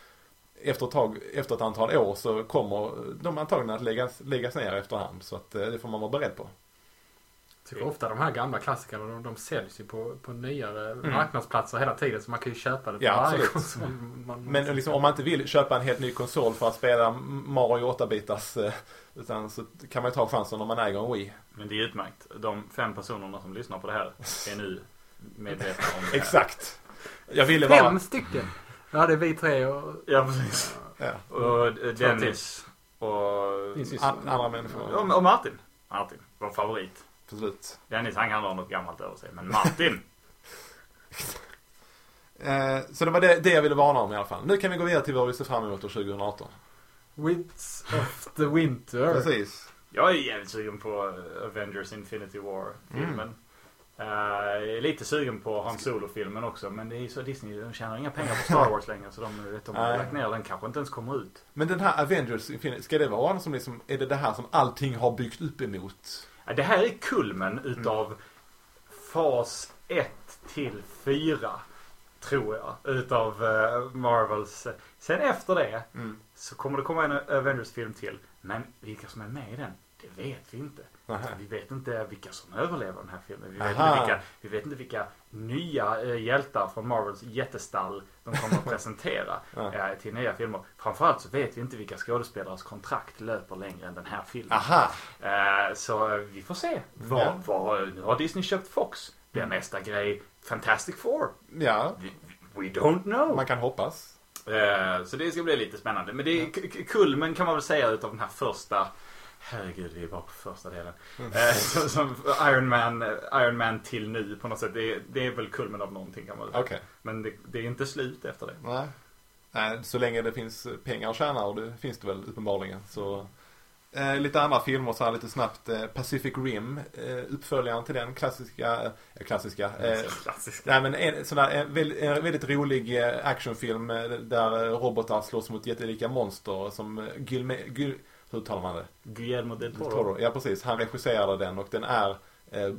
efter ett, tag, efter ett antal år så kommer de antagligen att läggas, läggas ner efterhand. Så att eh, det får man vara beredd på. Tycker ofta de här gamla klassikerna de, de säljs ju på, på nyare marknadsplatser hela tiden så man kan ju köpa det på Ja, varje absolut. konsol. Man, Men liksom, om man inte vill köpa en helt ny konsol för att spela Mario 8-bitars eh, utan så kan man ju ta chansen om man äger en Wii. Men det är utmärkt. De fem personerna som lyssnar på det här är nu medvetna om det här. Exakt. Jag ville Fem bara... stycken! Ja, det är vi tre och... Ja, precis. Ja, Och eh, Dennis och, an, andra människor. och, och Martin. Martin, vår favorit. Absolut. Dennis han kan ha något gammalt över sig. Men Martin! Eh, så det var det, det jag ville varna om i alla fall. Nu kan vi gå vidare till vad vi ser fram emot år 2018. Winds of the Winter. Precis. Jag är jävligt sugen på eh, Avengers Infinity War-filmen. Jag är lite sugen på Han Solo-filmen också. Men det är ju så Disney, de tjänar inga pengar på Star Wars längre. Så de, vet, de har lagt ner den kanske inte ens kommer ut. Men den här Avengers Infinity, ska det vara en som liksom, är det det här som allting har byggt upp emot? Det här är kulmen utav fas 1 till 4. Tror jag. Utav eh, Marvels. Sen efter det Mm. så kommer det komma en Avengers-film till. Men vilka som är med i den, det vet vi inte. Nähä. Vi vet inte vilka som överlever den här filmen. Vi vet, Aha. inte vilka, vi vet inte vilka nya eh, hjältar från Marvels jättestall de kommer att presentera eh, till nya filmer. Framförallt så vet vi inte vilka skådespelares kontrakt löper längre än den här filmen. Aha! Eh, så vi får se. Vad, Ja. vad, nu har Disney köpt Fox. Blir nästa grej Fantastic Four? Ja, We, we don't know. man kan hoppas. Eh, så det ska bli lite spännande. Men det är kulmen kan man väl säga utav den här första Herregud, vi är bara på första delen. Mm. Eh, som, som Iron, Man, eh, Iron Man till nu på något sätt. Det, är- det är väl kulmen av någonting kan man säga. Okej. Men det, det är inte slut efter det. Nej. Nej, så länge det finns pengar att tjäna och det finns det väl uppenbarligen. Så, eh, lite andra filmer så här lite snabbt. Eh, Pacific Rim, eh, uppföljaren till den klassiska, eh, klassiska. Eh, Klassiskt. nej men en, sån där, en, väldigt, en väldigt rolig actionfilm där robotar slåss mot jättelika monster som Gilme, Gil, hur talar man det? Guillermo del Toro. Toro. Ja precis, han regisserade den och den är eh,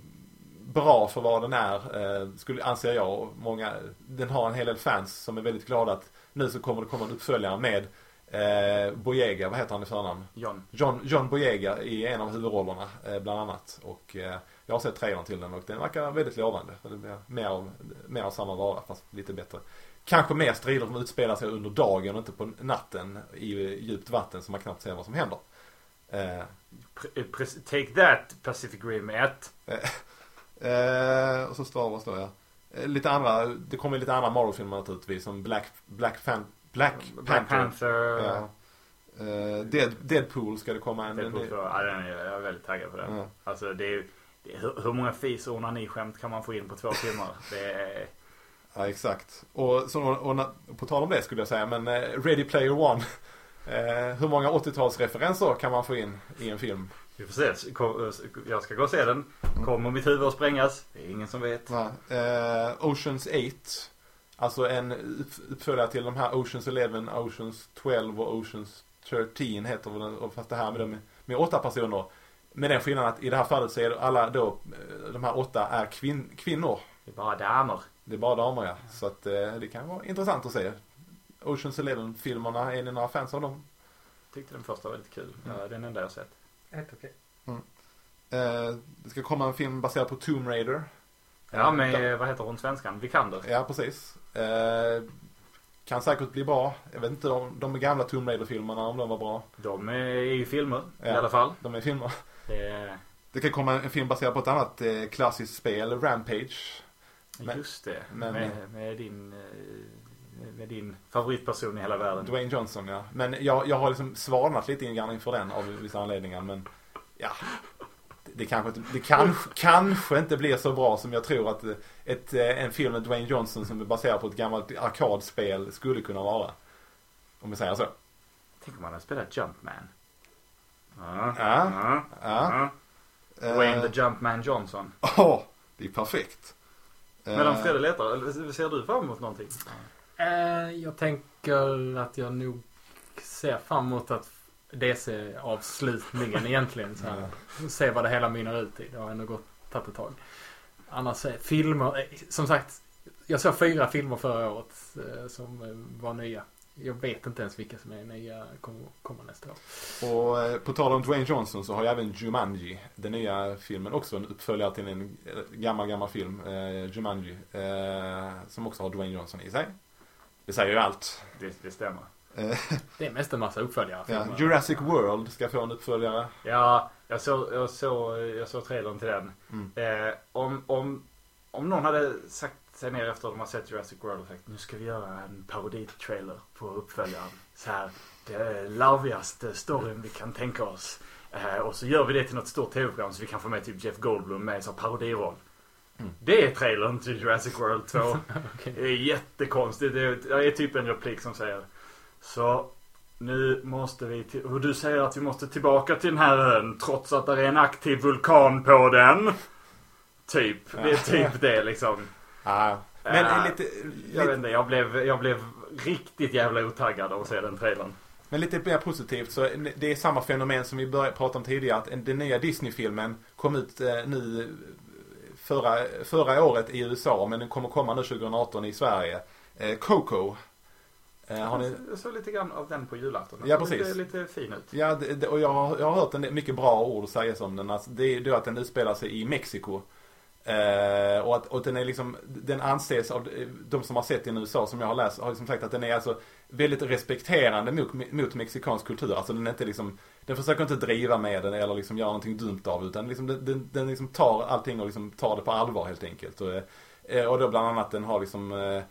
bra för vad den är, eh, skulle, anser jag. Och många, den har en hel del fans som är väldigt glada att nu så kommer det komma en uppföljare med eh, Boyega, vad heter han i förnamn? John. John, John Boyega i en av huvudrollerna eh, bland annat. Och eh, jag har sett trailern till den och den verkar väldigt lovande. Det blir mer av, mer av samma vara fast lite bättre. Kanske mer strider som utspelar sig under dagen och inte på natten i djupt vatten så man knappt ser vad som händer. Eh, Take that Pacific Rim 1. Eh, och så Star Wars då ja. Eh, lite andra, det kommer lite andra Marvel-filmer naturligtvis. Som Black, Black, Fan, Black, Black Panther. Panther. Ja. Eh, Dead, Deadpool ska det komma en. Deadpool för, ja, den är, jag är väldigt taggad på den. Ja. Alltså det är, hur, hur många fis och onani-skämt kan man få in på två timmar? Det är, Ja, exakt. Och, så, och, och, på tal om det skulle jag säga, men eh, Ready Player One. Eh, hur många 80-talsreferenser kan man få in i en film? vi får se. Kom- Jag ska gå och se den. Kommer mitt huvud att sprängas? Det är ingen som vet. Ja, eh, Oceans 8. Alltså en upp- uppföljare till de här Oceans 11, Oceans 12 och Oceans 13 heter väl den, fast det här med, dem, med åtta personer. Med den skillnaden att i det här fallet så är alla då, eh, de här åtta är kvin, kvinnor. Det är bara damer. Det är bara damer ja. Så att eh, det kan vara intressant att se. Oceans 11-filmerna, är ni några fans av dem? Tyckte den första var lite kul. Mm. Ja, den enda jag sett. Helt okej. Eh, det ska komma en film baserad på Tomb Raider. Ja, med, vad heter hon svenskan? Vikander. Ja, precis. Eh, kan säkert bli bra. Jag vet inte om de gamla Tomb Raider-filmerna, om de var bra. De är i filmer i Ja. alla fall. De är filmer. Det är, Det kan komma en film baserad på ett annat eh, klassiskt spel, Rampage. Men- just det. men- med, med, din, eh, med din favoritperson i hela världen. Dwayne Johnson, ja. Men jag, jag har liksom svalnat lite grann inför den av vissa anledningar. Men ja, det, det kanske, inte- det kanske, kanske inte blir så bra som jag tror att eh, ett, eh, en film med Dwayne Johnson som är baserad på ett gammalt arkadspel skulle kunna vara. Om vi säger så. Tänk om man hade spelat Jumpman. Ja. Ja. ja. Ja. Eh, the Jumpman Johnson. Åh, det är perfekt. Medan Eh, Fredde letar, ser du fram emot någonting? Eh, jag tänker att jag nog ser fram emot att DC-avslutningen egentligen. Så här. Se vad det hela mynnar ut i. Det har ändå gått tagit ett tag. Annars är filmer, eh, som sagt. Jag såg fyra filmer förra året som var nya. Jag vet inte ens vilka som är nya kommer komma nästa år. Och eh, på tal om Dwayne Johnson så har ju även Jumanji, den nya filmen, också en uppföljare till en eh, gammal, gammal film, eh, Jumanji, eh, som också har Dwayne Johnson i sig. Det säger ju allt. Det, det stämmer. Eh, Det är mest en massa uppföljare. ja. Jurassic World ska få en uppföljare. Ja, jag såg, jag såg, jag såg trailern till den. Mm. Eh, om, om, om någon hade sagt ner efter att de har sett Jurassic World sagt nu ska vi göra en parodi-trailer på uppföljaren. Så här, det larvigaste storyn vi kan tänka oss. Eh, och så gör vi det till något stort tv-program så vi kan få med typ Jeff Goldblum med i parodiroll. Mm. Det är trailern till Jurassic World 2. Okej. Det är jättekonstigt. Det är, det är typ en replik som säger Så nu måste vi till, och du säger att vi måste tillbaka till den här ön trots att det är en aktiv vulkan på den. Typ. Det är typ det liksom. Ah, men Ah, lite, Jag lite, vet inte, jag blev, jag blev riktigt jävla otaggad av att se den trailern. men lite mer positivt så det är samma fenomen som vi började prata om tidigare. Att den nya Disney-filmen kom ut eh, nu förra, förra året i USA men den kommer komma nu 2018 i Sverige. Eh, Coco. Eh, har ni, Jag såg lite grann av den på julafton. Den Ja, precis. Lite, lite fin ut. Ja, och jag har, jag har hört en mycket bra ord sägas om den. Alltså, det är då att den utspelar sig i Mexiko. Eh, och att och den är liksom, den anses av de som har sett den i USA som jag har läst, har liksom sagt att den är alltså väldigt respekterande mot, mot mexikansk kultur. Alltså den är inte liksom, den försöker inte driva med den eller liksom göra någonting dumt av utan liksom, den, den, den liksom tar allting och liksom tar det på allvar helt enkelt. Och, eh, och då bland annat den har liksom eh,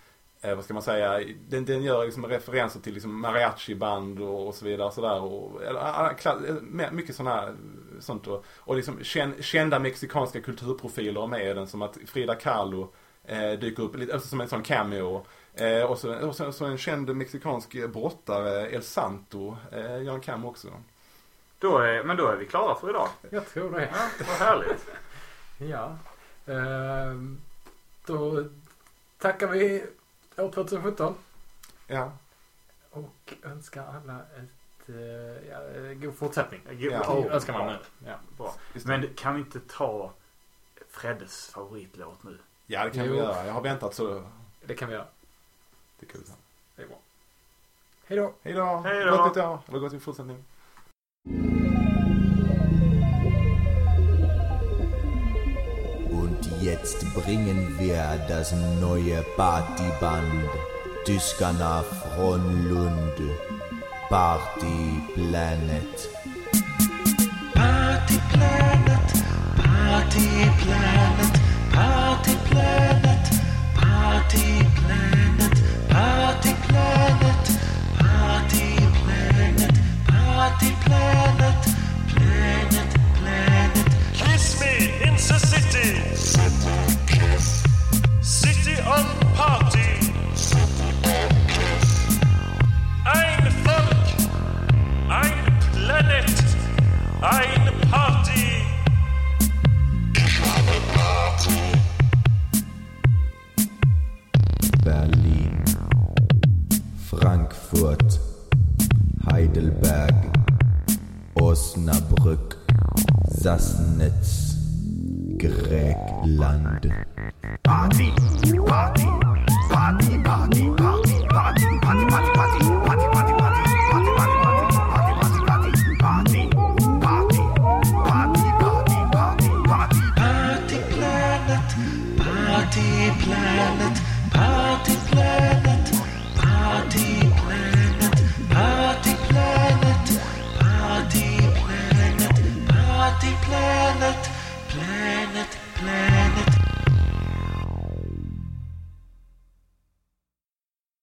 eh, eh, vad ska man säga, den, den gör liksom referenser till liksom mariachi-band och, och så vidare. Och så där, och, eller, eh, mycket sådana här, sånt. Och, och liksom kän, kända mexikanska kulturprofiler med den som att Frida Kahlo eh, dyker upp lite, alltså som en sån cameo. Eh, och, så, och så, så en känd mexikansk brottare, El Santo, eh, gör en cameo också. Då är, men då är vi klara för idag. Jag tror det. Ja, vad härligt. Ja. Ehm, då tackar vi år 2017 Ja, och önskar alla ett eh, ja, eh, god fortsättning. God- Ja. oh, önskar man nu. Ja. Bra. just det. Men kan vi inte ta Freddes favoritlåt nu? ja det kan vi Jo. göra. Jag har väntat så Det kan vi göra. det är kul. Det är bra. Hej då. Hej då! Hej då. Gott nytt år! Eller gott nytt fortsättning. Jetzt bringen wir das neue Partyband Tyskarna från Lund. Party Planet. Party Planet, Party Planet, Party Planet, Party Planet, Party Planet, Party Planet, Party Planet, eine Party. Ich habe Party. Berlin, Frankfurt, Heidelberg, Osnabrück, Sassnitz, Grägland. Party, Party, Party, Party. Party.